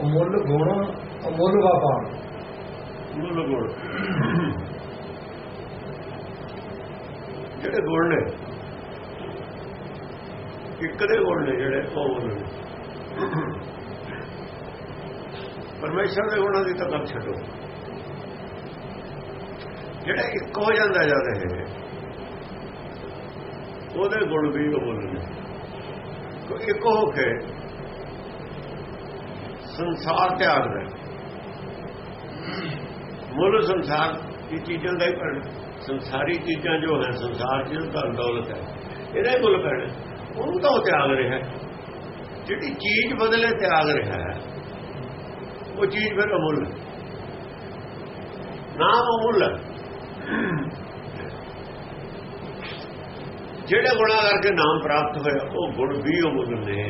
ਅਮੁੱਲ ਗੁਣ ਅਮੁੱਲ ਵਪਾਰ ਮੁੱਲ ਗੁਣ। ਜਿਹੜੇ ਗੁਣ ਨੇ, ਇੱਕ ਦੇ ਗੁਣ ਨੇ ਜਿਹੜੇ, ਉਹ ਨੇ। ਪਰਮੇਸ਼ਰ ਦੇ ਗੁਣਾਂ ਦੀ ਤਾਂ ਗੱਲ ਛੱਡੋ। ਜਿਹੜਾ ਇੱਕ ਹੋ ਜਾਂਦਾ ਜਦ ਇਹ ਉਹਦੇ ਗੁਣ ਵੀ ਉਹ ਮੁੱਲ ਨੇ। ਕੋਈ ਇੱਕ ਹੋ ਕੇ ਸੰਸਾਰ ਤਿਆਗਦਾ ਮੁੱਲ ਸੰਸਾਰ ਦੀ ਚੀਜ਼ਾਂ ਦਾ ਹੀ ਪੈਣਾ ਸੰਸਾਰੀ ਚੀਜ਼ਾਂ ਜੋ ਹੈ, ਸੰਸਾਰ ਚ ਤਾਂ ਦੌਲਤ ਹੈ, ਇਹਦਾ ਹੀ ਮੁੱਲ ਪੈਣਾ ਉਹਨੂੰ ਤਾਂ ਉਹ ਤਿਆਗ ਰਿਹਾ ਜਿਹੜੀ ਚੀਜ਼ ਬਦਲੇ ਤਿਆਗ ਰਿਹਾ ਹੈ, ਉਹ ਚੀਜ਼ ਫਿਰ ਅਮੁੱਲ ਨਾਮ ਅਮੁੱਲ ਜਿਹੜੇ ਗੁਣਾ ਕਰਕੇ ਨਾਮ ਪ੍ਰਾਪਤ ਹੋਇਆ, ਉਹ ਗੁਣ ਵੀ ਅਮੁੱਲ ਨੇ।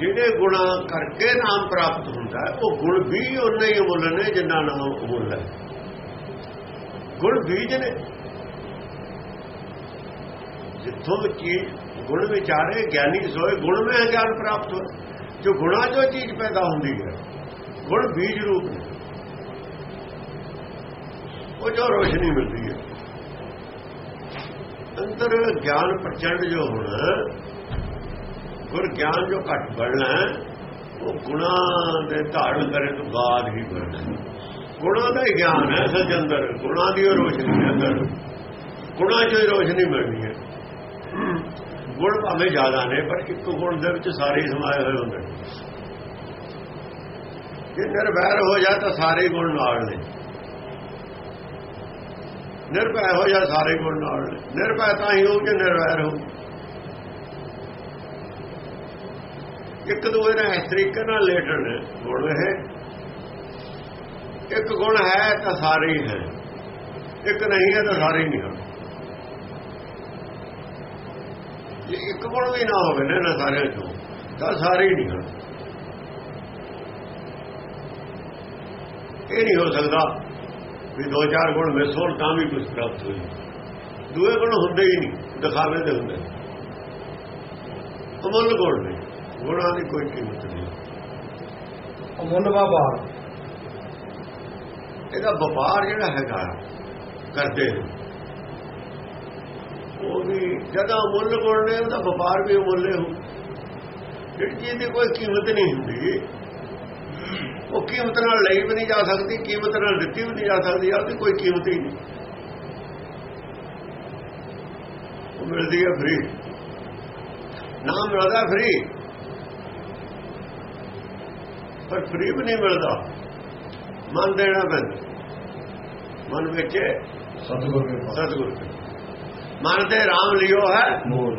ਜਿਹੜੇ ਗੁਣਾ ਕਰਕੇ ਨਾਮ ਪ੍ਰਾਪਤ ਹੁੰਦਾ ਉਹ ਗੁਣ ਵੀ ਉਨੇ ਹੀ ਅਮੁੱਲ ਨੇ ਜਿੰਨਾ ਨਾਮ ਅਮੁੱਲ ਹੈ। ਗੁਣ ਬੀਜ ਨੇ। ਜਿੱਥੋਂ ਚੀਜ਼, ਗੁਣ ਵਿਚਾਰੇ ਗਿਆਨੀ ਸੋਏ, ਗੁਣ ਮੈਂ ਗਿਆਨ ਪ੍ਰਾਪਤ ਹੋਏ। ਜੋ ਗੁਣਾ ਜੋ ਚੀਜ਼ ਪੈਦਾ ਹੁੰਦੀ ਹੈ, ਗੁਣ ਬੀਜ ਰੂਪ ਨੇ। ਉਹ ਜੋ ਰੋਸ਼ਨੀ ਮਿਲਦੀ ਹੈ। ਅੰਦਰ ਗਿਆਨ ਪ੍ਰਚੰਡ ਜੋ ਹੋਣਾ ਗੁਰ ਗਿਆਨ ਜੋ ਘਟ ਬਣਨਾ ਉਹ ਗੁਣਾ ਦੇ ਧਾਰਨ ਕਰੇ ਤੋਂ ਬਾਅਦ ਹੀ ਬਣਨਾ ਗੁਣਾ ਦਾ ਗਿਆਨ ਹੈ ਸੱਚ ਅੰਦਰ, ਗੁਣਾ ਦੀ ਰੋਸ਼ਨੀ ਅੰਦਰ। ਗੁਣਾ ਚੋਂ ਰੋਸ਼ਨੀ ਮਿਲਣੀ ਹੈ। ਗੁਣ ਭਾਵੇਂ ਜ਼ਿਆਦਾ ਨੇ, ਪਰ ਇੱਕ ਗੁਣ ਦੇ ਵਿੱਚ ਸਾਰੇ ਸਮਾਏ ਹੋਏ ਹੁੰਦੇ ਜੇ ਨਿਰਵੈਰ ਹੋ ਜਾ ਤਾਂ ਸਾਰੇ ਗੁਣ ਨਾਲ ਨੇ। ਨਿਰਭੈ ਹੋ ਜਾ ਸਾਰੇ ਗੁਣ ਨਾਲ ਨੇ। ਨਿਰਭੈ ਤਾਂ ਹੀ ਹੋ ਕਿ ਨਿਰਵੈਰ ਹੋ ਇੱਕ ਦੂਏ ਨਾਲ ਇਸ ਤਰੀਕੇ ਨਾਲ ਰਿਲੇਟਡ ਗੁਣ ਹੈ। ਇੱਕ ਗੁਣ ਹੈ ਤਾਂ ਸਾਰੇ ਹੀ ਹੈ। ਇੱਕ ਨਹੀਂ ਹੈ ਤਾਂ ਸਾਰੇ ਨਹੀਂ ਹਨ। ਜੇ ਇੱਕ ਗੁਣ ਵੀ ਨਾ ਹੋਵੇ ਨਾ ਸਾਰਿਆਂ ਚੋਂ, ਤਾਂ ਸਾਰੇ ਹੀ ਨਹੀਂ ਹਨ। ਇਹ ਨਹੀਂ ਹੋ ਸਕਦਾ ਵੀ ਦੋ ਚਾਰ ਗੁਣ ਮਿਸ ਹੋਣ ਤਾਂ ਵੀ ਕੁਝ ਪ੍ਰਾਪਤ ਹੋਈ ਦੂਏ ਗੁਣ ਹੁੰਦੇ ਹੀ ਨਹੀਂ, ਦਿਖਾਵੇ ਦੇ ਹੁੰਦੇ। ਅਮੁੱਲ ਗੁਣ ਨੇ। ਗੁਣਾਂ ਦੀ ਕੋਈ ਕੀਮਤ ਨਹੀਂ। ਅਮੁੱਲ ਵਪਾਰ ਇਹਦਾ ਵਪਾਰ ਜਿਹੜਾ ਹੈਗਾ ਕਰਦੇ ਨੇ। ਉਹ ਵੀ ਜਦੋਂ ਮੁੱਲ ਨੇ ਉਹਦਾ ਵਪਾਰ ਵੀ ਮੁੱਲੇ ਹੋ। ਜਿਹੜੀ ਚੀਜ਼ ਦੀ ਕੋਈ ਕੀਮਤ ਨਹੀਂ ਹੁੰਦੀ ਉਹ ਕੀਮਤ ਨਾਲ ਲਈ ਵੀ ਨਹੀਂ ਜਾ ਸਕਦੀ ਕੀਮਤ ਨਾਲ ਦਿੱਤੀ ਵੀ ਨਹੀਂ ਜਾ ਸਕਦੀ ਉਹਦੀ ਕੋਈ ਕੀਮਤ ਹੀ ਨਹੀਂ। ਉਹ ਮਿਲਦੀ ਹੈ ਫ੍ਰੀ ਨਾਮ ਮਿਲਦਾ ਫ੍ਰੀ ਪਰ ਫ੍ਰੀ ਵੀ ਨਹੀਂ ਮਿਲਦਾ। ਮਨ ਦੇਣਾ ਪੈਂਦਾ। ਮਨ ਵਿੱਚ ਸਤਿਗੁਰ ਸਤਿਗੁਰ। ਮਨ ਤੇ ਰਾਮ ਲਿਓ ਹੈ। ਮੋਲ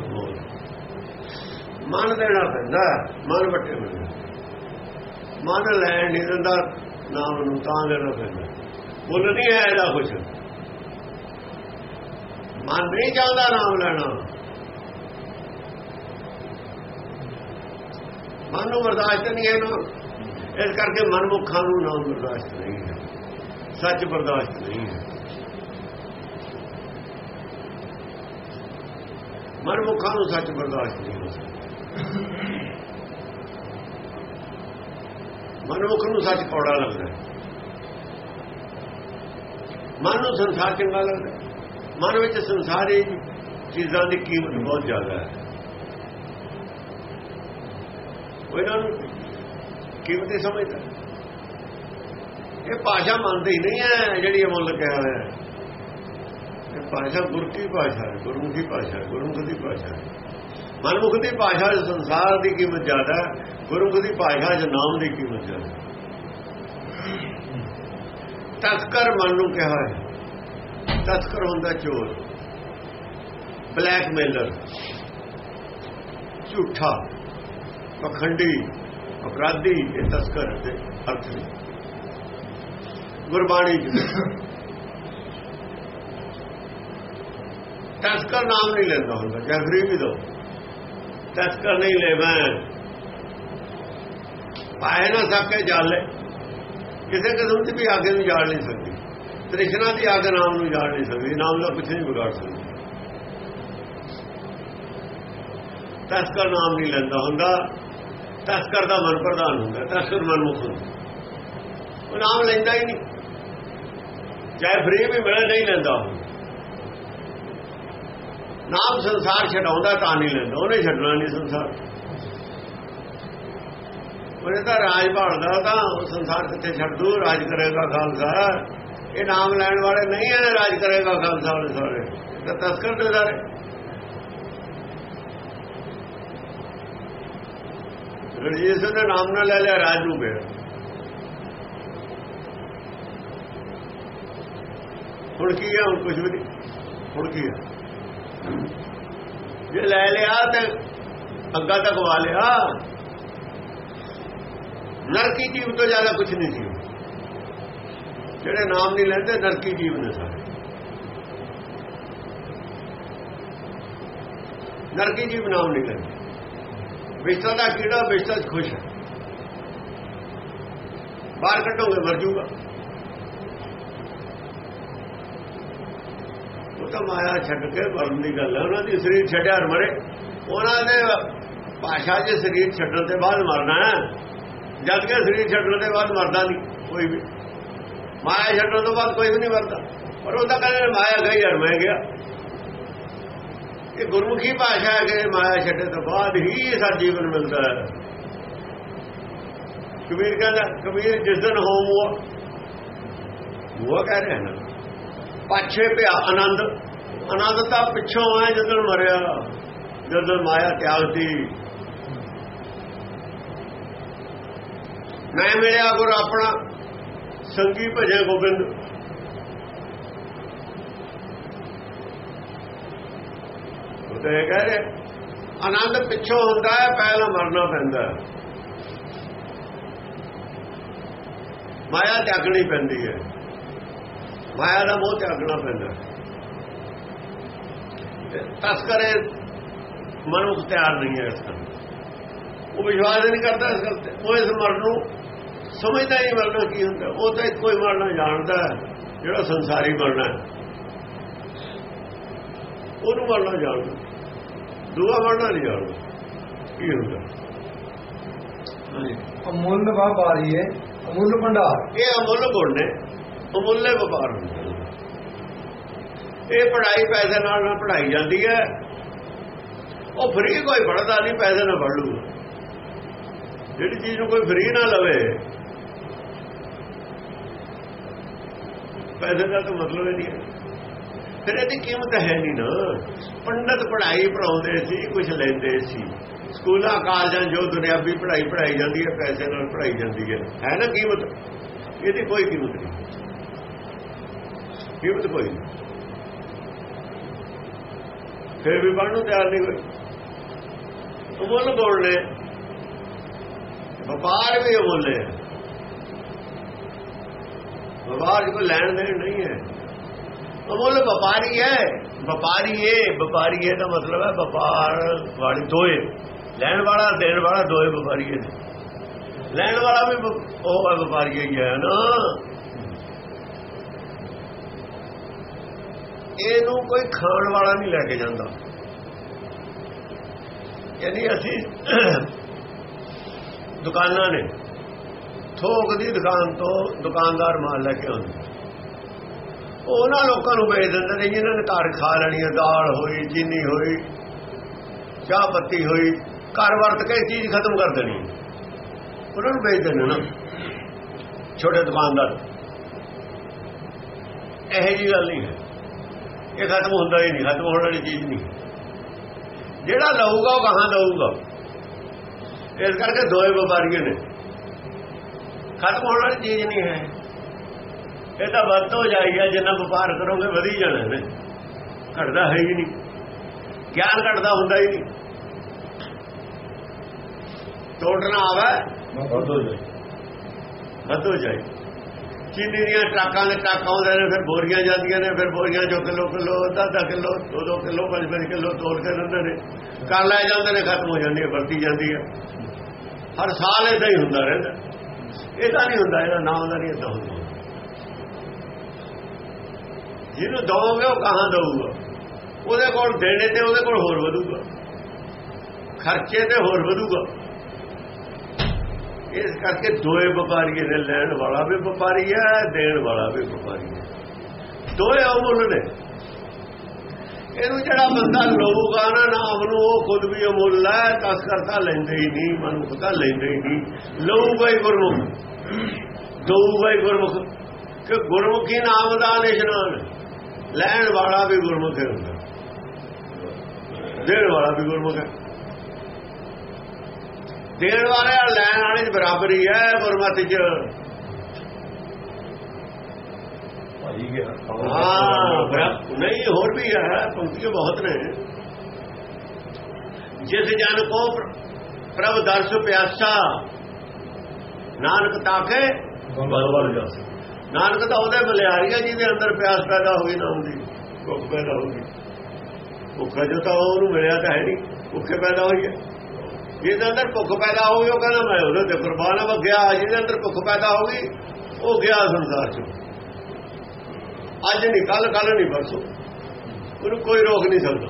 ਮਨ ਦੇਣਾ ਪੈਂਦਾ। ਮਨ ਵੱਟੇ ਮਿਲਦਾ ਮਨ ਲੈਣ ਨਹੀਂ ਦਿੰਦਾ। ਨਾਮ ਨੂੰ ਤਾਂ ਲੈਣਾ ਪੈਂਦਾ। ਮੁੱਲ ਨਹੀਂ ਹੈ ਇਹਦਾ ਕੁਝ ਮਨ ਨਹੀਂ ਚਾਹੁੰਦਾ ਨਾਮ ਲੈਣਾ। ਮਨ ਨੂੰ ਬਰਦਾਸ਼ਤ ਨਹੀਂ ਹੈ ਨਾ ਇਸ ਕਰਕੇ ਮਨਮੁਖਾਂ ਨੂੰ ਨਾਮ ਬਰਦਾਸ਼ਤ ਨਹੀਂ ਹੈ। ਸੱਚ ਬਰਦਾਸ਼ਤ ਨਹੀਂ ਹੈ। ਮਨਮੁਖਾਂ ਨੂੰ ਸੱਚ ਬਰਦਾਸ਼ਤ ਨਹੀਂ ਹੋ ਸਕਦਾ। ਮਨਮੁਖ ਨੂੰ ਸੱਚ ਕੌੜਾ ਲੱਗਦਾ ਹੈ। ਮਨ ਨੂੰ ਸੰਸਾਰ ਚੰਗਾ ਲੱਗਦਾ ਮਨ ਵਿੱਚ ਸੰਸਾਰੀ ਚੀਜ਼ਾਂ ਦੀ ਕੀਮਤ ਬਹੁਤ ਜ਼ਿਆਦਾ ਹੈ। ਉਹ ਇਹਨਾਂ ਨੂੰ ਕੀਮਤੀ ਸਮਝਦਾ? ਇਹ ਭਾਸ਼ਾ ਮੰਨਦੇ ਹੀ ਨਹੀਂ ਹੈ ਜਿਹੜੀ ਅਮੁੱਲ ਕਿਹਾ ਹੋਇਆ ਹੈ ਇਹ ਭਾਸ਼ਾ ਗੁਰ ਕੀ ਭਾਸ਼ਾ ਹੈ? ਗੁਰਮੁਖੀ ਭਾਸ਼ਾ ਹੈ, ਗੁਰਮੁਖ ਦੀ ਭਾਸ਼ਾ ਹੈ। ਮਨਮੁਖ ਦੀ ਭਾਸ਼ਾ 'ਚ ਸੰਸਾਰ ਦੀ ਕੀਮਤ ਜ਼ਿਆਦਾ ਗੁਰਮੁਖ ਦੀ ਭਾਸ਼ਾ 'ਚ ਨਾਮ ਦੀ ਕੀਮਤ ਜ਼ਿਆਦਾ ਹੈ। ਤਸਕਰ ਮਨ ਨੂੰ ਕਿਹਾ ਹੈ। ਤਸਕਰ ਹੁੰਦਾ ਚੋਰ। ਬਲੈਕਮੇਲਰ। ਝੂਠਾ। ਪਖੰਡੀ। ਅਪਰਾਧੀ ਇਹ ਤਸਕਰ ਦੇ ਅਰਥ ਨੇ ਗੁਰਬਾਣੀ ਚ। ਤਸਕਰ ਨਾਮ ਨਹੀਂ ਲੈਂਦਾ ਹੁੰਦਾ, ਜਗਰੀ ਵੀ ਦੋ। ਤਸਕਰ ਨਹੀਂ ਲੈਵਾ ਪਾਏ ਨਾ ਸਕੇ ਜਾਲੇ ਕਿਸੇ ਕਿਸਮ ਦੀ ਵੀ ਆਗੇ ਨੂੰ ਜਾਣ ਨਹੀਂ ਸਕਦੀ। ਤ੍ਰਿਸ਼ਨਾ ਦੀ ਆਗ ਨਾਮ ਨੂੰ ਜਾਣ ਨਹੀਂ ਸਕਦੀ, ਨਾਮ ਦਾ ਕੁਝ ਨਹੀਂ ਵਿਗਾੜ ਸਕਦੀ। ਤਸਕਰ ਨਾਮ ਨਹੀਂ ਲੈਂਦਾ ਹੁੰਦਾ। ਤਸਕਰ ਦਾ ਮਨ ਪ੍ਰਧਾਨ ਹੁੰਦਾ ਤਸਕਰ ਮਨਮੁਖ ਹੁੰਦਾ। ਉਹ ਨਾਮ ਲੈਂਦਾ ਹੀ ਨਹੀਂ। ਚਾਹੇ ਫਰੀ ਵੀ ਮਿਲੇ, ਨਹੀਂ ਲੈਂਦਾ ਉਹ। ਨਾਮ ਸੰਸਾਰ ਛਡਾਉਂਦਾ ਤਾਂ ਨਹੀਂ ਲੈਂਦਾ, ਉਹਨੇ ਛੱਡਣਾ ਨਹੀਂ ਸੰਸਾਰ। ਉਹਨੇ ਤਾਂ ਰਾਜ ਭਾਲਦਾ, ਤਾਂ ਸੰਸਾਰ ਕਿੱਥੇ ਛੱਡ? ਦੂ ਰਾਜ ਕਰੇਗਾ ਖਾਲਸਾ। ਇਹ ਨਾਮ ਲੈਣ ਵਾਲੇ ਨਹੀਂ ਹੈ, ਰਾਜ ਕਰੇਗਾ ਖਾਲਸਾ ਵਾਲੇ ਸਾਰੇ। ਤਾਂ ਤਸਕਰ ਦੇ ਸਾਰੇ। ਰਜੀਸ ਨੇ ਨਾਮ ਨਾਲ ਲੈ ਲਿਆ ਰਾਜ ਨੂੰ ਮੇਰਾ ਹੁਣ ਕੀ ਹੈ ਹੁਣ ਕੁਝ ਵੀ ਨਹੀਂ। ਹੁਣ ਕੀ ਹੈ ਜੇ ਲੈ ਲਿਆ ਤੇ ਅੱਗਾ ਤੱਕ ਵਾ ਲਿਆ। ਨਰਕੀ ਜੀਵ ਤੋਂ ਜ਼ਿਆਦਾ ਕੁਝ ਨਹੀਂ ਸੀ। ਜਿਹੜੇ ਨਾਮ ਨਹੀਂ ਲੈਂਦੇ, ਨਰਕੀ ਜੀਵ ਨੇ ਸਾਰੇ। ਨਰਕੀ ਜੀਵ ਨਾਮ ਨਹੀਂ ਲੈਂਦੇ। ਵਿਸ਼ਤਾ ਦਾ ਕੀੜਾ ਵਿਸ਼ਤਾ 'ਚ ਖੁਸ਼ ਹੈ। ਬਾਹਰ ਕੱਢੋਗੇ ਮਰ ਜੂਗਾ ਉਹ ਤਾਂ ਮਾਇਆ ਛੱਡ ਕੇ ਮਰਨ ਦੀ ਗੱਲ ਹੈ, ਉਹਨਾਂ ਦੀ ਸਰੀਰ ਛੱਡਿਆ ਮਰੇ। ਉਹਨਾਂ ਨੇ ਭਾਸ਼ਾ 'ਚ ਸਰੀਰ ਛੱਡਣ ਤੋਂ ਬਾਅਦ ਮਰਨਾ ਹੈ। ਜਦ ਕਿ ਸਰੀਰ ਛੱਡਣ ਤੋਂ ਬਾਅਦ ਮਰਦਾ ਨਹੀਂ, ਕੋਈ ਵੀ। ਮਾਇਆ ਛੱਡਣ ਤੋਂ ਬਾਅਦ ਕੋਈ ਵੀ ਨਹੀਂ ਮਰਦਾ। ਪਰ ਉਹ ਤਾਂ ਕਹਿੰਦੇ ਮਾਇਆ ਗਈ ਹਰ ਮੈਂ ਗਿਆ। ਇਹ ਗੁਰਮੁਖੀ ਭਾਸ਼ਾ ਹੈ ਮਾਇਆ ਛੱਡੇ ਤੋਂ ਬਾਅਦ ਹੀ ਸਾਡਾ ਜੀਵਨ ਮਿਲਦਾ ਹੈ। ਕਬੀਰ ਕਹਿੰਦਾ, ਕਬੀਰ, ਜਿਸ ਦਿਨ ਹੋਮ ਉਹ ਕਹਿ ਰਿਹਾ ਨਾ। ਪਾਛੇ ਪਿਆ ਆਨੰਦ। ਆਨੰਦ ਤਾਂ ਪਿੱਛੋਂ ਆਇਆ ਜਦੋਂ ਮਰਿਆ। ਜਦੋਂ ਮਾਇਆ ਤਿਆਗਤੀ ਮੈਂ ਮਿਲਿਆ ਗੁਰ ਆਪਣਾ। ਸੰਗੀ ਭਜੇ ਗੋਬਿੰਦ ਉਹ ਤਾਂ ਕਹਿ ਰਹੇ ਆਨੰਦ ਪਿੱਛੋਂ ਹੁੰਦਾ ਹੈ, ਪਹਿਲਾਂ ਮਰਨਾ ਪੈਂਦਾ ਹੈ। ਮਾਇਆ ਤਿਆਗਣੀ ਪੈਂਦੀ ਹੈ। ਮਾਇਆ ਦਾ ਮੋਹ ਤਿਆਗਣਾ ਪੈਂਦਾ ਤਸਕਰੇ ਮਨੁੱਖ ਤਿਆਰ ਨਹੀਂ ਹੈ ਇਸ ਤਰ੍ਹਾਂ। ਉਹ ਵਿਸ਼ਵਾਸ ਨਹੀਂ ਕਰਦਾ ਇਸ ਗੱਲ ਉਹ ਇਸ ਮਰਨ ਨੂੰ ਸਮਝਦਾ ਹੀ ਮਰਨਾ ਕੀ ਹੁੰਦਾ। ਉਹ ਤਾਂ ਇੱਕੋ ਹੀ ਮਰਨਾ ਜਾਣਦਾ ਜਿਹੜਾ ਸੰਸਾਰੀ ਮਰਨਾ ਉਹਨੂੰ ਮਰਨਾ ਜਾਣਦਾ। ਦੂਆ ਮਰਨਾ ਨਹੀਂ ਜਾਣਦਾ ਕੀ ਹੁੰਦਾ ਅਮੁੱਲ ਵਪਾਰੀ ਹੈ ਅਮੁੱਲ ਭੰਡਾਰ। ਇਹ ਅਮੁੱਲ ਗੁਣ ਨੇ। ਅਮੁੱਲੇ ਵਪਾਰ ਹੁੰਦੇ ਇਹ ਪੜ੍ਹਾਈ ਪੈਸੇ ਨਾਲ ਨਾ ਪੜ੍ਹਾਈ ਜਾਂਦੀ ਹੈ। ਉਹ ਫਰੀ ਕੋਈ ਪੜਦਾ ਨਹੀਂ ਪੈਸੇ ਨਾਲ ਪੜ ਲੂ ਜਿਹੜੀ ਚੀਜ਼ ਨੂੰ ਕੋਈ ਫਰੀ ਨਾ ਲਵੇ ਪੈਸੇ ਦਾ ਤਾਂ ਮਤਲਬ ਹੀ ਨਹੀਂ ਹੈ। ਫਿਰ ਇਹਦੀ ਕੀਮਤ ਹੈ ਨਹੀਂ ਨਾ। ਪੰਡਤ ਪੜ੍ਹਾਈ ਪੜਾਉਂਦੇ ਸੀ ਕੁਝ ਲੈਂਦੇ ਸੀ। ਸਕੂਲਾਂ, ਕਾਲਜਾਂ ਜੋ ਦੁਨਿਆਵੀ ਪੜ੍ਹਾਈ ਪੜਾਈ ਜਾਂਦੀ ਹੈ ਪੈਸੇ ਨਾਲ ਪੜ੍ਹਾਈ ਜਾਂਦੀ ਹੈ। ਹੈ ਨਾ ਕੀਮਤ? ਇਹਦੀ ਕੋਈ ਕੀਮਤ ਨਹੀਂ। ਕੀਮਤ ਕੋਈ ਨਹੀਂ। ਫਿਰ ਵੀ ਪੜ੍ਹਨ ਨੂੰ ਤਿਆਰ ਨਹੀਂ ਕੋਈ ਅਮੁੱਲ ਗੁਣ ਵਪਾਰ ਵੀ ਅਮੁੱਲ ਹੈ। ਵਪਾਰ ਕੋਈ ਲੈਣ ਦੇਣ ਨਹੀਂ ਹੈ। ਅਮੁੱਲ ਵਪਾਰੀ ਹੈ ਵਪਾਰੀ ਹੈ ਵਪਾਰੀ ਹੈ ਦਾ ਮਤਲਬ ਹੈ ਵਪਾਰ ਵਾਲੀ ਦੋਏ ਲੈਣ ਵਾਲਾ ਦੇਣ ਵਾਲਾ ਦੋਏ ਵਪਾਰੀ ਹੈ ਲੈਣ ਵਾਲਾ ਵੀ ਉਹ ਹੈ ਵਪਾਰੀ ਹੀ ਹੈ ਨਾ ਇਹਨੂੰ ਕੋਈ ਖਾਣ ਵਾਲਾ ਨਹੀਂ ਲੈ ਕੇ ਜਾਂਦਾ ਯਾਨੀ ਅਸੀਂ ਦੁਕਾਨਾਂ ਨੇ ਥੋਕ ਦੀ ਦੁਕਾਨ ਤੋਂ ਦੁਕਾਨਦਾਰ ਮਾਲ ਲੈ ਕੇ ਆਉਂਦੇ ਉਹਨਾਂ ਲੋਕਾਂ ਨੂੰ ਵੇਚ ਦਿੰਦੇ ਨੇ ਜਿਨ੍ਹਾਂ ਨੇ ਘਰ ਖਾ ਲੈਣੀ ਹੈ ਦਾਲ ਹੋਈ, ਚੀਨੀ ਹੋਈ, ਚਾਹ ਪੱਤੀ ਹੋਈ, ਘਰ ਵਰਤ ਕੇ ਚੀਜ਼ ਖਤਮ ਕਰ ਦੇਣੀ। ਉਹਨਾਂ ਨੂੰ ਵੇਚ ਦਿੰਦੇ ਨਾ ਛੋਟੇ ਦੁਕਾਨਦਾਰ। ਇਹ ਜੀ ਗੱਲ ਨਹੀਂ ਹੈ। ਇਹ ਖਤਮ ਹੁੰਦਾ ਹੀ ਨਹੀਂ, ਖਤਮ ਹੋਣ ਵਾਲੀ ਚੀਜ਼ ਨਹੀਂ। ਜਿਹੜਾ ਲਊਗਾ, ਉਹ ਕਹਾਂ ਲਊਗਾ? ਇਸ ਕਰਕੇ ਦੋਏ ਵਪਾਰੀਆਂ ਨੇ। ਖਤਮ ਹੋਣ ਵਾਲੀ ਚੀਜ਼ ਨਹੀਂ ਹੈ। ਇਹ ਤਾਂ ਵੱਧ ਹੋ ਜਾਏਗਾ ਜਿੰਨਾ ਵਪਾਰ ਕਰੋਗੇ ਵਧੀ ਜਾਣਾ ਨੇ ਘਟਦਾ ਹੈ ਹੀ ਨਹੀਂ। ਗਿਆਨ ਘਟਦਾ ਹੁੰਦਾ ਹੀ ਨਹੀਂ। ਟੋਟਣਾ ਆਵੇ ਬਹੁਤ ਹੋ ਜਾਏ। ਵੱਧ ਹੋ ਜਾਏ। ਚੀਨੀ ਦੀਆਂ ਟਰੱਕਾਂ ਦੇ ਟਰੱਕ ਆਉਂਦੇ ਨੇ ਫਿਰ ਬੋਰੀਆਂ ਜਾਂਦੀਆਂ ਨੇ ਫਿਰ ਬੋਰੀਆਂ ਜੋ ਕਿਲੋ ਕਿਲੋ ਅੱਧਾ ਅੱਧਾ ਕਿਲੋ ਦੋ ਦੋ ਕਿਲੋ ਪੰਜ ਪੰਜ ਕਿਲੋ ਤੋਲ ਕੇ ਦਿੰਦੇ ਨੇ। ਕਰ ਲੈ ਜਾਂਦੇ ਨੇ ਖਤਮ ਹੋ ਜਾਂਦੀ ਹੈ ਵਰਤੀ ਜਾਂਦੀ ਹੈ। ਹਰ ਸਾਲ ਇਦਾਂ ਹੀ ਹੁੰਦਾ ਰਹਿੰਦਾ। ਇਹ ਤਾਂ ਨਹੀਂ ਹੁੰਦਾ ਇਹਦਾ ਨਾਮ ਦਾ ਨਹੀਂ ਇਦਾਂ ਹੁੰਦਾ। ਜਿਹਨੂੰ ਦਵੋਗੇ ਉਹ ਕਹਾਂ ਦਊਗਾ? ਉਹਦੇ ਕੋਲ ਦੇਣੇ ਤੇ ਉਹਦੇ ਕੋਲ ਹੋਰ ਵਧੂਗਾ। ਖਰਚੇ ਤੇ ਹੋਰ ਵਧੂਗਾ। ਇਸ ਕਰਕੇ ਦੋਏ ਵਪਾਰੀ ਨੇ ਲੈਣ ਵਾਲਾ ਵੀ ਵਪਾਰੀ ਹੈ, ਦੇਣ ਵਾਲਾ ਵੀ ਵਪਾਰੀ ਹੈ। ਦੋਏ ਅਮੁੱਲ ਨੇ। ਇਹਨੂੰ ਜਿਹੜਾ ਬੰਦਾ ਲਊਗਾ ਨਾ ਨਾਮ ਨੂੰ ਉਹ ਖੁਦ ਵੀ ਅਮੁੱਲ ਹੈ ਤਸ ਕਰਤਾ ਲੈਂਦੇ ਹੀ ਨਹੀਂ, ਮਨੁੱਖ ਤਾਂ ਲੈਂਦੇ ਹੀ ਨਹੀਂ। ਲਊਗਾ ਹੀ ਗੁਰਮੁਖ। ਦਊਗਾ ਹੀ ਗੁਰਮੁਖ। ਕਿ ਗੁਰਮੁਖੀ ਨਾਮ ਦਾ ਨਿਸ਼ਾਨ ਲੈਣ ਵਾਲਾ ਵੀ ਗੁਰਮੁਖ ਹੈ। ਹੁੰਦਾ ਦੇਣ ਵਾਲਾ ਵੀ ਗੁਰਮੁਖ ਹੈ। ਦੇਣ ਵਾਲੇ ਔਰ ਲੈਣ ਵਾਲੇ ਦੀ ਬਰਾਬਰੀ ਹੈ ਗੁਰਮਤਿ ਚ। ਹਾਂ ਨਹੀਂ ਹੋਰ ਵੀ ਹੈ ਪੰਕਤੀਆਂ ਬਹੁਤ ਨੇ। ਜਿਸ ਜਨ ਕੋ ਪ੍ਰ- ਪ੍ਰਭ ਦਰਸ ਪਿਆਸਾ ਨਾਨਕ ਤਾਕੇ ਬਲਵਲ ਜਾਸ ਨਾਨਕ ਤਾਂ ਉਹਦੇ ਬਲਿਆਰੀਆ ਜਿਹਦੇ ਅੰਦਰ ਪਿਆਸ ਪੈਦਾ ਹੋਈ ਨਾਮ ਦੀ ਭੁੱਖ ਪੈਦਾ ਹੋ ਗਈ। ਭੁੱਖ ਜੋ ਤਾਂ ਉਹਨੂੰ ਮਿਲਿਆ ਤਾਂ ਹੈ ਨਹੀਂ, ਭੁੱਖੇ ਪੈਦਾ ਹੋਈ ਹੈ। ਜਿਹਦੇ ਅੰਦਰ ਭੁੱਖ ਪੈਦਾ ਹੋ ਗਈ, ਉਹ ਕਹਿੰਦਾ ਮੈਂ ਉਹਦੇ ਤੇ ਕੁਰਬਾਨ ਹੋ ਗਿਆ, ਜਿਹਦੇ ਅੰਦਰ ਭੁੱਖ ਪੈਦਾ ਹੋ ਗਈ, ਉਹ ਗਿਆ ਸੰਸਾਰ ਚੋਂ। ਅੱਜ ਨਹੀਂ ਕੱਲ ਕੱਲ ਨਹੀਂ, ਪਰਸੋਂ। ਉਹਨੂੰ ਕੋਈ ਰੋਕ ਨਹੀਂ ਸਕਦਾ।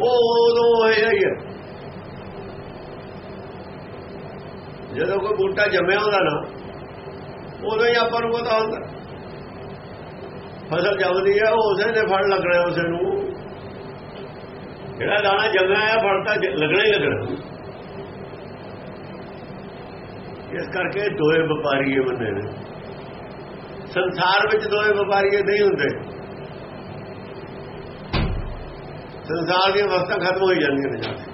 ਉਹ ਉਦੋਂ ਹੈ ਹੀ ਹੈ। ਜਦੋਂ ਕੋਈ ਬੂਟਾ ਜੰਮਿਆ ਹੁੰਦਾ ਨਾ, ਉਦੋਂ ਹੀ ਆਪਾਂ ਨੂੰ ਪਤਾ ਹੁੰਦਾ। ਫਸਲ ਜੰਮਦੀ ਹੈ ਉਸੇ ਦੇ ਫਲ ਲੱਗਣਾ ਉਸੇ ਨੂੰ। ਜਿਹੜਾ ਦਾਣਾ ਜੰਮਿਆ ਹੈ ਫਲ ਤਾਂ ਲੱਗਣਾ ਹੀ ਲੱਗਣਾ। ਇਸ ਕਰਕੇ ਦੋਏ ਵਪਾਰੀਏ ਬੰਦੇ ਨੇ। ਸੰਸਾਰ ਵਿੱਚ ਦੋਏ ਵਪਾਰੀਏ ਨਹੀਂ ਹੁੰਦੇ। ਸੰਸਾਰ ਦੀਆਂ ਵਸਤਾਂ ਖਤਮ ਹੋ ਜਾਂਦੀਆਂ ਨੇ ਜਾ ਕੇ।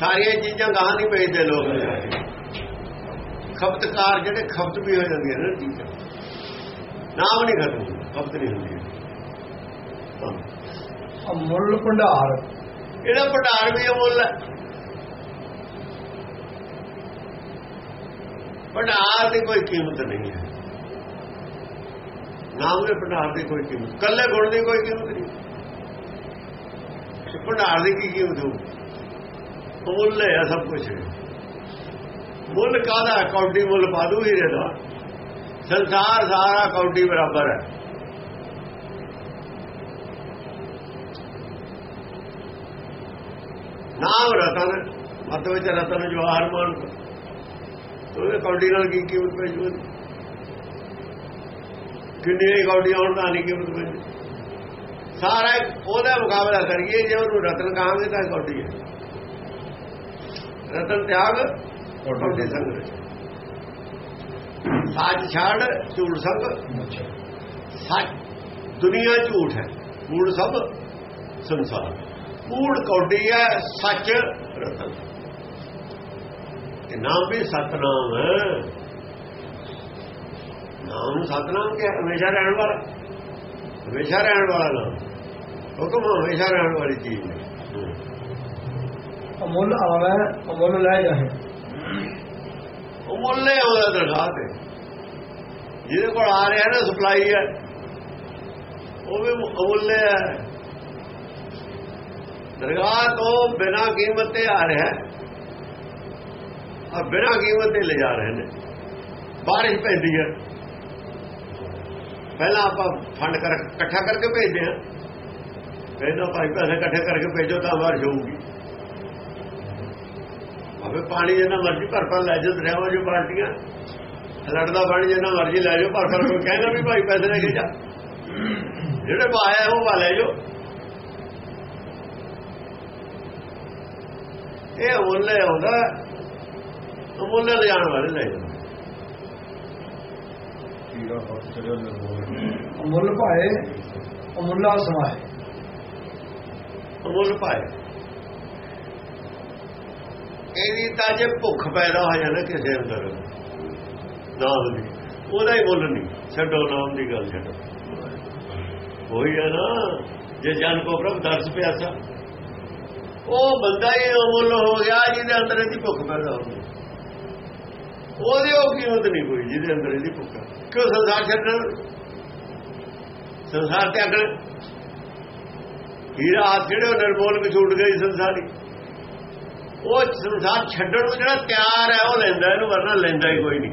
ਸਾਰੀਆਂ ਚੀਜ਼ਾਂ ਗਾਹਾਂ ਨਹੀਂ ਭੇਜਦੇ ਲੋਕ। ਖਪਤਕਾਰ ਜਿਹੜੇ ਖਪਤ ਵੀ ਹੋ ਜਾਂਦੀਆਂ ਨੇ ਚੀਜ਼ਾਂ। ਨਾਮ ਨਹੀਂ ਖਤਮ ਖਪਤ ਨਹੀਂ ਹੁੰਦੀ। ਹਾਂ। ਅਮੁੱਲ ਭੰਡਾਰ। ਇਹਦਾ ਭੰਡਾਰ ਵੀ ਅਮੁੱਲ ਹੈ ਭੰਡਾਰ ਦੀ ਕੋਈ ਕੀਮਤ ਨਹੀਂ ਹੈ। ਨਾਮ ਦੇ ਭੰਡਾਰ ਦੀ ਕੋਈ ਕੀਮਤ ਕੱਲੇ ਗੁਣ ਦੀ ਕੋਈ ਕੀਮਤ ਨਹੀਂ। ਭੰਡਾਰ ਦੀ ਕੀ ਕੀਮਤ ਹੋ ਮੁੱਲ ਹੈ ਸਭ ਕੁਝ ਮੁੱਲ ਕਾਹਦਾ? ਕੌਡੀ ਮੁੱਲ ਪਾ ਦੂ ਹੀਰੇ ਦਾ ਸੰਸਾਰ ਸਾਰਾ ਕੌਡੀ ਬਰਾਬਰ ਹੈ। ਨਾਮ ਰਤਨ ਮਤ ਵਿੱਚ ਰਤਨ, ਜਵਾਹਰ ਮਾਨ। ਉਹਦੇ ਕੌਡੀ ਨਾਲ ਕੀ ਕੀਮਤ ਪੈ ਜੂ ਕਿੰਨੀ ਕੌਡੀ ਆਉਣ ਦਾ ਨਹੀਂ ਕੀਮਤ ਪੈ ਸਾਰਾ ਉਹਦਾ ਮੁਕਾਬਲਾ ਕਰੀਏ, ਜੇ ਉਹਨੂੰ ਰਤਨ ਕਹਾਂਗੇ ਤਾਂ ਕੌਡੀ ਹੈ। ਰਤਨ ਤਿਆਗ ਕੌਡੀ ਸੰਗ। ਸਾਜ ਛਾੜ ਝੂਠ ਸੰਗ। ਸੱਚ ਦੁਨੀਆ ਝੂਠ ਹੈ। ਕੂੜ ਸਭ ਸੰਸਾਰ। ਕੂੜ ਕੌਡੀ ਹੈ ਸੱਚ ਰਤਨ। ਇਹ ਨਾਮ ਵੀ ਸਤਨਾਮ ਹੈ। ਨਾਮ ਸਤਨਾਮ ਕਿ ਹਮੇਸ਼ਾ ਰਹਿਣ ਵਾਲਾ। ਹਮੇਸ਼ਾ ਰਹਿਣ ਵਾਲਾ ਨਾਮ। ਹੁਕਮ ਹਮੇਸ਼ਾ ਰਹਿਣ ਵਾਲੀ ਚੀਜ਼ ਹੈ। ਅਮੁੱਲ ਆਵੇ, ਅਮੁੱਲ ਲੈ ਜਾਏ। ਉਹ ਮੁੱਲੇ ਆਉਂਦਾ ਦਰਗਾਹ ਤੇ। ਜਿਹਦੇ ਕੋਲ ਆ ਰਿਹਾ ਨਾ ਸਪਲਾਈ ਹੈ, ਉਹ ਵੀ ਅਮੁੱਲ ਹੈ। ਦਰਗਾਹ ਤੋਂ ਬਿਨਾ ਕੀਮਤ ਤੇ ਆ ਰਿਹਾ ਆ ਬਿਨਾ ਕੀਮਤ ਤੇ ਲੈ ਜਾ ਰਹੇ ਨੇ। ਬਾਰਿਸ਼ ਪੈਂਦੀ ਹੈ। ਪਹਿਲਾਂ ਆਪਾਂ ਫੰਡ ਕਰ ਇਕੱਠਾ ਕਰਕੇ ਭੇਜਦੇ ਹਾਂ। ਕਹਿੰਦਾ ਭਾਈ ਪੈਸੇ ਇਕੱਠੇ ਕਰਕੇ ਭੇਜੋ ਤਾਂ ਬਾਰਿਸ਼ ਹੋਊਗੀ। ਅਬੇ ਪਾਣੀ ਜਿੰਨਾ ਮਰਜ਼ੀ ਭਰ ਭਰ ਲੈ ਜਾਓ ਦਰਿਆਵਾਂ ਜੋ ਬਾਲਟੀਆਂ। ਲੜਦਾ ਪਾਣੀ ਜਿੰਨਾ ਮਰਜ਼ੀ ਲੈ ਜਾਓ ਭਰ ਭਰ ਕੋਈ ਕਹਿੰਦਾ ਵੀ ਭਾਈ ਪੈਸੇ ਲੈ ਕੇ ਜਾ। ਜਿਹੜੇ ਪਾਇਆ ਉਹ ਪਾ ਲੈ ਜਾਓ। ਇਹ ਅਮੁੱਲੇ ਆਉਂਦਾ ਅਮੁੱਲੇ ਲਿਜਾਣ ਵਾਲੇ ਲੈ ਨਿਰਮੋਲ ਅਮੁੱਲ ਭਾਏ ਅਮੁੱਲਾ ਸਮਾਏ। ਅਮੁੱਲ ਪਾਏ। ਇਹਦੀ ਤਾਂ ਜੇ ਭੁੱਖ ਪੈਦਾ ਹੋ ਜਾਣਾ ਕਿਸੇ ਅੰਦਰ। ਨਾਮ ਦੀ ਉਹਦਾ ਹੀ ਮੁੱਲ ਨਹੀਂ। ਛੱਡੋ, ਨਾਮ ਦੀ ਗੱਲ ਛੱਡੋ। ਉਹੀ ਹੈ ਨਾ, ਜੇ ਜਨ ਕੋ ਪ੍ਰਭ ਦਰਸ ਪਿਆਸਾ। ਉਹ ਬੰਦਾ ਹੀ ਅਮੁੱਲ ਹੋ ਗਿਆ, ਜਿਹਦੇ ਅੰਦਰ ਇਹਦੀ ਭੁੱਖ ਪੈਦਾ ਹੋ ਗਈ। ਉਹਦੇ ਉਹ ਕੀਮਤ ਨਹੀਂ ਕੋਈ, ਜਿਹਦੇ ਅੰਦਰ ਇਹਦੀ ਭੁੱਖ ਕਿਉਂ ਸੰਸਾਰ ਛੱਡਣ? ਸੰਸਾਰ ਤੇ ਅਗਲ ਹੀਰਾ ਹੱਥ ਜਿਹੜੇ ਉਹ ਨਿਰਮੋਲ ਵਿੱਚ ਛੁੱਟ ਗਈ ਸੰਸਾਰੀ। ਉਹ ਸੰਸਾਰ ਛੱਡਣ ਨੂੰ ਜਿਹੜਾ ਤਿਆਰ ਹੈ, ਉਹ ਲੈਂਦਾ ਇਹਨੂੰ, ਵਰਨਾ ਲੈਂਦਾ ਹੀ ਕੋਈ ਨਹੀਂ।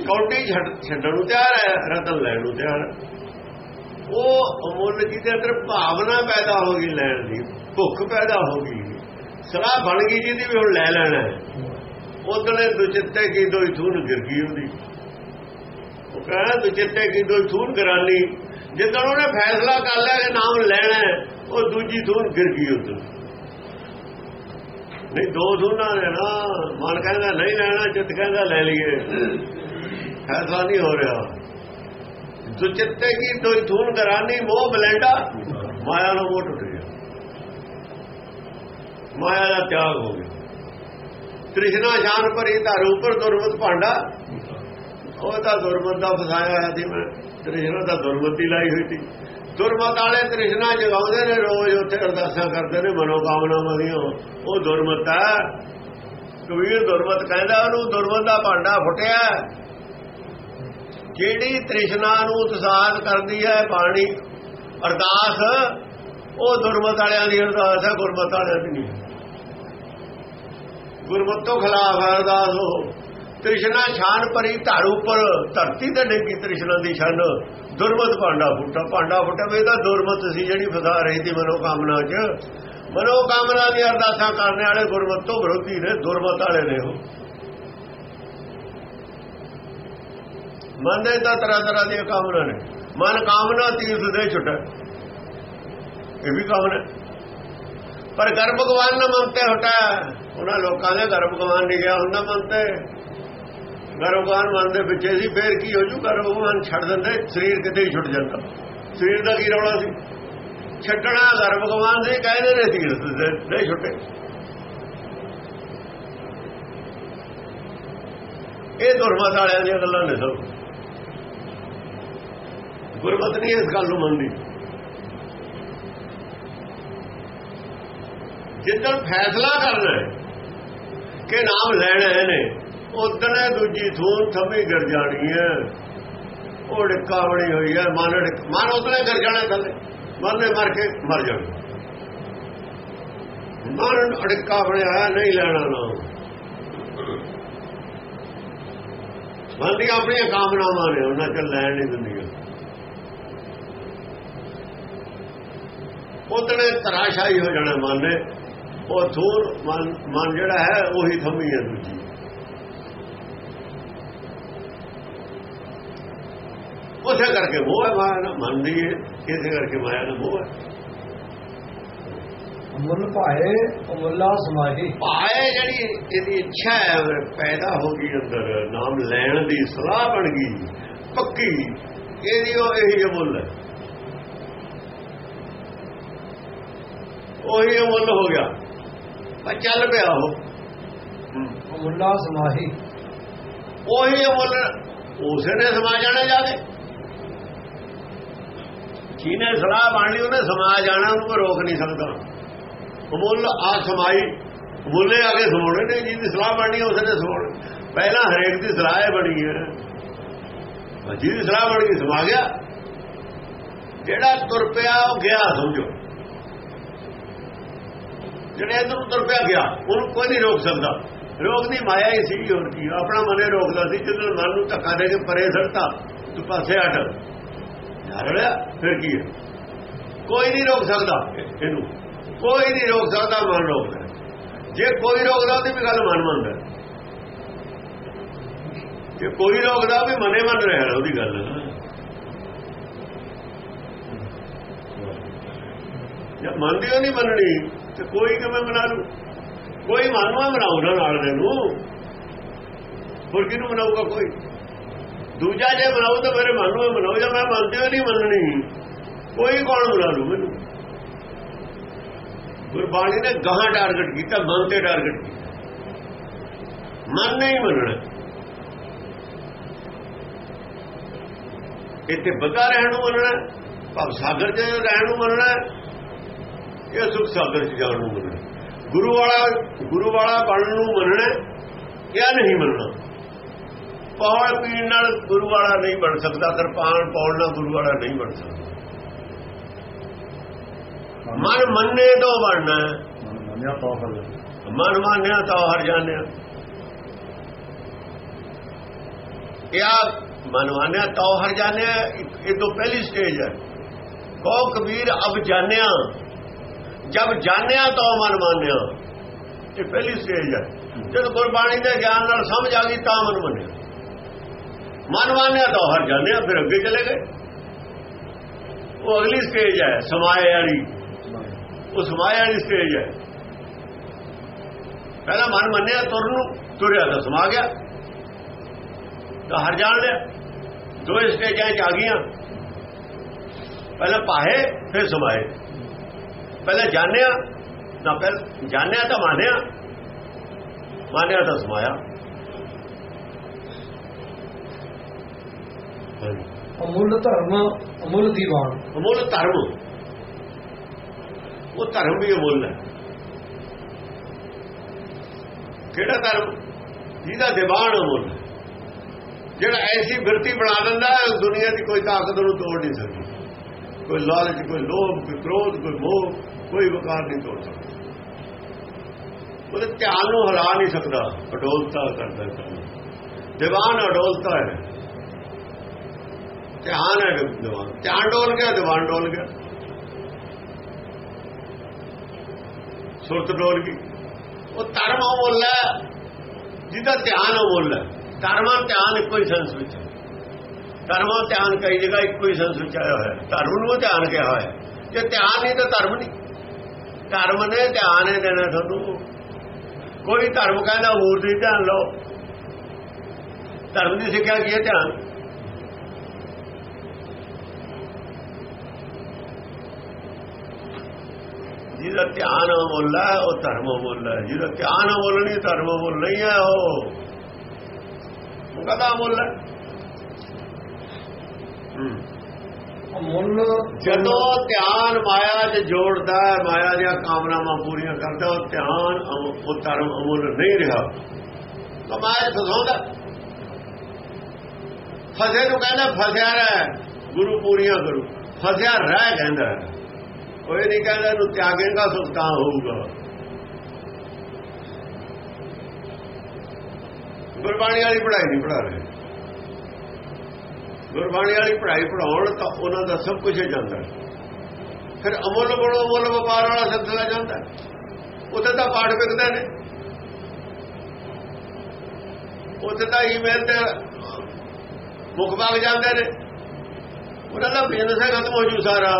ਕੌਡੀ ਛੱਡਣ ਨੂੰ ਤਿਆਰ ਹੈ, ਰਤਨ ਲੈਣ ਨੂੰ ਤਿਆਰ ਹੈ। ਉਹ ਅਮੁੱਲ ਦੇ ਅੰਦਰ ਭਾਵਨਾ ਪੈਦਾ ਹੋ ਗਈ ਲੈਣ ਦੀ, ਭੁੱਖ ਪੈਦਾ ਹੋ ਗਈ। ਸਲਾਹ ਬਣ ਗਈ ਜਿਹਦੀ ਵੀ ਹੁਣ ਲੈ ਲੈਣਾ ਉਦਲੇ ਦੁਚਿੱਤੇ ਕੀ ਦੋਈ ਥੂਨ ਗਿਰ ਗਈ ਉਹਦੀ। ਉਹ ਕਹਿੰਦਾ ਦੁਚਿੱਤੇ ਕੀ ਦੋਈ ਥੂਨ ਗਰਾਨੀ ਜਦੋਂ ਉਹਨੇ ਫੈਸਲਾ ਕਰ ਲਿਆ ਕਿ ਨਾਮ ਲੈਣਾ ਉਹ ਦੂਜੀ ਥੂਨ ਗਿਰ ਗਈ ਉਦੋਂ ਨਹੀਂ ਦੋ ਥੂਨਾਂ ਨੇ ਨਾ, ਮਨ ਕਹਿੰਦਾ ਨਹੀਂ ਲੈਣਾ, ਚਿੱਤ ਕਹਿੰਦਾ ਲੈ ਲਈਏ। ਐਸਾ ਨਹੀਂ ਹੋ ਰਿਹਾ। ਚਿੱਤੇ ਕੀ ਦੋਈ ਥੂਨ ਗਰਾਨੀ ਮੋਹ ਬਲੈਂਡਾ, ਮਾਇਆ ਨੂੰ ਮੋਹ ਟੁੱਟ ਗਿਆ। ਮਾਇਆ ਦਾ ਤਿਆਗ ਹੋ ਗਿਆ। ਤ੍ਰਿਸ਼ਨਾ ਜਾਨ ਭਰੀ ਧਰ ਉੱਪਰ ਦੁਰਮਤ ਭਾਂਡਾ। ਉਹ ਤਾਂ ਦੁਰਮਤ ਦਾ ਫਸਾਇਆ ਹੋਇਆ ਸੀ, ਮੈਂ ਤ੍ਰਿਸ਼ਨਾ ਦਾ ਦੁਰਮਤੀ ਲਾਈ ਹੋਈ ਸੀ। ਦੁਰਮਤ ਵਾਲੇ ਤ੍ਰਿਸ਼ਨਾ ਜਗਾਉਂਦੇ ਨੇ, ਰੋਜ਼ ਉੱਥੇ ਅਰਦਾਸਾਂ ਕਰਦੇ ਨੇ ਮਨੋ ਕਾਮਨਾਵਾਂ ਦੀਆਂ। ਉਹ ਦੁਰਮਤ ਹੈ। ਕਬੀਰ ਦੁਰਮਤ ਕਹਿੰਦਾ, ਉਹਨੂੰ ਦੁਰਮਤ ਦਾ ਭਾਂਡਾ ਫੁੱਟਿਆ। ਜਿਹੜੀ ਤ੍ਰਿਸ਼ਨਾ ਨੂੰ ਉਤਸਾਹਤ ਕਰਦੀ ਹੈ ਬਾਣੀ, ਅਰਦਾਸ, ਉਹ ਦੁਰਮਤ ਵਾਲਿਆਂ ਦੀ ਅਰਦਾਸ ਹੈ, ਗੁਰਮਤ ਵਾਲਿਆਂ ਦੀ ਨਹੀਂ। ਗੁਰਮਤ ਤੋਂ ਖਿਲਾਫ ਅਰਦਾਸ ਉਹ। ਤ੍ਰਿਸ਼ਨਾ ਛਾਨ ਪਰੀ ਧੜ ਉੱਪਰ, ਧਰਤੀ ਤੇ ਡੇਗੀ ਤ੍ਰਿਸ਼ਨਾ ਦੀ ਛਨ। ਦੁਰਮਤ ਭਾਂਡਾ ਫੁੱਟਾ ਭਾਂਡਾ ਫੁੱਟਾ ਵੇ ਤਾਂ ਦੁਰਮਤ ਸੀ ਜਿਹੜੀ ਫਸਾ ਰਹੀ ਸੀ ਮਨੋ ਕਾਮਨਾ 'ਚ। ਮਨੋ ਕਾਮਨਾ ਦੀ ਅਰਦਾਸਾਂ ਕਰਨ ਵਾਲੇ ਗੁਰਮਤ ਤੋਂ ਵਿਰੋਧੀ ਨੇ ਦੁਰਮਤ ਵਾਲੇ ਨੇ ਉਹ। ਮਨ ਦੇ ਤਾਂ ਤਰ੍ਹਾਂ ਤਰ੍ਹਾਂ ਦੀਆਂ ਕਾਮਨਾ ਨੇ। ਮਨ ਕਾਮਨਾ ਤੀਰਥ ਦੇ ਛੁੱਟਾ। ਇਹ ਵੀ ਕਾਮਨਾ ਪਰ ਗਰਭ ਭਗਵਾਨ ਨਾ ਮੰਨਤੇ ਹਟਾ। ਉਹਨਾਂ ਲੋਕਾਂ ਦੇ ਗਰਭ ਭਗਵਾਨ ਨਹੀਂ ਗਿਆ ਹੁੰਦਾ ਮੰਨਤੇ। ਗਰਭ ਭਗਵਾਨ ਦੇ ਪਿੱਛੇ ਸੀ, ਫੇਰ ਕੀ ਹੋ ਜੂ? ਗਰਭ ਭਗਵਾਨ ਛੱਡ ਦਿੰਦੇ, ਸਰੀਰ ਕਿਤੇ ਹੀ ਛੁੱਟ ਜਾਂਦਾ। ਸਰੀਰ ਦਾ ਕੀ ਰੌਲਾ ਸੀ? ਛੱਡਣਾ ਗਰਭ ਭਗਵਾਨ ਸੀ ਕਹਿੰਦੇ ਨੇ ਸੀ ਨਹੀਂ ਛੁੱਟੇ। ਇਹ ਦੁਰਮਤ ਵਾਲਿਆਂ ਦੀਆਂ ਗੱਲਾਂ ਨੇ ਸਭ। ਗੁਰਮਤ ਨਹੀਂ ਇਸ ਗੱਲ ਨੂੰ ਮੰਨਦੀ। ਜਿੱਦਾਂ ਫੈਸਲਾ ਕਰਨਾ ਹੈ ਕਿ ਨਾਮ ਲੈਣਾ ਹੈ ਨੇ ਉਦਣੇ ਦੂਜੀ ਥੂਨ ਥੰਮੀ ਗਿਰ ਜਾਣੀ ਹੈ। ਉਹ ਡਿੱਕਾ ਬਣੀ ਹੋਈ ਹੈ। ਮਨ ਮਨ ਉਦਣੇ ਗਿਰ ਜਾਣਾ ਥੱਲੇ। ਮਨ ਨੇ ਮਰ ਕੇ ਮਰ ਜਾਣਾ। ਮਨ ਅੜਕਾ ਬਣਿਆ ਨਹੀਂ ਲੈਣਾ ਨਾ। ਮਨ ਦੀ ਆਪਣੀਆਂ ਕਾਮਨਾਵਾਂ ਨੇ, ਉਹਨਾਂ ਚ ਲੈਣ ਨਹੀਂ ਦਿੰਦੀਆਂ। ਉਤਨੇ ਤਰਾਸ਼ਾਈ ਹੋ ਜਾਣਾ ਮਨ ਨੇ। ਉਹ ਥੂਰ ਮਨ ਮਨ ਜਿਹੜਾ ਹੈ, ਉਹੀ ਥੰਮੀ ਹੈ ਦੂਜੀ। ਉਸੇ ਕਰਕੇ ਮੋਹ ਹੈ ਮਾਇਆ ਨਾ ਮੰਨਦੀ ਹੈ ਇਸੇ ਕਰਕੇ ਮਾਇਆ ਨਾ ਮੋਹ ਹੈ। ਮੁੱਲ ਭਾਏ ਅਮੁੱਲਾ ਸਮਾਹੀ। ਭਾਏ ਜਿਹੜੀ ਇਹਦੀ ਇੱਛਾ ਹੈ ਪੈਦਾ ਹੋ ਗਈ ਅੰਦਰ ਨਾਮ ਲੈਣ ਦੀ ਸਲਾਹ ਬਣ ਗਈ ਪੱਕੀ। ਇਹਦੀ ਉਹ ਇਹੀ ਮੁੱਲ ਹੈ। ਉਹੀ ਮੁੱਲ ਹੋ ਗਿਆ। ਪਰ ਚੱਲ ਪਿਆ ਉਹ। ਅਮੁੱਲਾ ਸਮਾਹੀ। ਉਹੀ ਮੁੱਲ ਉਸੇ ਨੇ ਸਮਾ ਜਾਣਾ ਜਾ ਕੇ। ਜਿਹਨੇ ਸਲਾਹ ਬਾਣੀ ਉਹਨੇ ਸਮਾ ਜਾਣਾ ਉਹਨੂੰ ਕੋਈ ਰੋਕ ਨਹੀਂ ਸਕਦਾ। ਮੁੱਲ ਆ ਸਮਾਈ ਮੁੱਲੇ ਆ ਕੇ ਸਮਾਉਣੇ ਨੇ, ਜਿਹਦੀ ਸਲਾਹ ਬਾਣੀ ਉਸੇ ਨੇ ਸਮਾਉਣੇ। ਪਹਿਲਾਂ ਹਰੇਕ ਦੀ ਸਲਾਹ ਹੈ ਬਣੀ ਹੈ। ਜਿਹਦੀ ਸਲਾਹ ਬਣ ਗਈ, ਸਮਾ ਗਿਆ। ਜਿਹੜਾ ਤੁਰ ਪਿਆ, ਉਹ ਗਿਆ, ਸਮਝੋ। ਜਿਹੜੇ ਇਧਰ ਤੁਰ ਪਿਆ, ਗਿਆ। ਉਹਨੂੰ ਕੋਈ ਨਹੀਂ ਰੋਕ ਸਕਦਾ। ਰੋਕਦੀ ਮਾਇਆ ਹੀ ਸੀ, ਹੋਰ ਕੀ। ਆਪਣਾ ਮਨੇ ਰੋਕਦਾ ਸੀ ਜਦੋਂ ਮਨ ਨੂੰ ਧੱਕਾ ਦੇ ਕੇ ਪਰੇ ਸੜਤਾ, ਤੂੰ ਪਾਸੇ ਹਟ। ਹਰੜਿਆ ਫਿਰ ਕੀ ਹੈ? ਕੋਈ ਨਹੀਂ ਰੋਕ ਸਕਦਾ। ਇਹਨੂੰ ਕੋਈ ਨਹੀਂ ਰੋਕ ਸਕਦਾ, ਮਨ ਰੋਕਦਾ ਜੇ ਕੋਈ ਰੋਕਦਾ ਤੇ ਵੀ ਗੱਲ ਮਨ ਮੰਨਦਾ। ਜੇ ਕੋਈ ਰੋਕਦਾ, ਵੀ ਮਨੇ ਮੰਨ ਰਿਹਾ ਉਹਦੀ ਗੱਲ। ਜੇ ਮੰਨਦੀ ਉਹ ਨਹੀਂ ਮੰਨਣੀ, ਤੇ ਕੋਈ ਕਿਵੇਂ ਮਨਾ ਲੂ? ਕੋਈ ਮਨਵਾ ਬਣਾਉ ਨਾ ਨਾਲ ਦੇ ਨੂੰ ਹੋਰ ਕਿਹਨੂੰ ਬਣਾਊਗਾ ਕੋਈ? ਦੂਜਾ ਜੇ ਬਣਾਉ ਤਾਂ ਮੇਰੇ ਮਨ ਨੂੰ ਬਣਾਉ ਜਾਂ ਮੈਂ ਮੰਨਦੇ ਹੋ, ਨਹੀਂ ਮੰਨਣੀ। ਕੋਈ ਕੌਣ ਬਣਾ ਲੂ ਮੈਨੂੰ? ਗੁਰਬਾਣੀ ਨੇ ਗਾਹਾਂ ਟਾਰਗੇਟ ਕੀਤਾ, ਮਨ ਤੇ ਟਾਰਗੇਟ ਕੀਤਾ। ਮਨ ਨਹੀਂ ਮੰਨਣਾ। ਇੱਥੇ ਬਗਾ ਰਹਿਣ ਨੂੰ ਮੰਨਣਾ, ਭਵ ਸਾਗਰ 'ਚ ਰਹਿਣ ਨੂੰ ਮੰਨਣਾ ਇਹ ਸੁਖ ਸਾਗਰ 'ਚ ਜਾਣ ਨੂੰ ਮੰਨਣਾ। ਗੁਰੂ ਵਾਲਾ ਗੁਰੂ ਵਾਲਾ ਬਣਨ ਨੂੰ ਮੰਨਣਾ ਜਾਂ ਨਹੀਂ ਮੰਨਣਾ? ਪੌੜ ਪੀਣ ਨਾਲ ਗੁਰੂ ਵਾਲਾ ਨਹੀਂ ਬਣ ਸਕਦਾ ਕਿਰਪਾਨ ਪੌੜ ਨਾਲ ਗੁਰੂ ਵਾਲਾ ਨਹੀਂ ਬਣ ਸਕਦਾ। ਮਨ ਮੰਨੇ ਤੋਂ ਬਣਨਾ ਮਨ ਮੰਨਿਆ ਤਾਂ ਹਰ ਜਾਣਿਆ ਇਹ ਮਨ ਮੰਨਿਆ ਤਾਂ ਹਰ ਜਾਣਿਆ ਇਹ ਤੋਂ ਪਹਿਲੀ ਸਟੇਜ ਹੈ। ਕੋ ਕਬੀਰ ਅਬ ਜਾਣਿਆ। ਜਬ ਜਾਣਿਆ ਤਾਂ ਮਨ ਮੰਨਿਆ। ਇਹ ਪਹਿਲੀ ਸਟੇਜ ਹੈ। ਜਦ ਗੁਰਬਾਣੀ ਦੇ ਗਿਆਨ ਨਾਲ ਸਮਝ ਆ ਗਈ ਤਾਂ ਮਨ ਮੰਨਿਆ। ਮਨ ਮੰਨਿਆ ਤਾਂ ਹਰ ਜਾਂਦੇ ਜਾਣਿਆ ਫਿਰ ਅੱਗੇ ਚਲੇ ਗਏ। ਉਹ ਅਗਲੀ ਸਟੇਜ ਹੈ, ਸਮਾਏ ਵਾਲੀ। ਉਹ ਸਮਾਏ ਵਾਲੀ ਸਟੇਜ ਹੈ। ਪਹਿਲਾਂ ਮਨ ਮੰਨਿਆ ਤੁਰ ਨੂੰ ਤੁਰਿਆ ਤਾਂ ਸਮਾ ਗਿਆ। ਤਾਂ ਹਰ ਜਾਣ ਲਿਆ ਦੋ ਸਟੇਜਾਂ ਚ ਆ ਗਈਆਂ। ਪਹਿਲਾਂ ਪਾਹੇ ਫਿਰ ਸਮਾਏ। ਪਹਿਲਾਂ ਜਾਣਿਆ ਨਾ ਪਹਿਲਾਂ ਜਾਣਿਆ ਤਾਂ ਮੰਨਿਆ। ਮੰਨਿਆ ਤਾਂ ਸਮਾਇਆ। ਅਮੁੱਲ ਧਰਮ, ਅਮੁੱਲ ਦੀਵਾਨ। ਅਮੁੱਲ ਧਰਮ। ਉਹ ਧਰਮ ਵੀ ਅਮੁੱਲ ਹੈ। ਕਿਹੜਾ ਧਰਮ? ਜਿਹਦਾ ਦੀਵਾਨ ਅਮੁੱਲ ਜਿਹੜਾ ਐਸੀ ਬਿਰਤੀ ਬਣਾ ਦਿੰਦਾ ਹੈ, ਦੁਨੀਆ ਦੀ ਕੋਈ ਤਾਕਤ ਨੂੰ ਤੋੜ ਨਹੀਂ ਸਕਦੀ। ਕੋਈ ਲਾਲਚ, ਕੋਈ ਲੋਭ, ਕੋਈ ਕ੍ਰੋਧ, ਕੋਈ ਮੋਹ, ਕੋਈ ਵਕਾਰ ਨਹੀਂ ਤੋੜ ਸਕਦਾ। ਉਹਦੇ ਧਿਆਨ ਨੂੰ ਹਿਲਾ ਨਹੀਂ ਸਕਦਾ। ਅਡੋਲਤਾ ਕਰਦਾ ਹੈ ਦੀਵਾਨ ਅਡੋਲਤਾ ਹੈ। ਧਿਆਨ ਹੈ ਦੀਵਾਨ। ਧਿਆਨ ਡੋਲ ਗਿਆ, ਦੀਵਾਨ ਡੋਲ ਗਿਆ। ਸੁਰਤ ਡੋਲ ਗਈ। ਉਹ ਧਰਮ ਅਮੁੱਲ ਹੈ, ਜਿਹਦਾ ਧਿਆਨ ਅਮੁੱਲ ਹੈ। ਧਰਮਾਂ ਧਿਆਨ ਇੱਕੋ ਹੀ ਸੰਸ ਵਿੱਚ ਹੈ। ਧਰਮਾਂ ਧਿਆਨ ਕਈ ਜਗ੍ਹਾ ਇੱਕੋ ਹੀ ਸੰਸ ਵਿੱਚ ਆਇਆ ਹੋਇਆ ਧਰਮ ਨੂੰ ਧਿਆਨ ਕਿਹਾ ਹੋਇਆ ਜੇ ਧਿਆਨ ਨਹੀਂ ਤਾਂ ਧਰਮ ਨਹੀਂ। ਧਰਮ ਨੇ ਧਿਆਨ ਹੈ ਦੇਣਾ ਤੁਹਾਨੂੰ। ਕੋਈ ਧਰਮ ਕਹਿੰਦਾ ਮੂਰਤੀ ਧਿਆਨ ਲਓ। ਧਰਮ ਦੀ ਸਿੱਖਿਆ ਕੀ ਹੈ ਧਿਆਨ? ਜਿਹਦਾ ਧਿਆਨ ਅਮੁੱਲ ਉਹ ਧਰਮ ਅਮੁੱਲ ਹੈ। ਜਿਹਦਾ ਧਿਆਨ ਅਮੁੱਲ ਨਹੀਂ ਧਰਮ ਅਮੁੱਲ ਨਹੀਂ ਹੈ ਉਹ ਕਹਦਾ ਅਮੁੱਲ ਹੈ। ਅਮੁੱਲ ਜਦੋਂ ਧਿਆਨ ਮਾਇਆ 'ਚ ਜੋੜਦਾ ਹੈ ਮਾਇਆ ਦੀਆਂ ਕਾਮਨਾਵਾਂ ਪੂਰੀਆਂ ਕਰਦਾ ਉਹ ਧਿਆਨ ਉਹ ਧਰਮ ਅਮੁੱਲ ਨਹੀਂ ਰਿਹਾ। ਤਾਂ ਮਾਇਆ 'ਚ ਫਸਾਉਂਦਾ ਫਸੇ ਨੂੰ ਕਹਿੰਦਾ ਫਸਿਆ ਰਹਿ। ਗੁਰੂ ਪੂਰੀਆਂ ਕਰੂ। ਫਸਿਆ ਰਹਿ ਕਹਿੰਦਾ ਉਹ ਇਹ ਨਹੀਂ ਕਹਿੰਦਾ ਇਹਨੂੰ ਤਿਆਗੇਗਾ ਸੁਖ ਤਾਂ ਹੋਊਗਾ। ਗੁਰਬਾਣੀ ਵਾਲੀ ਪੜ੍ਹਾਈ ਨਹੀਂ ਪੜ੍ਹਾ ਰਹੇ। ਗੁਰਬਾਣੀ ਵਾਲੀ ਪੜ੍ਹਾਈ ਪੜਾਉਣ ਤਾਂ ਉਹਨਾਂ ਦਾ ਸਭ ਕੁਝ ਜਾਂਦਾ। ਫਿਰ ਅਮੁੱਲ ਬੜੋ ਅਮੁੱਲ ਵਪਾਰ ਵਾਲਾ ਸਿਲਸਿਲਾ ਜਾਂਦਾ। ਹੈ। ਉੱਥੇ ਤਾਂ ਪਾਠ ਵਿਕਦੇ ਨੇ। ਉੱਥੇ ਤਾਂ ਈਮੇਲ ਤੇ ਮੁੱਖ ਭਾਗ ਜਾਂਦੇ ਨੇ। ਉਹਨਾਂ ਦਾ ਬਿਜ਼ਨਸ ਹੈ ਖਤਮ ਹੋ ਜੂ ਸਾਰਾ।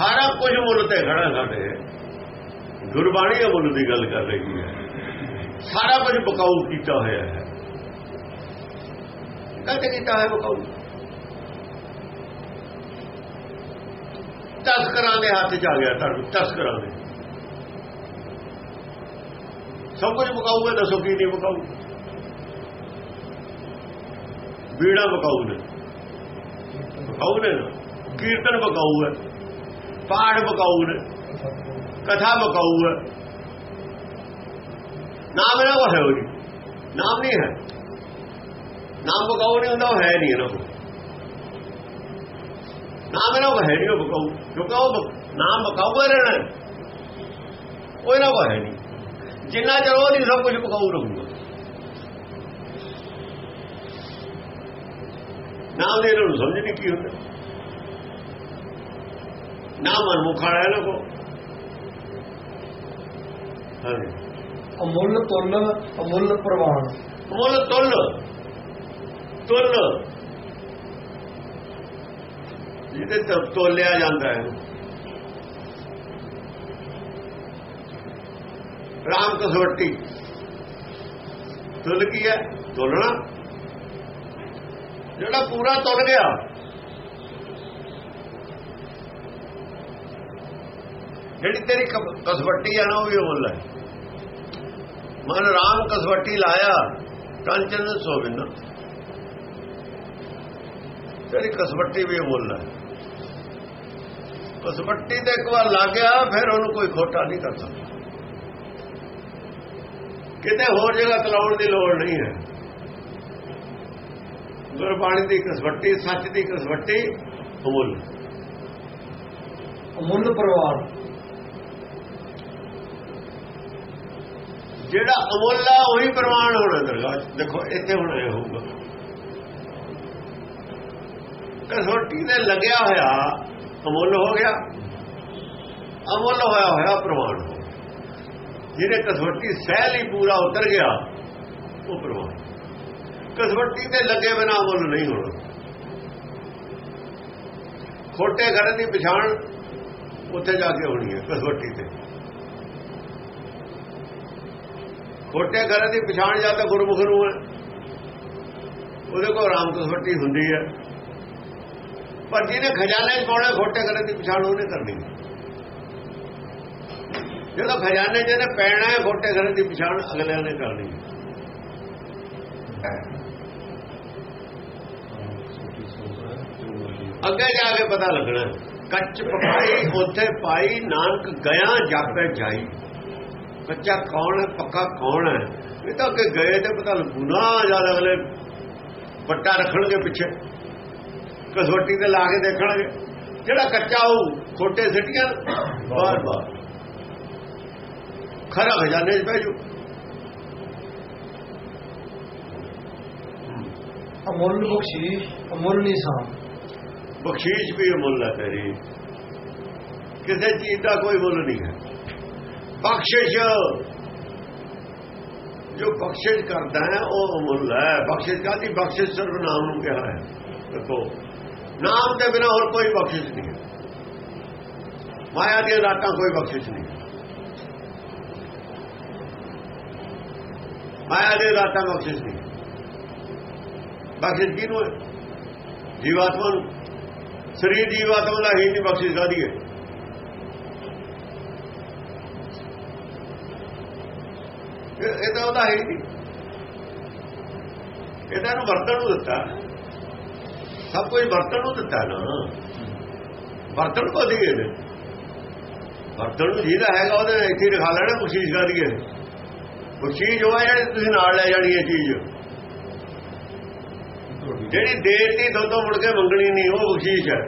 ਸਾਰਾ ਕੁਝ ਮੁੱਲ ਤੇ ਖੜਾ ਸਾਡੇ। ਗੁਰਬਾਣੀ ਅਮੁੱਲ ਦੀ ਗੱਲ ਕਰ ਰਹੀ ਹੈ। ਸਾਰਾ ਕੁਝ ਬਕਾਊ ਕੀਤਾ ਹੋਇਆ ਹੈ। ਕਦ ਕੀਤਾ ਹੈ ਬਕਾਊ। ਤਸਕਰਾਂ ਦੇ ਹੱਥ ਚ ਆ ਗਿਆ ਤੁਹਾਨੂੰ, ਤਸਕਰਾਂ ਦੇ। ਸਭ ਕੁਝ ਬਕਾਊ ਦੱਸੋ ਕੀ ਨਹੀਂ ਬਕਾਊ। ਬੀੜਾ ਬਕਾਊ ਨੇ। ਬਕਾਊ ਨੇ ਨਾ। ਕੀਰਤਨ ਬਕਾਊ ਹੈ। ਪਾਠ ਬਕਾਊ ਨੇ ਕਥਾ ਬਕਾਊ ਹੈ ਨਾਮ ਇਹਨਾਂ ਕੋਲ ਹੈ ਉਹ ਨਹੀਂ ਨਾਮ ਨਹੀਂ ਹੈ। ਨਾਮ ਬਕਾਊ ਨਹੀਂ ਹੁੰਦਾ, ਉਹ ਹੈ ਨਹੀਂ ਇਹਨਾਂ ਕੋਲ। ਨਾਮ ਇਹਨਾਂ ਕੋਲ ਹੈ ਨਹੀਂ, ਉਹ ਬਕਾਊ ਕਿਉਂਕਿ ਉਹ ਬ- ਨਾਮ ਬਕਾਊ ਹੀ ਰਹਿਣਾ ਉਹ ਇਹਨਾਂ ਕੋਲ ਹੈ ਨਹੀਂ। ਜਿੰਨਾ ਚਿਰ ਉਹ ਨਹੀਂ, ਸਭ ਕੁਝ ਬਕਾਊ ਰਹੂਗਾ ਨਾਮ ਦੇ ਇਹਨਾਂ ਨੂੰ ਸਮਝ ਨਹੀਂ ਕੀ ਹੁੰਦਾ। ਨਾਮ ਮਨਮੁਖ ਵਾਲਾ ਇਹਨਾਂ ਕੋ ਹਾਂਜੀ ਅਮੁੱਲ ਤੁੱਲ ਅਮੁੱਲ ਪ੍ਰਵਾਨ ਮੁੱਲ ਤੁੱਲ ਤੁੱਲ ਜਿਹਦੇ ਤੇ ਤੋਲਿਆ ਜਾਂਦਾ ਹੈ ਰਾਮ ਕਸਵੱਟੀ ਤੁੱਲ ਕੀ ਹੈ ਤੋਲਣਾ ਜਿਹੜਾ ਪੂਰਾ ਤੁੱਲ ਗਿਆ ਜਿਹੜੀ ਤੇਰੀ ਕ- ਕਸਵੱਟੀ ਹੈ ਨਾ, ਉਹ ਵੀ ਮੁੱਲ ਹੈ ਮਨ ਰਾਮ ਕਸਵੱਟੀ ਲਾਇਆ ਕੰਚਨ ਸੋਵਿੰਦ ਤੇਰੀ ਕਸਵੱਟੀ ਵੀ ਮੁੱਲ ਹੈ ਕਸਵੱਟੀ ਤੇ ਇੱਕ ਵਾਰ ਲੱਗ ਗਿਆ, ਫਿਰ ਉਹਨੂੰ ਕੋਈ ਖੋਟਾ ਨਹੀਂ ਕਰ ਸਕਦਾ ਕਿਤੇ ਹੋਰ ਜਗ੍ਹਾ ਕਲਾਉਣ ਦੀ ਲੋੜ ਨਹੀਂ ਹੈ। ਗੁਰਬਾਣੀ ਦੀ ਕਸਵੱਟੀ, ਸੱਚ ਦੀ ਕਸਵੱਟੀ, ਅਮੁੱਲ। ਅਮੁੱਲ ਪ੍ਰਵਾਨ ਜਿਹੜਾ ਅਮੁੱਲ ਆ ਉਹੀ ਪ੍ਰਮਾਣ ਹੋਣਾ ਦਰਗਾਹ ਦੇਖੋ, ਇੱਥੇ ਹੁਣ ਇਹ ਹੋਊਗਾ। ਕਸੌਟੀ ਤੇ ਲੱਗਿਆ ਹੋਇਆ ਅਮੁੱਲ ਹੋ ਗਿਆ। ਅਮੁੱਲ ਹੋਇਆ ਹੋਇਆ, ਪ੍ਰਮਾਣ ਹੋ ਜਿਹਨੇ ਕਸੌਟੀ ਸਹਿ ਲਈ ਪੂਰਾ ਉਤਰ ਗਿਆ, ਉਹ ਪ੍ਰਮਾਣ। ਕਸਵੱਟੀ ਤੇ ਲੱਗੇ ਬਿਨਾ ਅਮੁੱਲ ਨਹੀਂ ਹੋਣਾ। ਖੋਟੇ ਘਰ ਦੀ ਪਛਾਣ ਉੱਥੇ ਜਾ ਕੇ ਹੋਣੀ ਹੈ, ਕਸਵੱਟੀ ਤੇ। ਖੋਟੇ ਘਰ ਦੀ ਪਛਾਣ ਜਾਂ ਤਾਂ ਗੁਰਮੁਖ ਨੂੰ ਹੈ। ਉਹਦੇ ਕੋਲ ਰਾਮ ਕਸਵੱਟੀ ਹੁੰਦੀ ਹੈ। ਪਰ ਜਿਹਨੇ ਖਜ਼ਾਨੇ 'ਚ ਪਾਉਣਾ, ਖੋਟੇ ਘਰ ਦੀ ਪਛਾਣ ਉਹਨੇ ਕਰਨੀ। ਜਦੋਂ ਖਜ਼ਾਨੇ 'ਚ ਨੇ ਪੈਣਾ ਹੈ, ਖੋਟੇ ਘਰ ਦੀ ਪਛਾਣ ਅਗਲਿਆਂ ਨੇ ਕਰਨੀ। ਅੱਗੇ ਜਾ ਕੇ ਪਤਾ ਲੱਗਣਾ ਕੱਚ ਪਕਾਈ ਉੱਥੇ ਪਾਈ, ਨਾਨਕ ਗਿਆ, ਜਾਪੇ ਜਾਈ। ਕੱਚਾ ਕੌਣ ਹੈ ਪੱਕਾ ਕੌਣ ਹੈ ਇਹ ਤਾਂ ਕਿ ਗਏ ਤੇ ਪਤਾ ਲੱਗੂ ਨਾ ਜਦ ਅਗਲੇ ਪੱਟਾ ਰੱਖਣਗੇ ਪਿੱਛੇ ਕਸਵੱਟੀ ਤੇ ਲਾ ਕੇ ਦੇਖਣਗੇ ਜਿਹੜਾ ਕੱਚਾ ਉਹ ਖੋਟੇ ਸਿੱਟੀਆਂ ਬਾਰ ਬਾਰ ਖਰਾ ਖਜ਼ਾਨੇ 'ਚ ਪੈ ਜੂ ਅਮੁੱਲ ਬਖਸ਼ੀਸ਼ ਅਮੁੱਲ ਨਿਸ਼ਾਨ ਬਖਸ਼ੀਸ਼ ਵੀ ਮੁੱਲ ਹੈ ਤੇਰੀ ਕਿਸੇ ਚੀਜ਼ ਦਾ ਕੋਈ ਮੁੱਲ ਨਹੀਂ ਹੈ ਬਖਸ਼ਿਸ਼। ਜੋ ਬਖਸ਼ਿਸ਼ ਕਰਦਾ ਹੈ, ਉਹ ਮੁੱਲ ਹੈ। ਬਖਸ਼ਿਸ਼ ਕਾਦੀ ਬਖਸ਼ਿਸ਼ ਸਿਰਫ ਨਾਮ ਨੂੰ ਕਿਹਾ ਹੈ। ਦੇਖੋ, ਨਾਮ ਦੇ ਬਿਨਾ ਹੋਰ ਕੋਈ ਬਖਸ਼ਿਸ਼ ਨਹੀਂ ਹੈ। ਮਾਇਆ ਦੀਆਂ ਰਾਤਾਂ ਕੋਈ ਬਖਸ਼ਿਸ਼ ਨਹੀਂ। ਮਾਇਆ ਦੇ ਰਾਤਾਂ ਬਖਸ਼ਿਸ਼ ਨਹੀਂ। ਬਖਸ਼ਿਸ਼ ਕਿਹਨੂੰ ਜੀਵਾਤਮਾ ਨੂੰ। ਸਰੀਰ ਜੀਵਾਤਮਾ ਦਾ ਹੀ ਨਹੀਂ ਬਖਸ਼ਿਸ਼ ਕਾਦੀ ਹੈ? ਇਹ ਤਾਂ ਉਹਦਾ ਹੈ ਹੀ ਨਹੀਂ। ਇਹਦਾ ਨੂੰ ਵਰਤਣ ਨੂੰ ਦਿੱਤਾ। ਸਭ ਕੁਝ ਵਰਤਣ ਨੂੰ ਦਿੱਤਾ ਨਾ। ਵਰਤਣ ਕੋ ਦੀਏ ਨੇ ਵਰਤਣ ਨੂੰ ਜਿਹਦਾ ਹੈਗਾ ਉਹਦੇ ਇੱਥੇ ਰਖਾ ਲੈਣਾ ਬਖਸ਼ੀਸ਼ ਕਾਦੀ ਹੈ ਬਖਸ਼ੀਸ਼ ਉਹ ਹੈ ਜਿਹੜੀ ਤੁਸੀਂ ਨਾਲ ਲੈ ਜਾਣੀ ਹੈ ਚੀਜ਼। ਜਿਹੜੀ ਦੇਰ ਦੀ ਦੋਦੋਂ ਮੁੜ ਕੇ ਮੰਗਣੀ ਨਹੀਂ, ਉਹ ਬਖਸ਼ੀਸ਼ ਹੈ।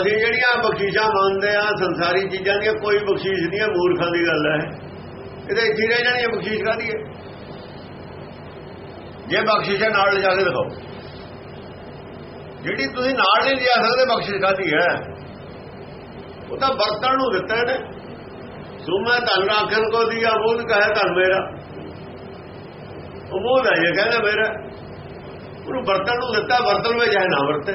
ਅਸੀਂ ਜਿਹੜੀਆਂ ਬਖਸ਼ੀਸ਼ਾਂ ਮੰਨਦੇ ਆ ਸੰਸਾਰੀ ਚੀਜ਼ਾਂ ਦੀਆਂ ਕੋਈ ਬਖਸ਼ੀਸ਼ ਨਹੀਂ ਹੈ, ਮੂਰਖਾਂ ਦੀ ਗੱਲ ਹੈ। ਇਹਦੇ ਇੱਥੇ ਰਹਿ ਜਾਣੀ ਹੈ ਬਖਸ਼ਿਸ਼ ਕਾਦੀ ਹੈ ਜੇ ਬਖਸ਼ੀਸ਼ਾਂ ਨਾਲ ਲਿਜਾ ਕੇ ਦਿਖਾਓ। ਜਿਹੜੀ ਤੁਸੀਂ ਨਾਲ ਨਹੀਂ ਲਿਆ ਸਕਦੇ, ਬਖਸ਼ਿਸ਼ ਕਾਦੀ ਹੈ ਉਹ ਤਾਂ ਵਰਤਣ ਨੂੰ ਦਿੱਤਾ ਨੇ ਸੁਮਾ ਧਨ ਰਾਖਣ ਕੋ ਦਿਆ ਬੁੱਧ ਕਹੇ ਧਨ ਮੇਰਾ। ਉਹ ਬੋਧ ਹੈ ਜੇ, ਕਹਿੰਦਾ ਮੇਰਾ। ਉਹਨੂੰ ਵਰਤਣ ਨੂੰ ਦਿੱਤਾ, ਵਰਤਣ ਵਿੱਚ ਹੈ ਨਾ ਵਰਤੇ।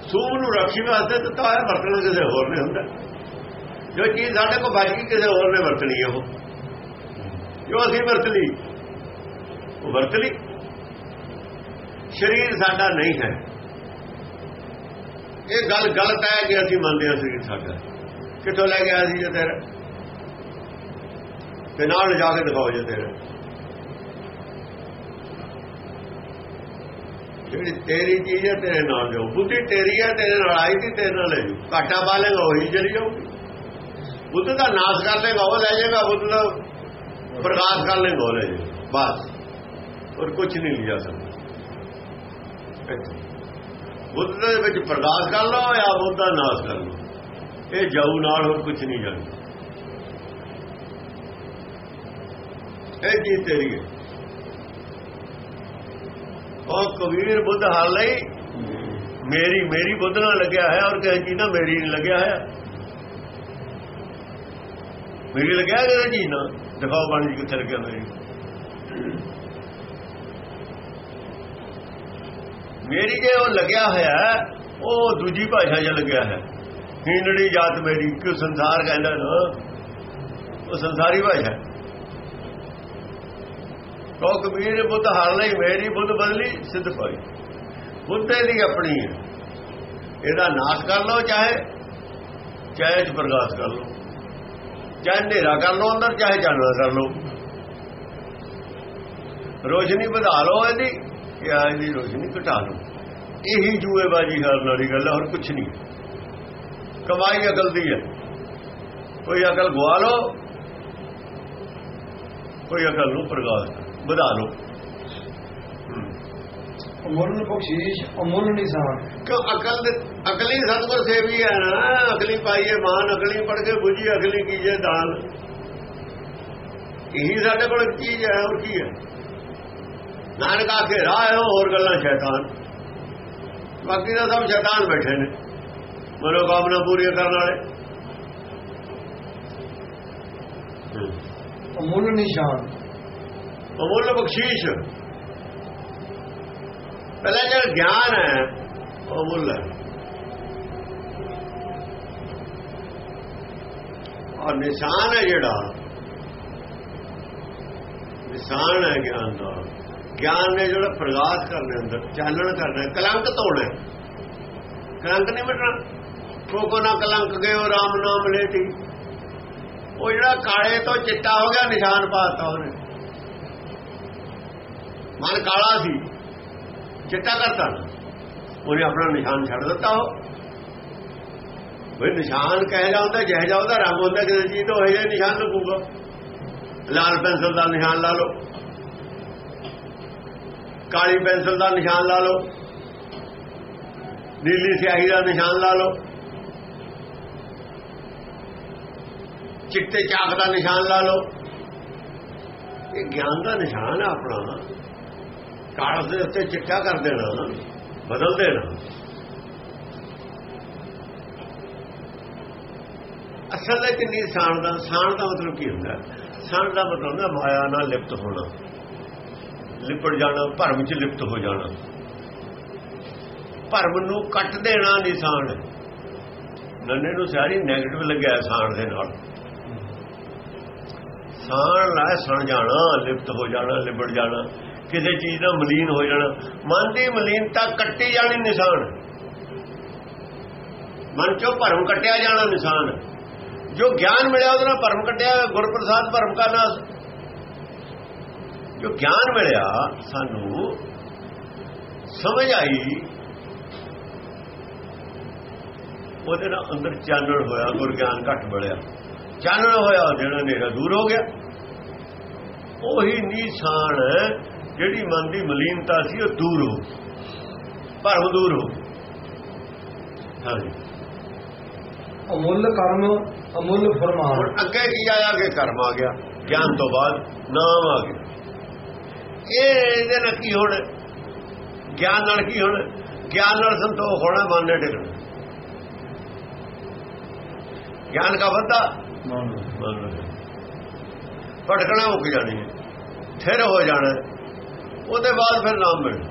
ਸੂਮ ਨੂੰ ਰੱਖੀ ਵਾਸਤੇ ਦਿੱਤਾ ਹੋਇਆ, ਵਰਤਣ ਕਿਸੇ ਹੋਰ ਨਹੀਂ ਹੁੰਦਾ। ਜੋ ਚੀਜ਼ ਸਾਡੇ ਕੋਲ ਬਚ ਗਈ, ਕਿਸੇ ਹੋਰ ਨੇ ਵਰਤਣੀ ਹੈ ਉਹ। ਜੋ ਅਸੀਂ ਵਰਤ ਲਈ, ਉਹ ਵਰਤ ਲਈ। ਸਰੀਰ ਸਾਡਾ ਨਹੀਂ ਹੈ। ਇਹ ਗੱਲ ਗਲਤ ਹੈ ਕਿ ਅਸੀਂ ਮੰਨਦੇ ਹਾਂ ਸਰੀਰ ਸਾਡਾ। ਕਿੱਥੋਂ ਲੈ ਗਿਆ ਸੀ ਜੇ ਤੇਰਾ? ਤੇ ਨਾਲ ਜਾ ਕੇ ਦਿਖਾਓ ਜੇ ਤੇਰਾ। ਜਿਹੜੀ ਤੇਰੀ ਚੀਜ਼ ਹੈ ਤੇਰੇ ਨਾਲ ਜਾਊ ਬੁੱਧੀ ਤੇਰੀ ਹੈ, ਤੇਰੇ ਨਾਲ ਆਈ ਸੀ, ਤੇਰੇ ਨਾਲ ਲੈ ਜੂ ਘਾਟਾ ਪਾਲੇਗਾ ਉਹੀ ਚਲੀ ਜਾਊਗੀ। ਬੁੱਧ ਦਾ ਨਾਸ਼ ਕਰ ਲੇਗਾ, ਉਹ ਲੈ ਜਾਏਗਾ, ਬੁੱਧ ਦਾ ਪ੍ਰਕਾਸ਼ ਕਰ ਲੇਗਾ ਉਹ ਲੈ ਜਾਏਗਾ ਬਸ। ਹੋਰ ਕੁਝ ਨਹੀਂ ਲਿਆ ਸਕਦਾ। ਬੁੱਧ ਦੇ ਵਿੱਚ ਪ੍ਰਕਾਸ਼ ਕਰ ਲਓ ਜਾਂ ਬੁੱਧ ਦਾ ਨਾਸ਼ ਕਰ ਲਓ। ਇਹ ਜਾਊ ਨਾਲ ਹੋਰ ਕੁਝ ਨਹੀਂ ਜਾਂਦਾ। ਇਹ ਚੀਜ਼ ਤੇਰੀ ਹੈ। ਉਹ ਕਬੀਰ ਬੁੱਧ ਹਾਲ ਲਈ ਮੇਰੀ ਮੇਰੀ ਬੁੱਧ ਨਾਲ ਲੱਗਿਆ ਹੈ ਔਰ ਕਹੇ ਜੀ ਨਾ ਮੇਰੀ ਨਹੀਂ ਲੱਗਿਆ ਹੈ ਮੇਰੀ ਲੱਗਿਆ ਕਿ ਜੀ ਨਾ। ਦਿਖਾਓ ਬਣ ਜੀ ਕਿੱਥੇ ਲੱਗਿਆ ਮੇਰੀ ਮੇਰੀ ਜੇ ਉਹ ਲੱਗਿਆ ਹੋਇਆ, ਉਹ ਦੂਜੀ ਭਾਸ਼ਾ 'ਚ ਲੱਗਿਆ ਹੈ। ਹੀਣੜੀ ਜਾਤ ਮੇਰੀ ਕਿ ਸੰਸਾਰ ਕਹਿੰਦਾ ਨਾ, ਉਹ ਸੰਸਾਰੀ ਭਾਸ਼ਾ ਕੋ ਕਬੀਰ, ਬੁੱਧ ਹਾਰ ਲਈ, ਮੇਰੀ ਬੁੱਧ ਬਦਲੀ, ਸਿੱਧ ਪਾਈ। ਬੁੱਧੇ ਦੀ ਆਪਣੀ ਹੈ। ਇਹਦਾ ਨਾਸ਼ ਕਰ ਲਓ ਚਾਹੇ ਚਾਹੇ ਚ ਪ੍ਰਗਾਸ ਕਰ ਲਓ। ਚਾਹੇ ਹਨੇਰਾ ਕਰ ਲਓ ਅੰਦਰ, ਚਾਹੇ ਚਾਨਣਾ ਕਰ ਲਓ। ਰੋਸ਼ਨੀ ਵਧਾ ਲਓ ਇਹਦੀ, ਜਾਂ ਇਹਦੀ ਰੋਸ਼ਨੀ ਘਟਾ ਲਓ। ਇਹੀ ਜੂਏਬਾਜੀ ਕਰਨ ਵਾਲੀ ਗੱਲ ਹੈ, ਹੋਰ ਕੁਝ ਨਹੀਂ। ਕਮਾਈ ਅਕਲ ਦੀ ਹੈ। ਕੋਈ ਅਕਲ ਗਵਾ ਲਓ, ਕੋਈ ਅਕਲ ਨੂੰ ਪ੍ਰਗਾਸ ਵਧਾ ਲਓ। ਅਮੁੱਲ ਬਖਸ਼ੀਸ਼ ਅਮੁੱਲ ਨਿਸ਼ਾਨ ਕਿਉਂ ਅਕਲ ਅਕਲੀ ਸਤਗੁਰ ਸੇਵੀ ਹੈ ਨਾ ਅਕਲੀ ਪਾਈਏ ਮਾਨ ਅਕਲੀ ਪੜ ਕੇ ਬੁਝੀ ਅਕਲੀ ਕੀਜੇ ਦਾਨ ਇਹੀ ਸਾਡੇ ਕੋਲ ਚੀਜ਼ ਹੈ ਹੋਰ ਕੀ ਹੈ? ਨਾਨਕ ਆਖੇ ਰਾਹ ਹੋਰ ਗੱਲਾਂ ਸ਼ੈਤਾਨ। ਬਾਕੀ ਦਾ ਸਭ ਸ਼ੈਤਾਨ ਬੈਠੇ ਨੇ ਮਨੋ ਕਾਮਨਾ ਪੂਰੀਆਂ ਕਰਨ ਵਾਲੇ। ਅਮੁੱਲ ਨਿਸ਼ਾਨ ਅਮੁੱਲ ਬਖਸ਼ੀਸ਼। ਪਹਿਲਾਂ ਜਿਹੜਾ ਗਿਆਨ ਹੈ, ਉਹ ਮੁੱਲ ਹੈ। ਔਰ ਨਿਸ਼ਾਨ ਹੈ ਜਿਹੜਾ, ਨਿਸ਼ਾਨ ਹੈ ਗਿਆਨ ਦਾ। ਗਿਆਨ ਨੇ ਜਿਹੜਾ ਪ੍ਰਗਾਸ ਕਰਨਾ ਅੰਦਰ, ਚਾਨਣ ਕਰਨਾ, ਕਲੰਕ ਧੋਣਾ ਕਲੰਕ ਨਹੀਂ ਮਿਟਣਾ। ਕੋ ਨਾ ਕਲੰਕ ਗਏ ਉਹ ਰਾਮ ਨਾਮ ਲੈਤੀ ਉਹ ਜਿਹੜਾ ਕਾਲੇ ਤੋਂ ਚਿੱਟਾ ਹੋ ਗਿਆ, ਨਿਸ਼ਾਨ ਪਾਤਾ ਉਹਨੇ। ਮਨ ਕਾਲਾ ਸੀ। ਚਿੱਟਾ ਕਰਤਾ। ਉਹਨੇ ਆਪਣਾ ਨਿਸ਼ਾਨ ਛੱਡ ਦਿੱਤਾ ਉਹ। ਵੀ ਨਿਸ਼ਾਨ ਕਹਿ ਜਾਂਦਾ ਜਿਹੇ ਜਾ ਉਹਦਾ ਰੰਗ ਹੁੰਦਾ, ਕਿਸੇ ਚੀਜ਼ ਤੋਂ ਹੋਏ ਨਿਸ਼ਾਨ ਲੱਗੂਗਾ। ਲਾਲ ਪੈਨਸਲ ਦਾ ਨਿਸ਼ਾਨ ਲਾ ਲਓ। ਕਾਲੀ ਪੈਨਸਲ ਦਾ ਨਿਸ਼ਾਨ ਲਾ ਲਓ। ਨੀਲੀ ਸਿਆਹੀ ਦਾ ਨਿਸ਼ਾਨ ਲਾ ਲਓ। ਚਿੱਟੇ ਚਾਕ ਦਾ ਨਿਸ਼ਾਨ ਲਾ ਲਓ। ਇਹ ਗਿਆਨ ਦਾ ਨਿਸ਼ਾਨ ਹੈ ਆਪਣਾ ਕਾਲਸ ਦੇ ਉੱਤੇ ਚਿੱਟਾ ਕਰ ਦੇਣਾ ਬਦਲ ਦੇਣਾ। ਅਸਲ ਵਿੱਚ ਨਹੀਂ ਸਾਣ ਦਾ ਸਾਣ ਦਾ ਮਤਲਬ ਕੀ ਹੁੰਦਾ? ਸਾਣ ਦਾ ਮਤਲਬ ਹੁੰਦਾ ਮਾਇਆ ਨਾਲ ਲਿਪਤ ਹੋਣਾ। ਲਿਪੜ ਜਾਣਾ, ਭਰਮ ਚ ਲਿਪਤ ਹੋ ਜਾਣਾ। ਭਰਮ ਨੂੰ ਕੱਟ ਦੇਣਾ ਨਿਸ਼ਾਨ ਨੰਨੇ ਨੂੰ ਸਾਰੀ ਨੈਗੇਟਿਵ ਲੱਗਿਆ ਸਾਣ ਦੇ ਨਾਲ। ਸਾਣ ਲੈ ਸਣ ਜਾਣਾ, ਲਿਪਤ ਹੋ ਜਾਣਾ, ਲਿਬੜ ਜਾਣਾ। ਕਿਸੇ ਚੀਜ਼ ਦਾ ਮਲੀਨ ਹੋ ਜਾਣਾ। ਮਨ ਦੀ ਮਲੀਨਤਾ ਕੱਟੀ ਜਾਣੀ ਨਿਸ਼ਾਨ। ਮਨ ਚੋਂ ਭਰਮ ਕੱਟਿਆ ਜਾਣਾ ਨਿਸ਼ਾਨ। ਜੋ ਗਿਆਨ ਮਿਲਿਆ ਉਹਦੇ ਨਾਲ ਭਰਮ ਕੱਟਿਆ, ਗੁਰਪ੍ਰਸਾਦ ਭਰਮ ਕਾ ਨਾਸ ਜੋ ਗਿਆਨ ਮਿਲਿਆ ਸਾਨੂੰ, ਸਮਝ ਆਈ, ਉਹਦੇ ਨਾਲ ਅੰਦਰ ਚਾਨਣ ਹੋਇਆ, ਗੁਰ ਗਿਆਨ ਘਟ ਬੜਿਆ। ਚਾਨਣ ਹੋਇਆ, ਜਿਹੜਾ ਹਨੇਰਾ ਦੂਰ ਹੋ ਗਿਆ। ਉਹੀ ਨਿਸ਼ਾਨ ਜਿਹੜੀ ਮਨ ਦੀ ਮਲੀਨਤਾ ਸੀ ਉਹ ਦੂਰ ਹੋ ਭਰਮ ਦੂਰ ਹੋ ਹਾਂਜੀ। ਅਮੁੱਲ ਕਰਮ ਅਮੁੱਲ ਫਰਮਾਨ। ਹੁਣ ਅੱਗੇ ਕੀ ਆਇਆ ਕਿ ਕਰਮ ਆ ਗਿਆ? ਗਿਆਨ ਤੋਂ ਬਾਅਦ ਨਾਮ ਆ ਗਿਆ। ਇਹ ਇਹਦੇ ਨਾਲ ਕੀ ਹੋਣਾ? ਗਿਆਨ ਨਾਲ ਕੀ ਹੋਣਾ? ਗਿਆਨ ਨਾਲ ਸੰਤੋਖ ਹੋਣਾ ਮਨ ਨੇ ਟਿਕਣਾ ਗਿਆਨ ਦਾ ਵੱਧਾ ਭਟਕਣਾ ਮੁੱਕ ਜਾਣੀ ਹੈ। ਥਿਰ ਹੋ ਜਾਣਾ। ਉਹਦੇ ਬਾਅਦ ਫਿਰ ਨਾਮ ਮਿਲਣਾ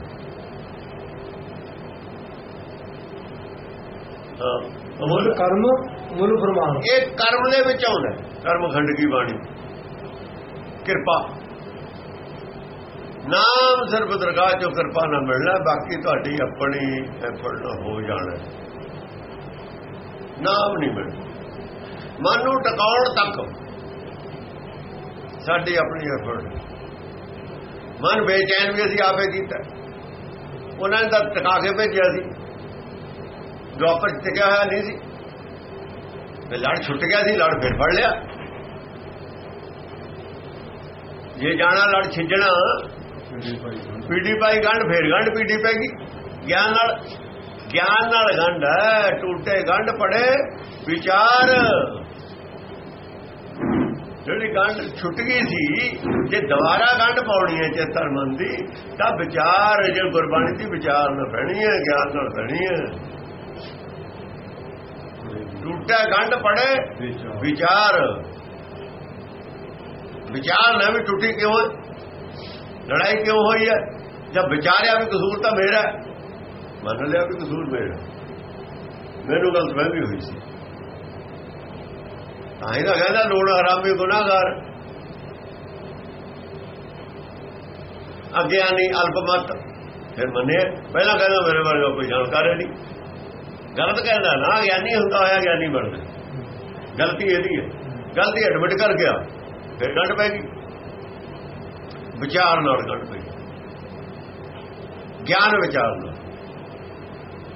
ਅਮੁੱਲ ਕਰਮ ਅਮੁੱਲ ਫਰਮਾਨ ਇਹ ਕਰਮ ਦੇ ਵਿੱਚ ਆਉਂਦਾ ਕਰਮ ਖੰਡ ਕੀ ਬਾਣੀ? ਕਿਰਪਾ। ਨਾਮ ਸਿਰਫ ਦਰਗਾਹ ਚੋਂ ਕਿਰਪਾ ਨਾ ਮਿਲਣਾ ਬਾਕੀ ਤੁਹਾਡੀ ਆਪਣੀ ਐਫਰਟ ਨਾਲ ਹੋ ਜਾਣਾ ਨਾਮ ਨਹੀਂ ਮਿਲਣਾ। ਮਨ ਨੂੰ ਟਿਕਾਉਣ ਤੱਕ ਸਾਡੀ ਆਪਣੀ ਐਫਰਟ ਮਨ ਬੇਚੈਨ ਵੀ ਅਸੀਂ ਆਪੇ ਕੀਤਾ। ਉਹਨਾਂ ਨੇ ਤਾਂ ਟਿਕਾ ਕੇ ਭੇਜਿਆ ਸੀ। ਦੁਆਪਰ ਚ ਟਿਕਿਆ ਹੋਇਆ ਨਹੀਂ ਸੀ। ਤੇ ਲੜ ਛੁੱਟ ਗਿਆ ਸੀ, ਲੜ ਫਿਰ ਫੜ ਲਿਆ। ਜੇ ਜਾਣਾ, ਲੜ ਛਿੰਝਣਾ ਪੀੜੀ ਪਾਈ ਗੰਢ, ਫੇਰ ਗੰਢ ਪੀਡੀ ਪੈ ਗਈ। ਗਿਆਨ ਨਾਲ ਗਿਆਨ ਨਾਲ ਗੰਢ ਹੈ, ਟੂਟੇ ਗੰਢ ਪੜੇ, ਵਿਚਾਰ ਜਿਹੜੀ ਗੰਢ ਛੁੱਟ ਗਈ ਸੀ ਜੇ ਦੁਬਾਰਾ ਗੰਢ ਪਾਉਣੀ ਹੈ ਚੇਤਰ ਮਨ ਦੀ ਤਾਂ ਵਿਚਾਰ ਜੇ ਗੁਰਬਾਣੀ ਦੀ ਵਿਚਾਰ ਨਾਲ ਬਣੀ ਹੈ ਗਿਆਨ ਨਾਲ ਬਣੀ ਹੈ। ਟੂਟਾ ਗੰਢ ਪੜੇ ਵਿਚਾਰ। ਵਿਚਾਰ। ਨਾ ਵੀ ਟੁੱਟੀ ਕਿਉਂ ਲੜਾਈ ਕਿਉਂ ਹੋਈ ਹੈ? ਜਦ ਵਿਚਾਰਿਆ ਵੀ ਕਸੂਰ ਤਾਂ ਮੇਰਾ ਮੰਨ ਲਿਆ ਵੀ ਕਸੂਰ ਮੇਰਾ ਮੈਨੂੰ ਗਲਤ ਫਹਿਮੀ ਹੋਈ ਸੀ। ਤਾਂ ਇਹਦਾ ਕਹਿੰਦਾ ਲੋੜ ਹਰਾਮੀ ਗੁਨਾਹਗਾਰ ਅਗਿਆਨੀ ਅਲਪਮਤ ਫਿਰ ਮੰਨੇ, ਪਹਿਲਾਂ ਕਹਿੰਦਾ ਮੇਰੇ ਬਾਰੇ ਕੋਈ ਜਾਣਕਾਰੀ ਨਹੀਂ। ਗਲਤ ਕਹਿੰਦਾ, ਨਾ ਗਿਆਨੀ ਹੁੰਦਾ ਹੋਇਆ ਗਿਆਨੀ ਬਣਦਾ। ਗਲਤੀ ਇਹਦੀ ਹੈ। ਗਲਤੀ ਐਡਮਿਟ ਕਰ ਗਿਆ, ਫਿਰ ਡੰਡ ਪੈ ਗਈ। ਵਿਚਾਰ ਨਾਲ ਡੰਡ ਪਈ ਗਿਆਨ ਵਿਚਾਰ ਨਾਲ।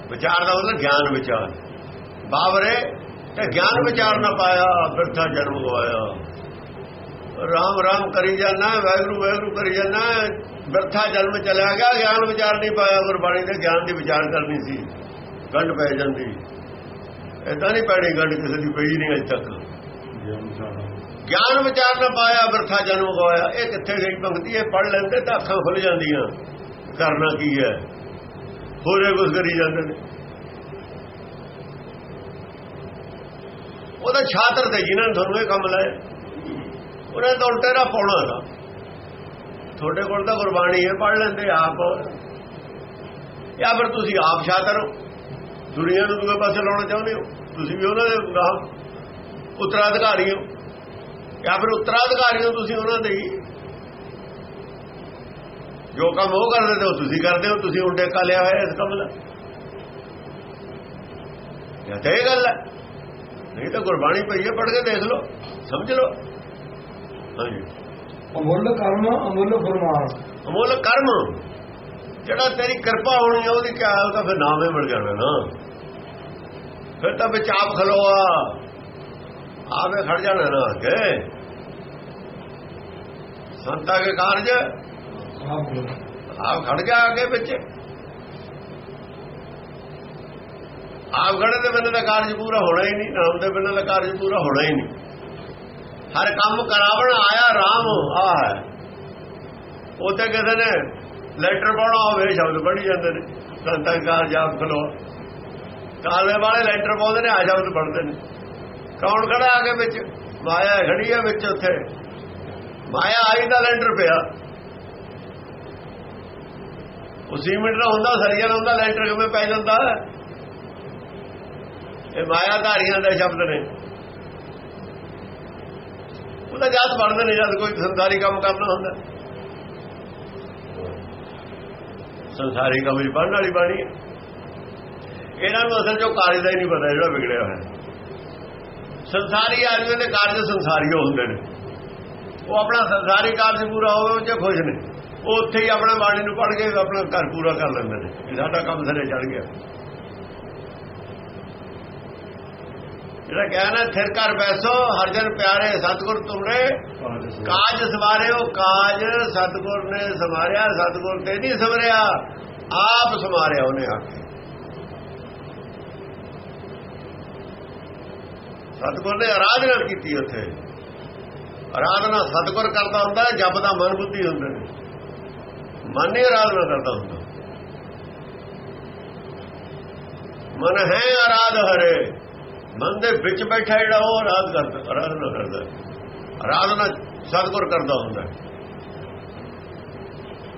ਵਿਚਾਰ ਦਾ ਮਤਲਬ ਗਿਆਨ ਵਿਚਾਰ। ਬਾਬਰੇ ਤੇ ਗਿਆਨ ਵਿਚਾਰ ਨਾ ਪਾਇਆ, ਬਿਰਥਾ ਜਨਮ ਗਵਾਇਆ। ਰਾਮ ਰਾਮ ਕਰੀ ਜਾਣਾ ਵੈਗਰੂ ਵੈਗਰੂ ਕਰੀ ਜਾਣਾ ਬਿਰਥਾ ਜਨਮ ਚਲਾ ਗਿਆ, ਗਿਆਨ ਵਿਚਾਰ ਨਹੀਂ ਪਾਇਆ, ਗੁਰਬਾਣੀ ਦੇ ਗਿਆਨ ਦੀ ਵਿਚਾਰ ਕਰਨੀ ਸੀ, ਗੰਢ ਪੈ ਜਾਂਦੀ। ਐਦਾਂ ਨਹੀਂ ਪੈਣੀ ਗੰਢ, ਕਿਸੇ ਦੀ ਪਈ ਨਹੀਂ ਅਜੇ ਤੱਕ। ਗਿਆਨ ਵਿਚਾਰ ਨਾ ਪਾਇਆ, ਬਿਰਥਾ ਜਨਮ ਗਵਾਇਆ। ਇਹ ਕਿੱਥੇ ਗਈ ਭਗਤੀ? ਇਹ ਪੜ ਲੈਂਦੇ ਤਾਂ ਅੱਖਾਂ ਖੁੱਲ ਜਾਂਦੀਆਂ। ਕਰਨਾ ਕੀ ਹੈ? ਹੋਰੇ ਕੁਝ ਕਰੀ ਜਾਂਦੇ ਨੇ। ਉਹਦਾ ਛਾਤਰ ਤੇ ਜਿਨ੍ਹਾਂ ਨੇ ਤੁਹਾਨੂੰ ਇਹ ਕੰਮ ਲਾਇਆ। ਉਹਨਾਂ ਦਾ ਉਲਟੇਰਾ ਪਾਉਣਾ ਦਾ ਤੁਹਾਡੇ ਕੋਲ ਤਾਂ ਗੁਰਬਾਣੀ ਹੈ ਪੜ ਲੈਂਦੇ ਆਪ। ਜਾਂ ਫਿਰ ਤੁਸੀਂ ਆਪ ਛਾਤਰ ਹੋ। ਦੁਨੀਆ ਨੂੰ ਦੂਏ ਪਾਸੇ ਲਾਉਣਾ ਚਾਹੁੰਦੇ ਹੋ। ਤੁਸੀਂ ਵੀ ਉਹਨਾਂ ਦੇ ਗਾਹ ਉਤਰਾਧਿਕਾਰੀ ਹੋ। ਜਾਂ ਫਿਰ ਉਤਰਾਧਿਕਾਰੀ ਹੋ ਤੁਸੀਂ ਉਹਨਾਂ ਦੇ ਹੀ। ਜੋ ਕੰਮ ਉਹ ਕਰਦੇ ਤੇ ਉਹ ਤੁਸੀਂ ਕਰਦੇ ਹੋ। ਤੁਸੀਂ ਉਲਟੇ ਕਾ ਲਿਆ ਹੋਇਆ ਇਸ ਕੰਮ ਦਾ। ਇਹ ਤਾਂ ਇਹ ਗੱਲ ਹੈ। ਨਹੀਂ ਤਾਂ ਗੁਰਬਾਣੀ ਪਈ ਹੈ ਪੜ੍ਹ ਕੇ ਦੇਖ ਲਓ ਸਮਝ ਲਓ। ਹਾਂਜੀ। ਅਮੁੱਲ ਕਰਮ ਅਮੁੱਲ ਫਰਮਾਨ ਅਮੁੱਲ ਕਰਮ ਜਿਹੜਾ ਤੇਰੀ ਕਿਰਪਾ ਹੋਣੀ ਹੈ ਉਹਦੀ ਕਿਆ ਉਹਦਾ ਫਿਰ ਨਾਮੇ ਮਿਲ ਜਾਣਾ ਨਾ। ਫਿਰ ਤਾਂ ਵਿੱਚ ਆਪ ਖਲੋਆ ਆਵੇ ਖੜ ਜਾਣਾ ਨਾ ਅੱਗੇ। ਸੰਤਾ ਕੇ ਕਾਰਜ ਆਪ। ਆਪ ਖੜ ਗਿਆ ਅੱਗੇ ਵਿੱਚ। ਆਪ ਖੜੇ ਦੇ ਬਿਨਾਂ ਦਾ ਕਾਰਜ ਪੂਰਾ ਹੋਣਾ ਹੀ ਨਹੀਂ ਨਾਮ ਦੇ ਬਿਨਾਂ ਦਾ ਕਾਰਜ ਪੂਰਾ ਹੋਣਾ ਹੀ ਨਹੀਂ। ਹਰ ਕੰਮ ਕਰਾਵਣ ਆਇਆ, ਰਾਮ ਆ ਹੈ। ਉੱਥੇ ਕਿਸੇ ਨੇ ਲੈਟਰ ਪਾਉਣਾ ਹੋਵੇ ਸ਼ਬਦ ਪੜ੍ਹੀ ਜਾਂਦੇ ਨੇ। ਸੰਤਾਂ ਕਾਰਜ ਆਪ ਖਲੋ। ਕਾਲੇ ਵਾਲੇ ਲੈਟਰ ਪਾਉਂਦੇ ਨੇ ਆ ਸ਼ਬਦ ਪੜ੍ਹਦੇ ਨੇ। ਕੌਣ ਖੜਾ ਆ ਕੇ ਵਿੱਚ? ਮਾਇਆ ਖੜੀ ਹੈ ਵਿੱਚ ਉੱਥੇ। ਮਾਇਆ ਆਈ ਦਾ ਲੈਂਟਰ ਪਿਆ। ਉਹ ਸੀਮਿੰਟ ਦਾ ਹੁੰਦਾ ਸਰੀਆ ਦਾ ਹੁੰਦਾ, ਲੈਂਟਰ ਕਿਵੇਂ ਪੈ ਜਾਂਦਾ? ਇਹ ਮਾਇਆ ਧਾਰੀਆਂ ਦੇ ਸ਼ਬਦ ਨੇ। ਉਹਦਾ ਜਾਤ ਬਣਦੇ ਨੇ, ਜਦ ਕੋਈ ਸੰਸਾਰੀ ਕੰਮ ਕਰਨਾ ਹੁੰਦਾ। ਸੰਸਾਰੀ ਕੰਮ ਵਿੱਚ ਪੜਨ ਵਾਲੀ ਬਾਣੀ ਹੈ। ਇਹਨਾਂ ਨੂੰ ਅਸਲ ਚੋਂ ਕਾਰਜ ਦਾ ਹੀ ਨਹੀਂ ਪਤਾ ਜਿਹੜਾ ਵਿਗੜਿਆ ਹੋਇਆ। ਸੰਸਾਰੀ ਆਦਮੀ ਦੇ ਕਾਰਜ ਸੰਸਾਰੀ ਹੁੰਦੇ ਨੇ। ਉਹ ਆਪਣਾ ਸੰਸਾਰੀ ਕਾਰਜ ਪੂਰਾ ਹੋਵੇ, ਉਹ ਚ ਖੁਸ਼ ਨੇ। ਉਹ ਉੱਥੇ ਹੀ ਆਪਣਾ ਬਾਣੀ ਨੂੰ ਪੜ੍ਹ ਕੇ ਆਪਣਾ ਘਰ ਪੂਰਾ ਕਰ ਲੈਂਦੇ ਨੇ। ਸਾਡਾ ਕੰਮ ਸਰੇ ਚੜ ਗਿਆ। ਜਿਹੜਾ ਕਹਿਣਾ ਥਿਰ ਕਰ ਬੈਸੋ ਹਰ ਜਨ ਪਿਆਰੇ ਸਤਿਗੁਰ ਤੁਮਰੇ। ਕਾਜ ਸਵਾਰਿਓ। ਕਾਜ ਸਤਿਗੁਰ ਨੇ ਸਵਾਰਿਆ ਸਤਿਗੁਰ ਤੇ ਨਹੀਂ ਸਵਰਿਆ ਆਪ ਸਵਾਰਿਆ ਉਹਨੇ ਆ ਸਤਿਗੁਰ ਨੇ ਆਰਾਧਨਾ ਕੀਤੀ ਉੱਥੇ। ਆਰਾਧਨਾ ਸਤਿਗੁਰ ਕਰਦਾ ਹੁੰਦਾ ਜਪ ਦਾ ਮਨ ਬੁੱਧੀ ਹੁੰਦੇ ਨੇ। ਮਨ ਹੀ ਆਰਾਧਨਾ ਕਰਦਾ ਹੁੰਦਾ। ਮਨ ਹੈ ਆਰਾਧ ਹਰੇ। ਮਨ ਦੇ ਵਿੱਚ ਬੈਠਾ ਜਿਹੜਾ ਉਹ ਆਰਾਧ ਕਰਦਾ ਆਰਾਧਨਾ ਕਰਦਾ। ਆਰਾਧਨਾ ਸਤਿਗੁਰ ਕਰਦਾ ਹੁੰਦਾ।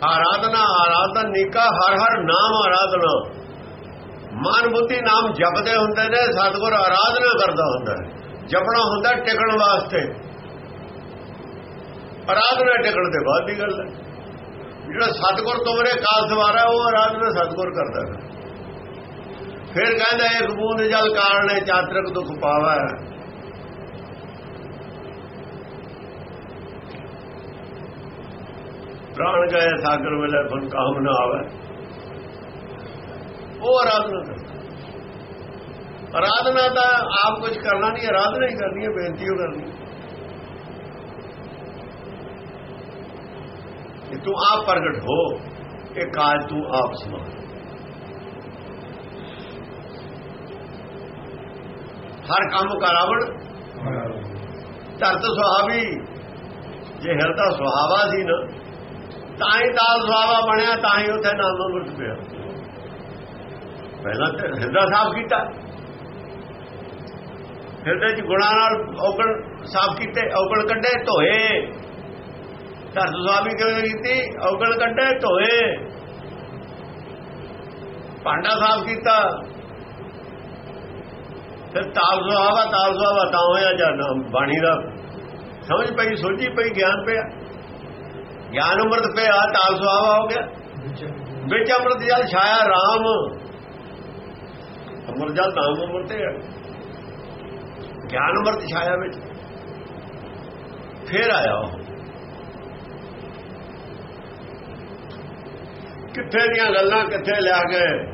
ਆਰਾਧਨਾ, ਆਰਾਧਨ ਨਿਕਾ, ਹਰ ਹਰ ਨਾਮ ਆਰਾਧਨਾ। ਮਨ ਬੁੱਧੀ ਨਾਮ ਜਪਦੇ ਹੁੰਦੇ ਨੇ, ਸਤਿਗੁਰ ਆਰਾਧਨਾ ਕਰਦਾ ਹੁੰਦਾ। ਜਪਣਾ ਹੁੰਦਾ ਟਿਕਣ ਵਾਸਤੇ। ਆਰਾਧਨਾ ਟਿਕਣ ਦੇ ਬਾਅਦ ਦੀ ਗੱਲ ਹੈ। ਜਿਹੜਾ ਸਤਿਗੁਰ ਤੁਮਰੇ ਕਾਲ ਸਵਾਰਾ ਉਹ ਆਰਾਧਨਾ ਸਤਿਗੁਰ ਕਰਦਾ। ਹੈ ਫਿਰ ਕਹਿੰਦਾ ਇੱਕ ਬੂੰਦ ਜਲ ਕਾਰਣੇ ਚਾਤਰਕ ਦੁਖ ਪਾਵਾ। ਪ੍ਰਾਣ ਗਏ ਸਾਗਰ ਵੇਲੇ ਫਨ ਕਾਮ ਨਾ ਆਵੇ। ਉਹ ਆਰਾਧਨਾ ਕਰਦਾ। ਆਰਾਧਨਾ ਦਾ ਆਪ ਕੁਝ ਕਰਨਾ ਨਹੀਂ, ਆਰਾਧਨਾ ਹੀ ਕਰਨੀ ਹੈ, ਬੇਨਤੀ ਉਹ ਕਰਨੀ। ਕਿ ਤੂੰ ਆਪ ਪ੍ਰਗਟ ਹੋ, ਇਹ ਕਾਜ ਤੂੰ ਆਪ ਸਮਾਨ ਹਰ ਕੰਮ ਕਰਾਵਣ। ਧਰਤ ਸੁਹਾਵੀ। ਜੇ ਹਿਰਦਾ ਸੁਹਾਵਾ ਸੀ ਨਾ, ਤਾਂ ਹੀ ਦਾਲ ਸੁਹਾਵਾ ਬਣਿਆ, ਤਾਂ ਹੀ ਉੱਥੇ ਨਾਮ ਅੰਮ੍ਰਿਤ ਪਿਆ। ਪਹਿਲਾਂ ਤੇ ਹਿਰਦਾ ਸਾਫ਼ ਕੀਤਾ। ਹਿਰਦੇ ਚ ਗੁਣਾ ਨਾਲ ਔਗਣ ਸਾਫ਼ ਕੀਤੇ, ਔਗਣ ਕੱਢੇ, ਧੋਏ। ਧਰਤ ਸੁਹਾਵੀ ਕਿਵੇਂ ਕੀਤੀ? ਔਗਣ ਕੱਢੇ, ਧੋਏ। ਭਾਂਡਾ ਸਾਫ਼ ਕੀਤਾ। ਫਿਰ ਤਾਲ ਸੁਹਾਵਾ ਤਾਲ ਸੁਹਾਵਾ ਤਾਂ ਹੋਇਆ ਜਾਂ ਨਾਮ ਬਾਣੀ ਦਾ। ਸਮਝ ਪਈ ਸੋਝੀ ਪਈ ਗਿਆਨ ਪਿਆ। ਗਿਆਨ ਅੰਮ੍ਰਿਤ ਪਿਆ ਤਾਲ ਸੁਹਾਵਾ ਹੋ ਗਿਆ। ਵਿੱਚ ਅੰਮ੍ਰਿਤ ਜਲ ਛਾਇਆ RAM ਅੰਮ੍ਰਿਤ ਜਲ ਨਾਮ ਅੰਮ੍ਰਿਤ ਹੈ। ਗਿਆਨ ਅੰਮ੍ਰਿਤ ਛਾਇਆ ਵਿੱਚ। ਫੇਰ ਆਇਆ ਉਹ। ਕਿੱਥੇ ਦੀਆਂ ਗੱਲਾਂ ਕਿੱਥੇ ਲਿਆ ਕੇ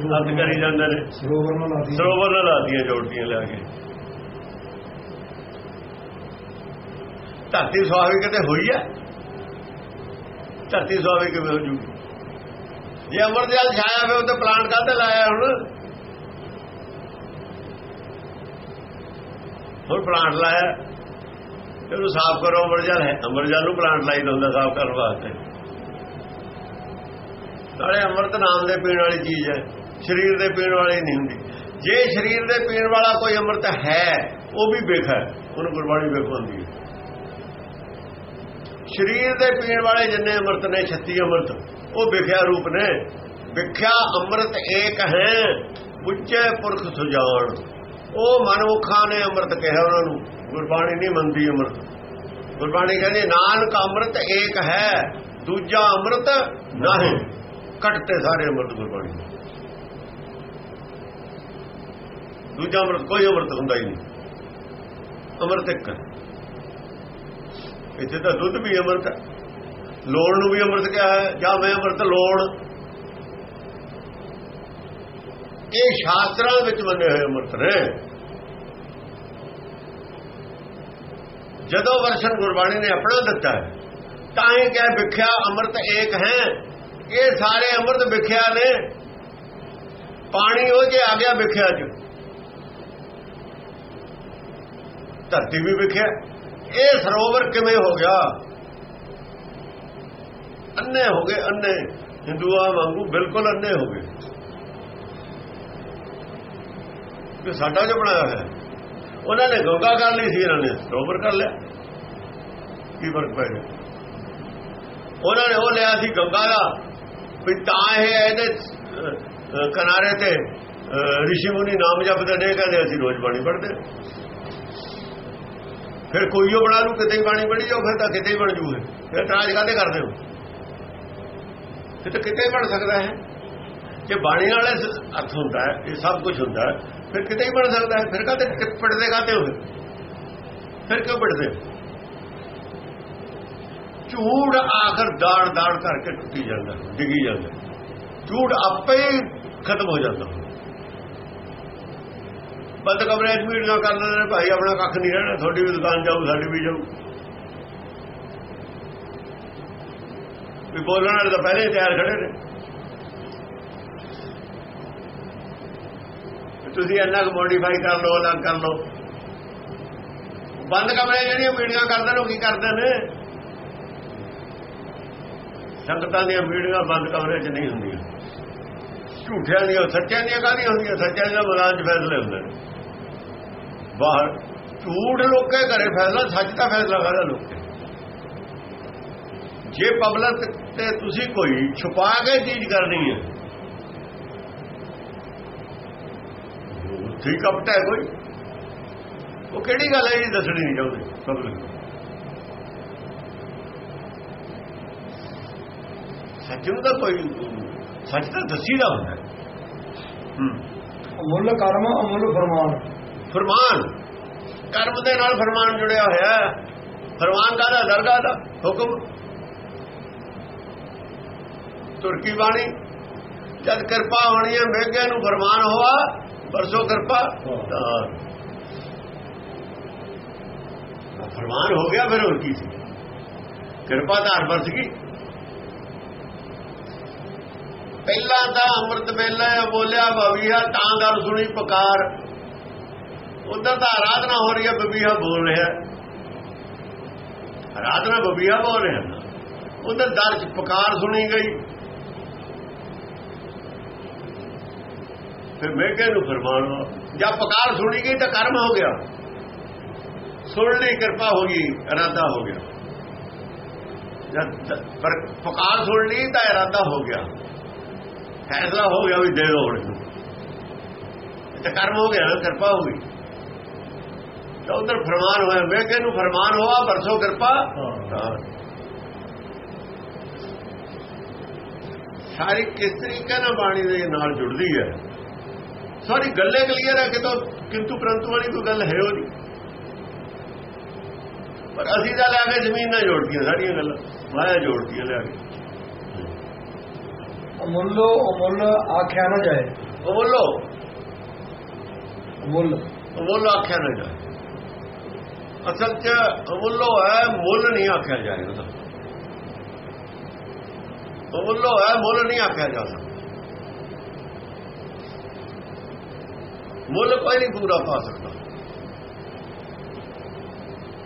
ਲੱਦ ਕਰੀ ਜਾਂਦੇ ਨੇ। ਸਰੋਵਰ ਨਾਲ ਲਾਦੀ ਸਰੋਵਰ ਨਾਲ ਲਾਦੀਆਂ ਜੋੜਦੀਆਂ ਲਿਆ ਕੇ। ਧਰਤੀ ਸੁਹਾਵੀ ਕਿਤੇ ਹੋਈ ਹੈ ਧਰਤੀ ਸੁਹਾਵੀ ਕਿਵੇਂ ਹੋ ਜੂਗੀ ਜੇ ਅਮਰ ਜਲ ਛਾਇਆ ਵੇ ਉੱਤੇ ਪਲਾਂਟ ਕਾਹਤੇ ਲਾਇਆ ਹੁਣ। ਹੁਣ ਪਲਾਂਟ ਲਾਇਆ। ਇਹਨੂੰ ਸਾਫ਼ ਕਰੋ ਅਮਰਜਲ ਹੈ। ਅਮਰਜਲ ਨੂੰ ਪਲਾਂਟ ਲਾਈਦਾ ਹੁੰਦਾ ਸਾਫ਼ ਕਰਨ ਵਾਸਤੇ। ਨਾਲੇ ਅੰਮ੍ਰਿਤ ਨਾਮ ਦੇ ਪੀਣ ਵਾਲੀ ਚੀਜ਼ ਹੈ। ਸਰੀਰ ਦੇ ਪੀਣ ਵਾਲੀ ਨਹੀਂ ਹੁੰਦੀ। ਜੇ ਸਰੀਰ ਦੇ ਪੀਣ ਵਾਲਾ ਕੋਈ ਅੰਮ੍ਰਿਤ ਹੈ, ਉਹ ਵੀ ਵੇਖਾ ਉਹਨੂੰ ਗੁਰਬਾਣੀ ਵੇਖਾਉਂਦੀ ਹੈ। ਸਰੀਰ ਦੇ ਪੀਣ ਵਾਲੇ ਜਿੰਨੇ ਅੰਮ੍ਰਿਤ ਨੇ 36 ਅੰਮ੍ਰਿਤ, ਉਹ ਵਿਖਿਆ ਰੂਪ ਨੇ। ਵਿਖਿਆ ਅੰਮ੍ਰਿਤ ਏਕ ਹੈ, ਉੱਚੇ ਪੁਰਖ ਸੁਜਾਨ ਉਹ ਮਨੁੱਖਾਂ ਨੇ ਅੰਮ੍ਰਿਤ ਕਿਹਾ ਉਹਨਾਂ ਨੂੰ। ਗੁਰਬਾਣੀ ਨਹੀਂ ਮੰਨਦੀ ਅੰਮ੍ਰਿਤ। ਗੁਰਬਾਣੀ ਕਹਿੰਦੀ, ਨਾਨਕ ਅੰਮ੍ਰਿਤ ਏਕ ਹੈ, ਦੂਜਾ ਅੰਮ੍ਰਿਤ ਨਹੀਂ। ਘਟਤੇ ਸਾਰੇ ਅੰਮ੍ਰਿਤ ਗੁਰਬਾਣੀ ਦੂਜਾ ਅੰਮ੍ਰਿਤ, ਕੋਈ ਅੰਮ੍ਰਿਤ ਹੁੰਦਾ ਹੀ ਨਹੀਂ। ਅੰਮ੍ਰਿਤ ਇੱਕ ਇੱਥੇ ਤਾਂ ਦੁੱਧ ਵੀ ਅੰਮ੍ਰਿਤ ਹੈ। ਲੋੜ ਨੂੰ ਵੀ ਅੰਮ੍ਰਿਤ ਕਿਹਾ ਹੈ, ਜਾਂ ਮੈਂ ਅੰਮ੍ਰਿਤ ਲੋੜ। ਇਹ ਸ਼ਾਸਤਰਾਂ ਵਿੱਚ ਮੰਨੇ ਹੋਏ ਅੰਮ੍ਰਿਤ ਨੇ। ਜਦੋਂ ਵਰਸ਼ਨ ਗੁਰਬਾਣੀ ਨੇ ਆਪਣਾ ਦਿੱਤਾ ਹੈ, ਤਾਂ ਹੀ ਕਹਿ ਵਿਖਿਆ ਅੰਮ੍ਰਿਤ ਏਕ ਹੈ। ਇਹ ਸਾਰੇ ਅੰਮ੍ਰਿਤ ਵਿਖਿਆ ਨੇ। ਪਾਣੀ ਉਹ ਜੇ ਆ ਗਿਆ ਵਿਖਿਆ ਚ। ਧਰਤੀ ਵੀ ਵਿਖਿਆ। ਇਹ ਸਰੋਵਰ ਕਿਵੇਂ ਹੋ ਗਿਆ? ਅੰਨੇ ਹੋ ਗਏ, ਅੰਨੇ। ਹਿੰਦੂਆਂ ਵਾਂਗੂ ਬਿਲਕੁਲ ਅੰਨੇ ਹੋ ਗਏ। ਕਿ ਸਾਡਾ ਜੋ ਬਣਾਇਆ ਹੈ ਉਹਨਾਂ ਨੇ ਗੰਗਾ ਕਰ ਲਈ ਸੀ, ਇਹਨਾਂ ਨੇ ਸਰੋਵਰ ਕਰ ਲਿਆ। ਕੀ ਫ਼ਰਕ ਪੈ ਗਿਆ? ਉਹਨਾਂ ਨੇ ਉਹ ਲਿਆ ਸੀ ਗੰਗਾ ਦਾ। ਵੀ ਤਾਂ ਇਹ ਇਹਦੇ ਕਿਨਾਰੇ ਤੇ ਰਿਸ਼ੀ ਮੁਨੀ ਨਾਮ ਜਪਦੇ ਨੇ, ਕਹਿੰਦੇ ਅਸੀਂ ਰੋਜ਼ ਬਾਣੀ ਪੜ੍ਹਦੇ। ਫਿਰ ਕੋਈ ਉਹ ਬਣਾ ਲੂ ਕਿਤੇ ਹੀ ਬਾਣੀ ਬਣੀ ਜਾਓ ਫਿਰ ਤਾਂ ਕਿਤੇ ਹੀ ਬਣ ਜੂਗੇ। ਫਿਰ ਤਰਾਜ ਕਾਦੇ ਕਰਦੇ ਹੋ? ਫਿਰ ਤਾਂ ਕਿਤੇ ਹੀ ਬਣ ਸਕਦਾ ਹੈ। ਜੇ ਬਾਣੀ ਵਾਲੇ ਅਰਥ ਹੁੰਦਾ ਹੈ, ਇਹ ਸਭ ਕੁਝ ਹੁੰਦਾ ਹੈ, ਫਿਰ ਕਿਤੇ ਹੀ ਬਣ ਸਕਦਾ ਹੈ। ਫਿਰ ਕਾਦੇ ਪੜਦੇ ਕਾਤੇ ਹੋ ਫਿਰ ਕਿਉਂ ਪੜਦੇ ਝੂੜ ਆਖਰ ਦਾਣ ਦਾੜ ਕਰਕੇ ਟੁੱਟੀ ਜਾਂਦਾ, ਡਿੱਗੀ ਜਾਂਦਾ। ਝੂੜ ਆਪੇ ਹੀ ਖਤਮ ਹੋ ਜਾਂਦਾ। ਬੰਦ ਕਮਰੇ 'ਚ ਮੀਟਿੰਗਾਂ ਕਰ ਲੈਂਦੇ ਨੇ ਭਾਈ, ਆਪਣਾ ਕੱਖ ਨਹੀਂ ਰਹਿਣਾ, ਤੁਹਾਡੀ ਵੀ ਦੁਕਾਨ ਜਾਊ, ਸਾਡੀ ਵੀ ਜਾਊ। ਵੀ ਬੋਲਣ ਵਾਲੇ ਤਾਂ ਪਹਿਲੇ ਤਿਆਰ ਖੜੇ ਨੇ। ਤੁਸੀਂ ਇੰਨਾ ਕੁ ਮੋਡੀਫਾਈ ਕਰ ਲਓ ਅਲੱਗ ਕਰ ਲਓ। ਬੰਦ ਕਮਰੇ ਜਿਹੜੀਆਂ ਮੀਟਿੰਗਾਂ ਕਰਦੇ ਨੇ, ਉਹ ਕੀ ਕਰਦੇ ਨੇ? ਸੰਗਤਾਂ ਦੀਆਂ ਮੀਟਿੰਗਾਂ ਬੰਦ ਕਮਰੇ 'ਚ ਨਹੀਂ ਹੁੰਦੀਆਂ। ਝੂਠਿਆਂ ਦੀਆਂ, ਸੱਚਿਆਂ ਦੀਆਂ ਕਾਹਦੀਆਂ ਹੁੰਦੀਆਂ? ਸੱਚਿਆਂ ਦੇ ਮੈਦਾਨ 'ਚ ਫੈਸਲੇ ਹੁੰਦੇ ਨੇ। ਬਾਹਰ ਝੂਠ ਲੋਕੇ ਘਰੇ ਫੈਸਲਾ ਸੱਚ ਦਾ ਫੈਸਲਾ ਕਰਦਾ ਲੋਕੇ ਜੇ ਪਬਲਿਕ ਤੇ ਤੁਸੀਂ ਕੋਈ ਛੁਪਾ ਕੇ ਚੀਜ਼ ਕਰਨੀ ਹੈ ਠੀਕ ਕਪਟਾ ਹੈ ਕੋਈ। ਉਹ ਕਿਹੜੀ ਗੱਲ ਹੈ ਇਹ ਦੱਸਣੀ ਨਹੀਂ ਚਾਹੁੰਦੇ ਪਬਲਿਕ ਸੱਚ ਨੂੰ ਤਾਂ ਕੋਈ, ਸੱਚ ਤਾਂ ਦੱਸੀਦਾ ਹੁੰਦਾ। ਹੂੰ। ਅਮੁੱਲ ਕਰਮ, ਅਮੁੱਲ ਫਰਮਾਨ ਫਰਮਾਨ। ਕਰਮ ਦੇ ਨਾਲ ਫਰਮਾਨ ਜੁੜਿਆ ਹੋਇਆ ਫਰਮਾਨ ਦਾ ਦਰਗਾਹ ਦਾ ਹੁਕਮ। ਤੁਰਕੀ ਬਾਣੀ? ਜਦ ਕਿਰਪਾ ਹੋਣੀ ਹੈ ਮੇਘੇ ਨੂੰ ਫਰਮਾਨ ਹੋਆ ਪਰਸੋ ਕਿਰਪਾ। ਫਰਮਾਨ ਹੋ ਗਿਆ ਫਿਰ ਹੋਰ ਕੀ ਸੀ? ਕਿਰਪਾ ਤਾਂ ਹਰ ਵਰਸ ਗਈ ਪਹਿਲਾਂ ਤਾਂ ਅੰਮ੍ਰਿਤ ਵੇਲੇ ਬੋਲਿਆ ਬਵੀਹਾ ਤਾਂ ਗੱਲ ਸੁਣੀ ਪੁਕਾਰ। ਉਧਰ ਤਾਂ ਆਰਾਧਨਾ ਹੋ ਰਹੀ ਹੈ, ਬਬੀਹਾ ਬੋਲ ਰਿਹਾ ਆਰਾਧਨਾ ਬਬੀਹਾ ਬੋਲ ਰਿਹਾ ਉਧਰ ਦਰ ਚ ਪੁਕਾਰ ਸੁਣੀ ਗਈ। ਫਿਰ ਮੇਘੇ ਨੂੰ ਫਰਮਾਨ ਜਦ ਪੁਕਾਰ ਸੁਣੀ ਗਈ ਤਾਂ ਕਰਮ ਹੋ ਗਿਆ। ਸੁਣ ਲਈ, ਕਿਰਪਾ ਹੋ ਗਈ, ਇਰਾਦਾ ਹੋ ਗਿਆ। ਜਦ ਪਰ ਪੁਕਾਰ ਸੁਣ ਲਈ ਤਾਂ ਇਰਾਦਾ ਹੋ ਗਿਆ। ਫੈਸਲਾ ਹੋ ਗਿਆ ਵੀ ਦੇ ਦੋ ਹੁਣ ਤੇ ਕਰਮ ਹੋ ਗਿਆ ਕਿਰਪਾ ਹੋ ਗਈ। ਤਾਂ ਉਧਰ ਫਰਮਾਨ ਹੋਇਆ ਮੇਘੇ ਨੂੰ ਫਰਮਾਨ ਹੋਆ ਬਰਸੋ ਕਿਰਪਾ। ਸਾਰੀ ਕਿਸ ਤਰੀਕੇ ਨਾਲ ਬਾਣੀ ਦੇ ਨਾਲ ਜੁੜਦੀ ਹੈ? ਸਾਰੀ ਗੱਲੇ ਕਲੀਅਰ ਹੈ ਕਿ ਤਾਂ ਕਿੰਤੂ ਪ੍ਰੰਤੂ ਵਾਲੀ ਕੋਈ ਗੱਲ ਹੈ ਉਹ ਨਹੀਂ ਪਰ ਅਸੀਂ ਤਾਂ ਲੈ ਕੇ ਜ਼ਮੀਨ ਨਾਲ ਜੋੜਦੀਆਂ ਸਾਰੀਆਂ ਗੱਲਾਂ। ਮਾਇਆ ਜੋੜਦੀਆਂ ਲੈ ਕੇ। ਅਮੁੱਲੋ ਅਮੁੱਲ ਆਖਿਆ ਨਾ ਜਾਏ। ਉਹ ਬੋਲੋ ਅਮੁੱਲ ਮੁੱਲ ਆਖਿਆ ਨਾ ਜਾਏ। ਅਸਲ 'ਚ ਅਮੁੱਲੋ ਹੈ ਮੁੱਲ ਨਹੀਂ ਆਖਿਆ ਜਾਏਗਾ ਅਮੁੱਲੋ ਹੈ ਮੁੱਲ ਨਹੀਂ ਆਖਿਆ ਜਾ ਸਕਦਾ। ਮੁੱਲ ਕੋਈ ਨਹੀਂ ਪੂਰਾ ਪਾ ਸਕਦਾ।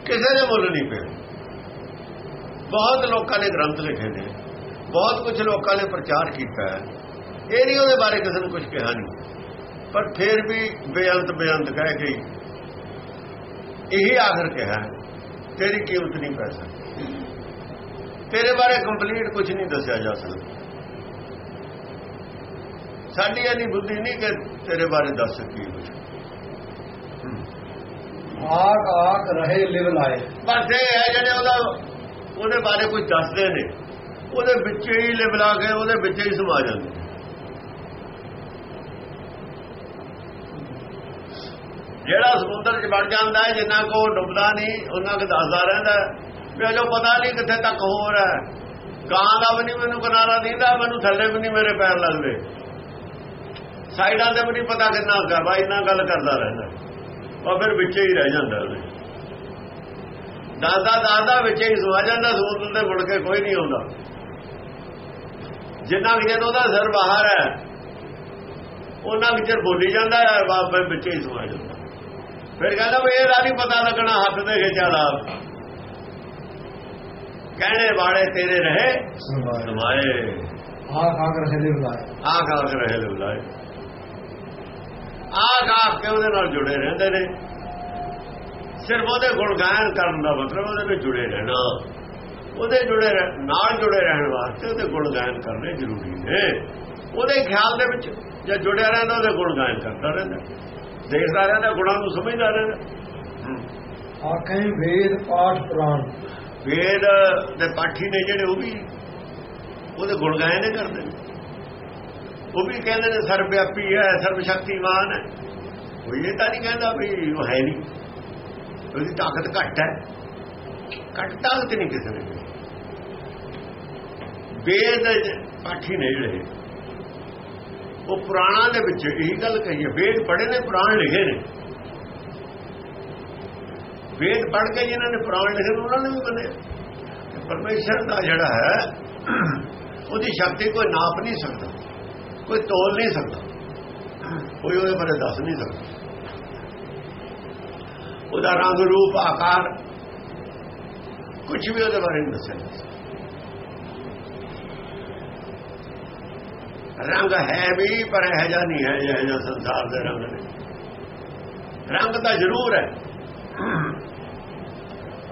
ਕਿਸੇ ਨੇ ਮੁੱਲ ਨਹੀਂ ਪਿਆ ਬਹੁਤ ਲੋਕਾਂ ਨੇ ਗ੍ਰੰਥ ਲਿਖੇ ਨੇ। ਬਹੁਤ ਕੁਝ ਲੋਕਾਂ ਨੇ ਪ੍ਰਚਾਰ ਕੀਤਾ ਹੈ। ਇਹ ਨਹੀਂ ਉਹਦੇ ਬਾਰੇ ਕਿਸੇ ਨੂੰ ਕੁਝ ਕਿਹਾ ਨਹੀਂ। ਪਰ ਫਿਰ ਵੀ ਬੇਅੰਤ ਬੇਅੰਤ ਕਹਿ ਕੇ ਇਹੀ ਆਖਰ ਕਿਹਾ ਤੇਰੀ ਕੀਮਤ ਨਹੀਂ ਪੈ ਸਕਦੀ। ਤੇਰੇ ਬਾਰੇ ਕੰਪਲੀਟ ਕੁਝ ਨਹੀਂ ਦੱਸਿਆ ਜਾ ਸਕਦਾ। ਸਾਡੀ ਇਹ ਬੁੱਧੀ ਨਹੀਂ ਕਿ ਤੇਰੇ ਬਾਰੇ ਦੱਸ ਸਕੀ ਕੁਝ ਆਕ ਆਕ ਰਹੇ ਲਿਵ ਲਾਏ। ਬਸ ਇਹ ਹੈ ਜਿਹੜੇ ਉਹਦਾ ਉਹਦੇ ਬਾਰੇ ਕੁਝ ਦੱਸਦੇ ਨੇ ਉਹਦੇ ਵਿੱਚ ਹੀ ਲਿਬਲਾ ਕੇ ਉਹਦੇ ਵਿੱਚ ਹੀ ਸਮਾ ਜਾਂਦੇ ਜਿਹੜਾ ਸਮੁੰਦਰ 'ਚ ਵੜ ਜਾਂਦਾ ਹੈ, ਜਿੰਨਾ ਕੋ ਡੁੱਬਦਾ ਨਹੀਂ, ਉਹਨਾਂ ਕੋ ਦੱਸਦਾ ਰਹਿੰਦਾ ਵੀ ਅਜੋ ਪਤਾ ਨਹੀਂ ਕਿੱਥੇ ਤੱਕ ਹੋਰ ਹੈ। ਕਾਂ ਦਾ ਵੀ ਨਹੀਂ ਮੈਨੂੰ ਕਿਨਾਰਾ ਦਿੰਦਾ, ਮੈਨੂੰ ਥੱਲੇ ਵੀ ਨਹੀਂ ਮੇਰੇ ਪੈਰ ਲੱਗਦੇ। ਸਾਈਡਾਂ ਤੇ ਵੀ ਨਹੀਂ ਪਤਾ ਕਿੰਨਾ ਅੱਗਾ ਇੰਨਾ ਗੱਲ ਕਰਦਾ ਰਹਿੰਦਾ ਉਹ ਫਿਰ ਵਿੱਚ ਹੀ ਰਹਿ ਜਾਂਦਾ ਉਹਦੇ। ਦਾਦਾ ਦਾਦਾ ਵਿੱਚ ਹੀ ਸਵਾ ਜਾਂਦਾ, ਸਮੁੰਦਰ ਤੇ ਮੁੜ ਕੇ ਕੋਈ ਨਹੀਂ ਆਉਂਦਾ। ਜਿੰਨਾ ਕਿ ਜਦੋਂ ਉਹਦਾ ਸਿਰ ਬਾਹਰ ਹੈ, ਉਹਨਾਂ ਵਿੱਚ ਬੋਲੀ ਜਾਂਦਾ ਹੈ, ਬਾਬੇ ਵਿੱਚ ਹੀ ਸਵਾ ਜਾਂਦਾ। ਫਿਰ ਕਹਿੰਦਾ ਵੀ ਇਹਦਾ ਨਹੀਂ ਪਤਾ ਲੱਗਣਾ ਹੱਥ ਦੇ ਖਿਚਾ ਦਾ ਕਹਿਣੇ ਵਾਲੇ ਤੇਰੇ ਰਹੇ ਸਮਾਏ ਆਕ ਆਕ ਰਹੇ ਲਿਵ ਲਾਏ ਆਖ ਆਖ ਰਹੇ ਲੁਲਾਏ ਆਖ ਆਖ ਕੇ ਉਹਦੇ ਨਾਲ ਜੁੜੇ ਰਹਿੰਦੇ ਨੇ। ਸਿਰਫ ਉਹਦੇ ਗੁਣ ਗਾਇਨ ਕਰਨ ਦਾ ਮਤਲਬ ਉਹਦੇ ਨਾਲ ਜੁੜੇ ਰਹਿਣਾ। ਉਹਦੇ ਜੁੜੇ ਨਾਲ ਜੁੜੇ ਰਹਿਣ ਵਾਸਤੇ ਉਹਦੇ ਗੁਣ ਗਾਇਨ ਕਰਨੇ ਜ਼ਰੂਰੀ ਨੇ। ਉਹਦੇ ਖਿਆਲ ਦੇ ਵਿੱਚ ਜੇ ਜੁੜਿਆ ਰਹਿੰਦਾ ਉਹਦੇ ਗੁਣ ਗਾਇਨ ਕਰਦਾ ਰਹਿੰਦਾ। ਦੇਖਦਾ ਰਹਿੰਦਾ ਗੁਣਾਂ ਨੂੰ ਸਮਝਦਾ ਰਹਿੰਦਾ। ਆਖੇ ਵੇਦ ਪਾਠ ਪੁਰਾਣ। ਵੇਦ ਦੇ ਪਾਠੀ ਨੇ ਜਿਹੜੇ ਉਹ ਵੀ ਉਹਦੇ ਗੁਣ ਗਾਇਨ ਨੇ ਕਰਦੇ ਨੇ। ਉਹ ਵੀ ਕਹਿੰਦੇ ਨੇ ਸਰਵ ਵਿਆਪੀ ਹੈ ਸਰਵ ਸ਼ਕਤੀਮਾਨ ਹੈ। ਕੋਈ ਇਹ ਤਾਂ ਨਹੀਂ ਕਹਿੰਦਾ ਵੀ ਉਹ ਹੈ ਨਹੀਂ। ਉਹਦੀ ਤਾਕਤ ਘੱਟ ਹੈ। ਘੱਟ ਤਾਕਤ ਨਹੀਂ ਕਿਸੇ ਨੇ। ਵੇਦ ਪਾਠੀ ਨੇ ਜਿਹੜੇ। ਉਹ ਪੁਰਾਣਾ ਦੇ ਵਿੱਚ ਇਹੀ ਗੱਲ ਕਹੀ ਹੈ, ਵੇਦ ਪੜ੍ਹੇ ਨੇ, ਪੁਰਾਣ ਲਿਖੇ ਨੇ। ਵੇਦ ਪੜ੍ਹ ਕੇ ਜਿਨ੍ਹਾਂ ਨੇ ਪੁਰਾਣ ਲਿਖੇ ਨੇ ਉਹਨਾਂ ਨੇ ਵੀ ਮੰਨਿਆ। ਪਰਮੇਸ਼ਰ ਦਾ ਜਿਹੜਾ ਹੈ, ਉਹਦੀ ਸ਼ਕਤੀ ਕੋਈ ਨਾਪ ਨਹੀਂ ਸਕਦਾ, ਕੋਈ ਤੋਲ ਨਹੀਂ ਸਕਦਾ, ਕੋਈ ਉਹਦੇ ਬਾਰੇ ਦੱਸ ਨਹੀਂ ਸਕਦਾ। ਉਹਦਾ ਰੰਗ ਰੂਪ, ਆਕਾਰ ਕੁਝ ਵੀ ਉਹਦੇ ਬਾਰੇ ਨਹੀਂ ਦੱਸਿਆ। ਰੰਗ ਹੈ ਵੀ, ਪਰ ਇਹ ਜਿਹਾ ਨਹੀਂ ਹੈ, ਇਹ ਜਿਹਾ ਸੰਸਾਰ ਦੇ ਰੰਗ ਨੇ। ਰੰਗ ਤਾਂ ਜ਼ਰੂਰ ਹੈ।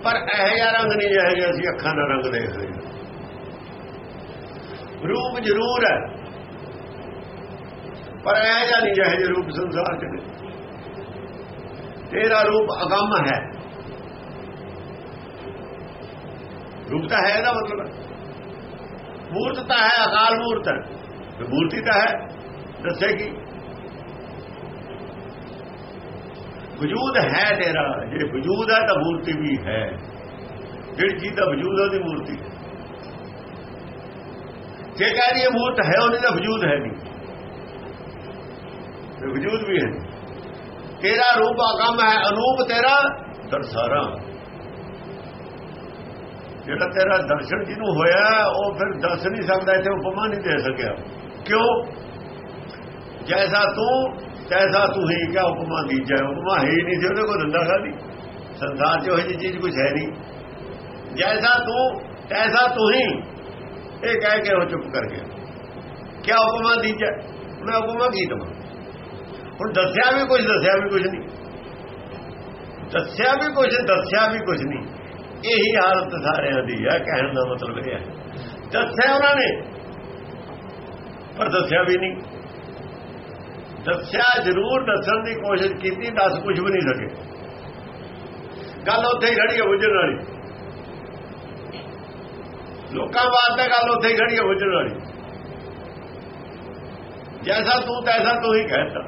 ਪਰ ਇਹ ਜਿਹਾ ਰੰਗ ਨਹੀਂ ਹੈ ਜਿਹਾ ਅਸੀਂ ਅੱਖਾਂ ਨਾਲ ਰੰਗ ਦੇਖਦੇ ਰਹੇ ਰੂਪ ਜ਼ਰੂਰ ਹੈ। ਪਰ ਇਹ ਜਿਹਾ ਨਹੀਂ ਜਿਹੇ ਰੂਪ ਸੰਸਾਰ ਦੇ ਤੇਰਾ ਰੂਪ ਅਗੰਮ ਹੈ। ਰੂਪ ਤਾਂ ਹੈ ਦਾ ਮਤਲਬ। ਮੂਰਤ ਤਾਂ ਹੈ ਅਕਾਲ ਮੂਰਤ। ਹੈ ਮੂਰਤੀ ਤਾਂ ਹੈ, ਦੱਸੇਗੀ। ਵਜੂਦ ਹੈ ਤੇਰਾ ਜੇ ਵਜੂਦ ਹੈ ਤਾਂ ਮੂਰਤੀ ਵੀ ਹੈ। ਜਿਹੜੀ ਚੀਜ਼ ਦਾ ਵਜੂਦ ਹੈ, ਉਹਦੀ ਮੂਰਤੀ। ਹੈ ਜੇ ਕਹਿ ਰਹੀ ਮੂਰਤ ਹੈ, ਉਹਦੇ ਦਾ ਵਜੂਦ ਹੈ ਨਹੀਂ। ਤੇ ਵਜੂਦ ਵੀ ਹੈ। ਤੇਰਾ ਰੂਪ ਆਗਮ ਹੈ, ਅਨੂਪ ਤੇਰਾ ਦਰਸਾਰਾ। ਜਿਹੜਾ ਤੇਰਾ ਦਰਸ਼ਨ ਜਿਹਨੂੰ ਹੋਇਆ, ਉਹ ਫਿਰ ਦੱਸ ਨਹੀਂ ਸਕਦਾ, ਇੱਥੇ ਉਪਮਾ ਨਹੀਂ ਦੇ ਸਕਿਆ। ਕਿਉਂ? ਜੈਸਾ ਤੂੰ, ਤੈਸਾ ਤੂੰ ਹੀ ਕਿਆ ਉਪਮਾ ਦੀ ਜੈ? ਹੈ ਹੀ ਨਹੀਂ ਸੀ ਉਹਦੇ ਕੋਲ ਦੰਦਾ ਖਾਦੀ ਸੰਸਾਰ 'ਚ ਉਹ ਜਿਹੀ ਚੀਜ਼ ਕੁਝ ਹੈ ਨਹੀਂ। ਜੈਸਾ ਤੂੰ, ਤੈਸਾ ਤੂੰ ਹੀ ਇਹ ਕਹਿ ਕੇ ਉਹ ਚੁੱਪ ਕਰ ਗਿਆ। ਕਿਆ ਉਪਮਾ ਦੀ ਮੈਂ ਉਪਮਾ ਕੀ ਦਵਾਂ? ਹੁਣ ਦੱਸਿਆ ਵੀ ਕੁਝ ਦੱਸਿਆ ਵੀ ਕੁਝ ਨਹੀਂ। ਦੱਸਿਆ ਵੀ ਕੁਝ ਦੱਸਿਆ ਵੀ ਕੁਝ ਨਹੀਂ। ਇਹੀ ਹਾਲਤ ਸਾਰਿਆਂ ਦੀ ਹੈ ਕਹਿਣ ਦਾ ਮਤਲਬ ਇਹ ਹੈ। ਦੱਸਿਆ ਉਹਨਾਂ ਨੇ ਪਰ ਦੱਸਿਆ ਵੀ ਨਹੀਂ। ਦੱਸਿਆ ਜ਼ਰੂਰ, ਦੱਸਣ ਦੀ ਕੋਸ਼ਿਸ਼ ਕੀਤੀ, ਦੱਸ ਕੁਝ ਵੀ ਨਹੀਂ ਸਕੇ। ਗੱਲ ਉੱਥੇ ਹੀ ਖੜੀ ਹੈ ਬੁੱਝਣ ਵਾਲੀ। ਲੋਕਾਂ ਵਾਸਤੇ ਗੱਲ ਉੱਥੇ ਹੀ ਖੜੀ ਹੈ ਬੁੱਝਣ ਵਾਲੀ। ਜੈਸਾ ਤੂੰ, ਤੈਸਾ ਤੂੰ ਹੀ ਕਹਿਤਾ।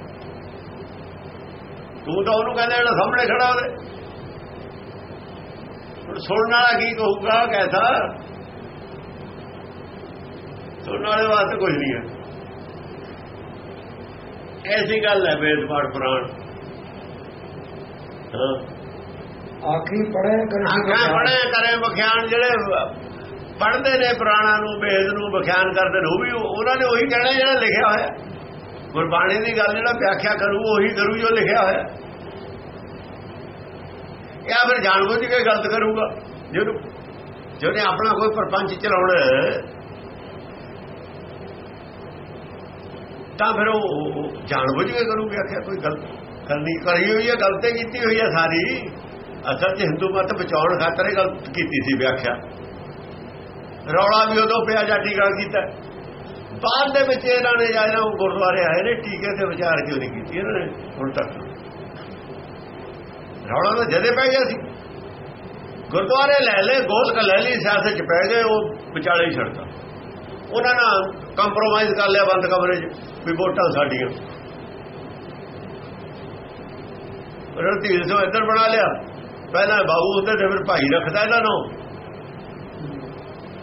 ਤੂੰ ਤਾਂ ਉਹਨੂੰ ਕਹਿੰਦਾ ਜਿਹੜਾ ਸਾਹਮਣੇ ਖੜਾ ਉਹਦੇ। ਹੁਣ ਸੁਣਨ ਵਾਲਾ ਕੀ ਕਹੂਗਾ, ਕੈਸਾ? ਸੁਣਨ ਵਾਲੇ ਵਾਸਤੇ ਕੁਝ ਨਹੀਂ ਹੈ। ਐਸੀ ਗੱਲ ਹੈ ਵੇਦ ਪਾਠ ਪੁਰਾਣ ਆਖੀ ਪੜੇ ਕਰੇ ਆਖਾਂ ਪੜੇ ਕਰੇ ਬਖਿਆਨ ਜਿਹੜੇ ਪੜਦੇ ਨੇ ਪੁਰਾਣਾ ਨੂੰ ਵੇਦ ਨੂੰ ਬਖਿਆਨ ਕਰਦੇ ਨੇ ਉਹ ਵੀ ਉਹਨਾਂ ਨੇ ਉਹੀ ਕਹਿਣਾ ਜਿਹੜਾ ਲਿਖਿਆ ਹੋਇਆ। ਗੁਰਬਾਣੀ ਦੀ ਗੱਲ ਜਿਹੜਾ ਵਿਆਖਿਆ ਕਰੂ ਉਹੀ ਕਰੂ ਜੋ ਲਿਖਿਆ ਹੋਇਆ। ਜਾਂ ਫਿਰ ਜਾਣਬੁੱਝ ਕੇ ਗਲਤ ਕਰੂਗਾ। ਜਿਹਨੂੰ ਜਿਹਨੇ ਆਪਣਾ ਕੋਈ ਪਰਪੰਚ ਚਲਾਉਣਾ ਤਾਂ ਫਿਰ ਉਹ ਜਾਣਬੁੱਝ ਕੇ ਕਰੂਗੇ, ਆਖਿਆ ਕੋਈ ਗਲਤ ਕਰਨੀ ਕਰੀ ਹੋਈ ਹੈ ਗਲਤੀ ਕੀਤੀ ਹੋਈ ਹੈ ਸਾਰੀ। ਅਸਲ 'ਚ ਹਿੰਦੂ ਮਤ ਬਚਾਉਣ ਖਾਤਰ ਇਹ ਗਲਤ ਕੀਤੀ ਸੀ ਵਿਆਖਿਆ। ਰੌਲਾ ਵੀ ਉਦੋਂ ਪਿਆ ਜਾਂ ਟੀਕਾ ਕੀਤਾ। ਬਾਅਦ ਦੇ ਵਿੱਚ ਇਹਨਾਂ ਨੇ ਜਾਇਨਾ ਗੁਰਦੁਆਰੇ ਆਏ ਨੇ, ਟੀਕੇ ਤੇ ਵਿਚਾਰ ਕਿਉਂ ਨਹੀਂ ਕੀਤੀ ਇਹਨਾਂ ਨੇ ਹੁਣ ਤੱਕ? ਰੌਲਾ ਤਾਂ ਜਦੇ ਪੈ ਗਿਆ ਸੀ। ਗੁਰਦੁਆਰੇ ਲੈ ਲੈ ਗੋਲਕ ਲੈ ਲਈ, ਸਿਆਸਤ ਚ ਪੈ ਗਏ, ਉਹ ਵਿਚਾਲੇ ਹੀ ਛੱਡਦਾ ਉਹਨਾਂ ਨਾਲ ਕੰਪਰੋਮਾਈਜ਼ ਕਰ ਲਿਆ ਬੰਦ ਕਮਰੇ 'ਚ, ਵੀ ਵੋਟਾਂ ਸਾਡੀਆਂ। ਰਣਧੀਰ ਸਿੰਘ ਇੱਧਰ ਬਣਾ ਲਿਆ। ਪਹਿਲਾਂ ਬਾਬੂ ਹੁੰਦੇ ਤੇ ਫਿਰ ਭਾਈ ਰੱਖਦਾ ਇਹਨਾਂ ਨੂੰ।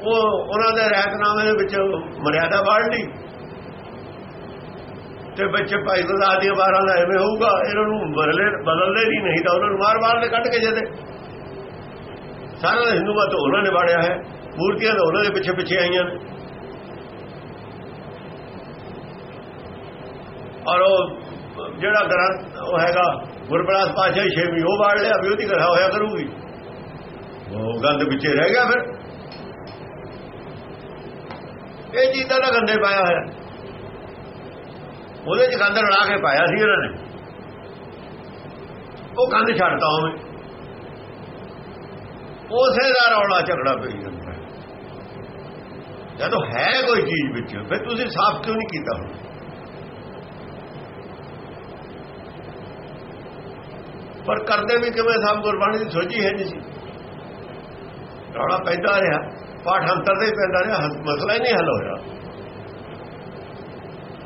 ਉਹ ਉਹਨਾਂ ਦੇ ਰਹਿਤਨਾਮੇ ਦੇ ਵਿੱਚ ਮਰਿਆਦਾ ਬਾੜ ਲਈ। ਤੇ ਬੱਚੇ ਭਾਈ ਗੁਰਦਾਸ ਦੀਆਂ ਬਾਰਾਂ ਦਾ ਐਵੇਂ ਹੋਊਗਾ, ਇਹਨਾਂ ਨੂੰ ਬਦਲੇ ਬਦਲਦੇ ਨਹੀਂ ਨਹੀਂ ਤਾਂ ਉਹਨਾਂ ਨੂੰ ਮਾਰ ਮਾਰ ਕੇ ਕੱਢ ਕੇ ਜਦੇ ਸਾਰਾ ਹਿੰਦੂ ਮਤ ਉਹਨਾਂ ਨੇ ਬਾੜਿਆ ਹੈ। ਮੂਰਤੀਆਂ ਤਾਂ ਉਹਨਾਂ ਦੇ ਪਿੱਛੇ ਪਿੱਛੇ ਆਈਆਂ ਨੇ। ਔਰ ਉਹ, ਜਿਹੜਾ ਗ੍ਰੰਥ ਉਹ ਹੈਗਾ, ਗੁਰਪ੍ਰਸਾਦ ਪਾਸ਼ਾ ਛੇਵੀਂ, ਉਹ ਬਾੜ ਲਿਆ, ਵੀ ਉਹਦੀ ਕਥਾ ਹੋਇਆ ਕਰੂਗੀ। ਉਹ ਗੰਦ ਵਿੱਚ ਰਹਿ ਗਿਆ ਫਿਰ। ਇਹ ਚੀਜ਼ਾਂ ਦਾ ਗੰਦੇ ਪਾਇਆ ਹੋਇਆ। ਉਹਦੇ ਚ ਗੰਦ ਰਲਾ ਕੇ ਪਾਇਆ ਸੀ ਇਹਨਾਂ ਨੇ। ਉਹ ਗੰਦ ਛੱਡਤਾ ਉਹਨੇ। ਉਸੇ ਦਾ ਰੌਲਾ ਝਗੜਾ ਪਈ ਜਾਂਦਾ। ਜਦੋਂ ਹੈ ਕੋਈ ਚੀਜ਼ ਵਿੱਚ, ਫਿਰ ਤੁਸੀਂ ਸਾਫ਼ ਕਿਉਂ ਨਹੀਂ ਕੀਤਾ? ਹੁਣ ਪਰ ਕਰਦੇ ਵੀ ਕਿਵੇਂ ਸਭ ਗੁਰਬਾਣੀ ਦੀ ਸੋਝੀ ਹੈ ਨਹੀਂ ਸੀ ਰੌਲਾ ਪੈਂਦਾ ਰਿਹਾ, ਪਾਠ ਅੰਤਰ ਦੇ ਪੈਂਦਾ ਰਿਹਾ ਮਸਲਾ ਹੀ ਨਹੀਂ ਹੱਲ ਹੋਇਆ।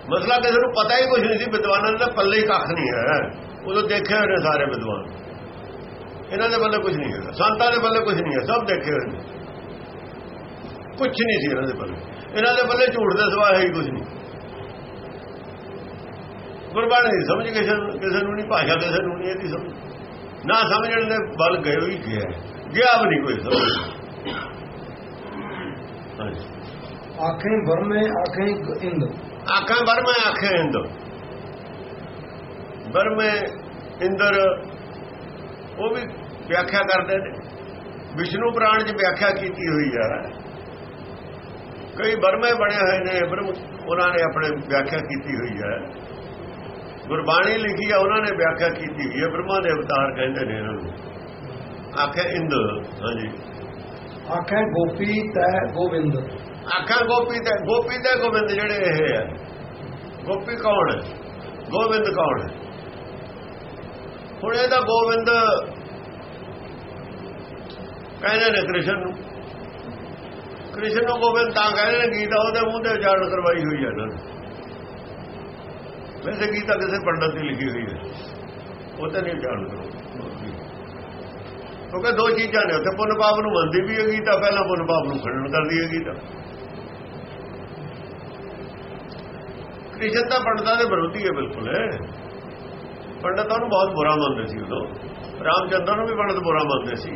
ਮਸਲਾ ਕਿਸੇ ਨੂੰ ਪਤਾ ਹੀ ਕੁਝ ਨਹੀਂ ਸੀ, ਵਿਦਵਾਨਾਂ ਦਾ ਪੱਲੇ ਹੀ ਕੱਖ ਨਹੀਂ ਹੈ। ਉਦੋਂ ਦੇਖੇ ਹੋਏ ਨੇ ਸਾਰੇ ਵਿਦਵਾਨ। ਇਹਨਾਂ ਦੇ ਬੱਲੇ ਕੁਝ ਨਹੀਂ ਹੈ, ਸੰਤਾਂ ਦੇ ਪੱਲੇ ਕੁਝ ਨਹੀਂ ਹੈ, ਸਭ ਦੇਖੇ ਹੋਏ ਨੇ। ਕੁਝ ਨਹੀਂ ਸੀ ਇਹਨਾਂ ਦੇ ਪੱਲੇ। ਇਹਨਾਂ ਦੇ ਪੱਲੇ ਝੂਠ ਦੇ ਸਵਾਲ ਹੈ ਹੀ ਕੁਝ ਨਹੀਂ। ਗੁਰਬਾਣੀ ਦੀ ਸਮਝ ਕਿਸੇ ਕਿਸੇ ਨੂੰ ਨਹੀਂ, ਭਾਸ਼ਾ ਕਿਸੇ ਨੂੰ ਨਹੀਂ ਇਹਦੀ ਸਮਝ। ਨਾ ਸਮਝਣ ਦੇ ਬਲ ਗਏ ਹੋਈ ਗਿਆ। ਗਿਆ ਵੀ ਨਹੀਂ ਕੋਈ ਸਮਝ। ਆਖੇ ਬਰਮੇ ਆਖੇ ਇੰਦ। ਆਖਾਂ ਬਰਮੇ ਆਖੇ ਇੰਦ। ਬਰਮੇ ਇੰਦਰ ਉਹ ਵੀ ਵਿਆਖਿਆ ਕਰਦੇ ਨੇ। ਵਿਸ਼ਨੂੰ ਪੁਰਾਣ 'ਚ ਵਿਆਖਿਆ ਕੀਤੀ ਹੋਈ ਹੈ ਕਈ ਬਰਮੇ ਬਣੇ ਹੋਏ ਨੇ ਬ੍ਰਹਮ ਉਹਨਾਂ ਨੇ ਆਪਣੇ ਵਿਆਖਿਆ ਕੀਤੀ ਹੋਈ ਹੈ ਗੁਰਬਾਣੀ ਲਿਖੀ ਹੈ ਉਹਨਾਂ ਨੇ ਵਿਆਖਿਆ ਕੀਤੀ ਹੋਈ ਹੈ ਬ੍ਰਹਮਾ ਦੇ ਅਵਤਾਰ ਕਹਿੰਦੇ ਨੇ ਇਹਨਾਂ ਨੂੰ। ਆਖੇ ਇੰਦ ਹਾਂਜੀ। ਆਖੇ ਗੋਪੀ ਤੈ ਗੋਬਿੰਦ ਆਖਾਂ ਗੋਪੀ ਤੇ ਗੋਪੀ ਤੇ ਗੋਬਿੰਦ ਜਿਹੜੇ ਇਹ ਹੈ ਗੋਪੀ ਕੌਣ ਹੈ? ਗੋਬਿੰਦ ਕੌਣ ਹੈ? ਹੁਣ ਇਹਦਾ ਗੋਬਿੰਦ ਕਹਿੰਦੇ ਨੇ ਕ੍ਰਿਸ਼ਨ ਨੂੰ। ਕ੍ਰਿਸ਼ਨ ਨੂੰ ਗੋਬਿੰਦ ਤਾਂ ਕਹਿੰਦੇ ਨੇ ਗੀਤਾ ਉਹਦੇ ਮੂੰਹ ਤੇ ਉਚਾਰਨ ਕਰਵਾਈ ਹੋਈ ਹੈ ਨਾ। ਵੈਸੇ ਗੀਤਾ ਕਿਸੇ ਪੰਡਤ ਦੀ ਲਿਖੀ ਹੋਈ ਹੈ? ਉਹ ਤਾਂ ਨਹੀਂ ਉਚਾਰਨ ਕਿਉਂਕਿ ਦੋ ਚੀਜ਼ਾਂ ਨੇ, ਉੱਥੇ ਪੁੰਨ ਪਾਪ ਨੂੰ ਮੰਨਦੀ ਵੀ ਹੈ ਗੀਤਾ, ਪਹਿਲਾਂ ਪੁੰਨ ਪਾਪ ਨੂੰ ਖੰਡਨ ਕਰਦੀ ਹੈ ਗੀਤਾ। ਕ੍ਰਿਸ਼ਨ ਤਾਂ ਪੰਡਤਾਂ ਦੇ ਵਿਰੋਧੀ ਹੈ ਬਿਲਕੁਲ ਪੰਡਤਾਂ ਨੂੰ ਬਹੁਤ ਬੁਰਾ ਮੰਨਦੇ ਸੀ ਉਦੋਂ। ਰਾਮਚੰਦਰ ਨੂੰ ਵੀ ਪੰਡਤ ਬੁਰਾ ਮੰਨਦੇ ਸੀ।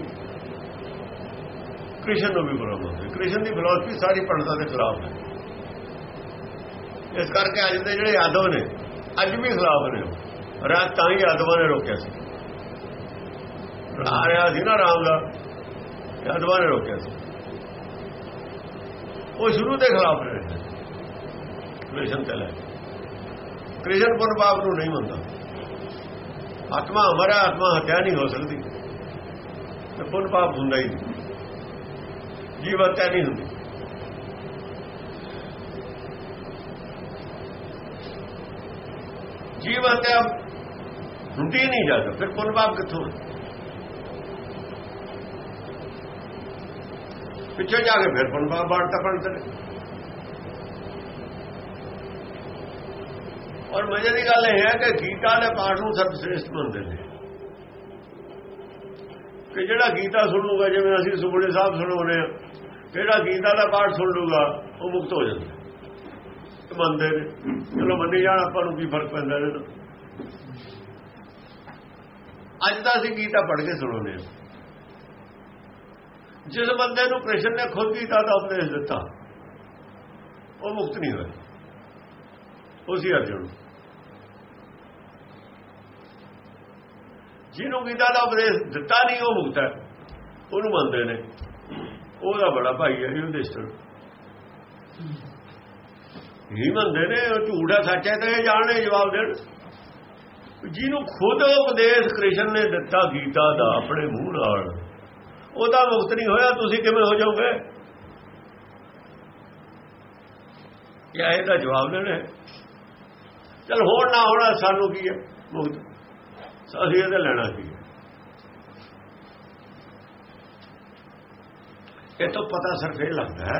ਕ੍ਰਿਸ਼ਨ ਨੂੰ ਵੀ ਬੁਰਾ ਮੰਨਦੇ। ਕ੍ਰਿਸ਼ਨ ਦੀ ਫਿਲਾਸਫੀ ਸਾਰੀ ਪੰਡਤਾਂ ਦੇ ਖਿਲਾਫ ਹੈ। ਇਸ ਕਰਕੇ ਅੱਜ ਦੇ ਜਿਹੜੇ ਯਾਦਵ ਨੇ ਅੱਜ ਵੀ ਖਿਲਾਫ ਨੇ। ਰਾਤ ਤਾਂ ਹੀ ਯਾਦਵਾਂ ਨੇ ਰੋਕਿਆ ਸੀ। ਆ ਰਿਹਾ ਸੀ ਨਾ ਰਾਮ ਦਾ। ਯਾਦਵਾਂ ਨੇ ਰੋਕਿਆ ਸੀ। ਉਹ ਸ਼ੁਰੂ ਦੇ ਖਿਲਾਫ ਰਹੇ ਕ੍ਰਿਸ਼ਨ ਤੇ ਲੈ ਕ੍ਰਿਸ਼ਨ ਪੁੰਨ ਪਾਪ ਨੂੰ ਨਹੀਂ ਮੰਨਦਾ। ਆਤਮਾ ਹਮਾਰਾ ਆਤਮਾ ਹੱਤਿਆ ਨਹੀਂ ਹੋ ਸਕਦੀ। ਤੇ ਪੁੰਨ ਪਾਪ ਹੁੰਦਾ ਹੀ ਜੀਵ ਹੱਤਿਆ ਨਹੀਂ ਹੁੰਦੀ। ਜੀਵ ਹੱਤਿਆ ਹੁੰਦੀ ਨਹੀਂ ਜਾਂਦਾ ਫਿਰ ਪੁੰਨ ਪਾਪ ਕਿੱਥੋਂ ਪਿੱਛੇ ਜਾ ਕੇ ਫਿਰ ਪੁੰਨ ਪਾਪ ਬਾੜਤਾ ਪੜਦੇ ਔਰ ਮਜ਼ੇ ਦੀ ਗੱਲ ਇਹ ਹੈ ਕਿ ਗੀਤਾ ਦੇ ਪਾਠ ਨੂੰ ਸਭ ਸ੍ਰੇਸ਼ਟ ਮੰਨਦੇ ਨੇ। ਕਿ ਜਿਹੜਾ ਗੀਤਾ ਸੁਣੂਗਾ, ਜਿਵੇਂ ਅਸੀਂ ਸੁਖੜੇ ਸਾਹਿਬ ਸੁਣਾਉਨੇ ਆ ਜਿਹੜਾ ਗੀਤਾ ਦਾ ਪਾਠ ਸੁਣ ਲੂਗਾ, ਉਹ ਮੁਕਤ ਹੋ ਜਾਂਦਾ। ਮੰਨਦੇ ਨੇ। ਚਲੋ ਮੰਨੀ ਜਾਣ ਆਪਾਂ ਨੂੰ ਕੀ ਫ਼ਰਕ ਪੈਂਦਾ ਇਹਦੇ ਅੱਜ ਤਾਂ ਅਸੀਂ ਗੀਤਾ ਪੜ੍ਹ ਕੇ ਸੁਣਾਉਨੇ ਆ ਜਿਸ ਬੰਦੇ ਨੂੰ ਕ੍ਰਿਸ਼ਨ ਨੇ ਖੁਦ ਗੀਤਾ ਦਾ ਉਪਦੇਸ਼ ਦਿੱਤਾ, ਉਹ ਮੁਕਤ ਨਹੀਂ ਹੋਇਆ। ਉਹ ਸੀ ਅਰਜੁਨ। ਜਿਹਨੂੰ ਗੀਤਾ ਦਾ ਉਪਦੇਸ਼ ਦਿੱਤਾ ਨਹੀਂ, ਉਹ ਮੁਕਤ ਹੈ। ਉਹਨੂੰ ਮੰਨਦੇ ਨੇ। ਉਹਦਾ ਬੜਾ ਭਾਈ ਹੈ, ਯੁਧਿਸ਼ਟਰ। ਇਹ ਮੰਨਦੇ ਨੇ ਉਹ ਝੂਠਾ ਸੱਚ ਹੈ ਤੇ ਇਹ ਜਾਣਨੇ ਜਵਾਬ ਦੇਣ। ਜਿਹਨੂੰ ਖੁਦ ਉਪਦੇਸ਼ ਕ੍ਰਿਸ਼ਨ ਨੇ ਦਿੱਤਾ ਗੀਤਾ ਦਾ ਆਪਣੇ ਮੂੰਹ ਨਾਲ, ਉਹਦਾ ਮੁਕਤ ਨਹੀਂ ਹੋਇਆ, ਤੁਸੀਂ ਕਿਵੇਂ ਹੋ ਜਾਓਗੇ? ਇਹ ਇਹਦਾ ਜਵਾਬ ਦੇਣਾ। ਚਲ ਹੋਣ ਨਾ ਹੋਣਾ, ਸਾਨੂੰ ਕੀ ਹੈ ਮੁਕਤ। ਅਸੀਂ ਇਹਦੇ ਲੈਣਾ ਕੀ ਹੈ ਇਹ ਤਾਂ ਪਤਾ ਸਿਰਫ ਇਹ ਲੱਗਦਾ ਹੈ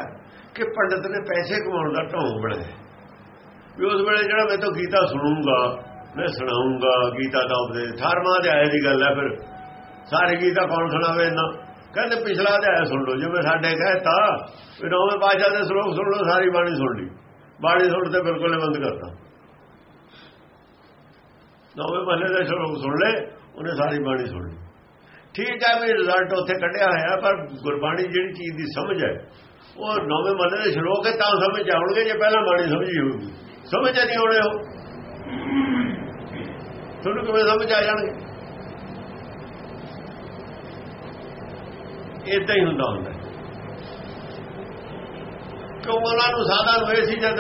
ਕਿ ਪੰਡਤ ਨੇ ਪੈਸੇ ਕਮਾਉਣ ਦਾ ਢੋਂਗ ਬਣਾਇਆ। ਵੀ ਉਸ ਵੇਲੇ ਜਿਹੜਾ ਮੈਂ ਤੋਂ ਗੀਤਾ ਸੁਣੂੰਗਾ, ਮੈਂ ਸੁਣਾਉਂਗਾ, ਗੀਤਾ ਦਾ ਉਪਦੇਸ਼ 18ਵਾਂ ਅਧਿਆਇ ਦੀ ਗੱਲ ਹੈ ਫਿਰ। ਸਾਰੇ ਗੀਤਾ ਕੌਣ ਸੁਣਾਵੇ ਨਾ ਕਹਿੰਦੇ ਪਿਛਲਾ ਅਧਿਆਇ ਸੁਣ ਲਓ, ਜਿਵੇਂ ਸਾਡੇ ਕਹਿਤਾ, ਵੀ ਨੌਵੇਂ ਪਾਸ਼ਾ ਦੇ ਸ਼ਲੋਕ ਸੁਣ ਲਓ, ਸਾਰੀ ਬਾਣੀ ਸੁਣ ਲਈ। ਬਾਣੀ ਸੁਣ ਤੇ ਬਿਲਕੁਲ ਬੰਦ ਕਰਤਾ। ਨੌਵੇਂ ਮਹੱਲੇ ਦੇ ਸ਼ਲੋਕ ਸੁਣ ਲੈ ਉਹਨੇ ਸਾਰੀ ਬਾਣੀ ਸੁਣ ਲਈ। ਠੀਕ ਹੈ ਵੀ ਰਿਜ਼ਲਟ ਉੱਥੇ ਕੱਢਿਆ ਹੋਇਆ, ਪਰ ਗੁਰਬਾਣੀ ਜਿਹੜੀ ਚੀਜ਼ ਦੀ ਸਮਝ ਹੈ, ਉਹ ਨੌਵੇਂ ਮਹੱਲੇ ਦੇ ਸ਼ਲੋਕ ਹੈ, ਤਾਂ ਸਮਝ ਆਉਣਗੇ, ਜੇ ਪਹਿਲਾਂ ਬਾਣੀ ਸਮਝੀ ਹੋਊਗੀ। ਸਮਝ ਨਹੀਂ ਆਉਣੇ ਹੋ ਤੁਹਾਨੂੰ ਕਿਵੇਂ ਸਮਝ ਆ ਜਾਣਗੇ ਇਦਾਂ ਹੀ ਹੁੰਦਾ ਹੁੰਦਾ। ਕਿਉਂ ਉਹਨਾਂ ਨੂੰ ਸਾਧਾਂ ਹੋਏ ਸੀ ਜਦ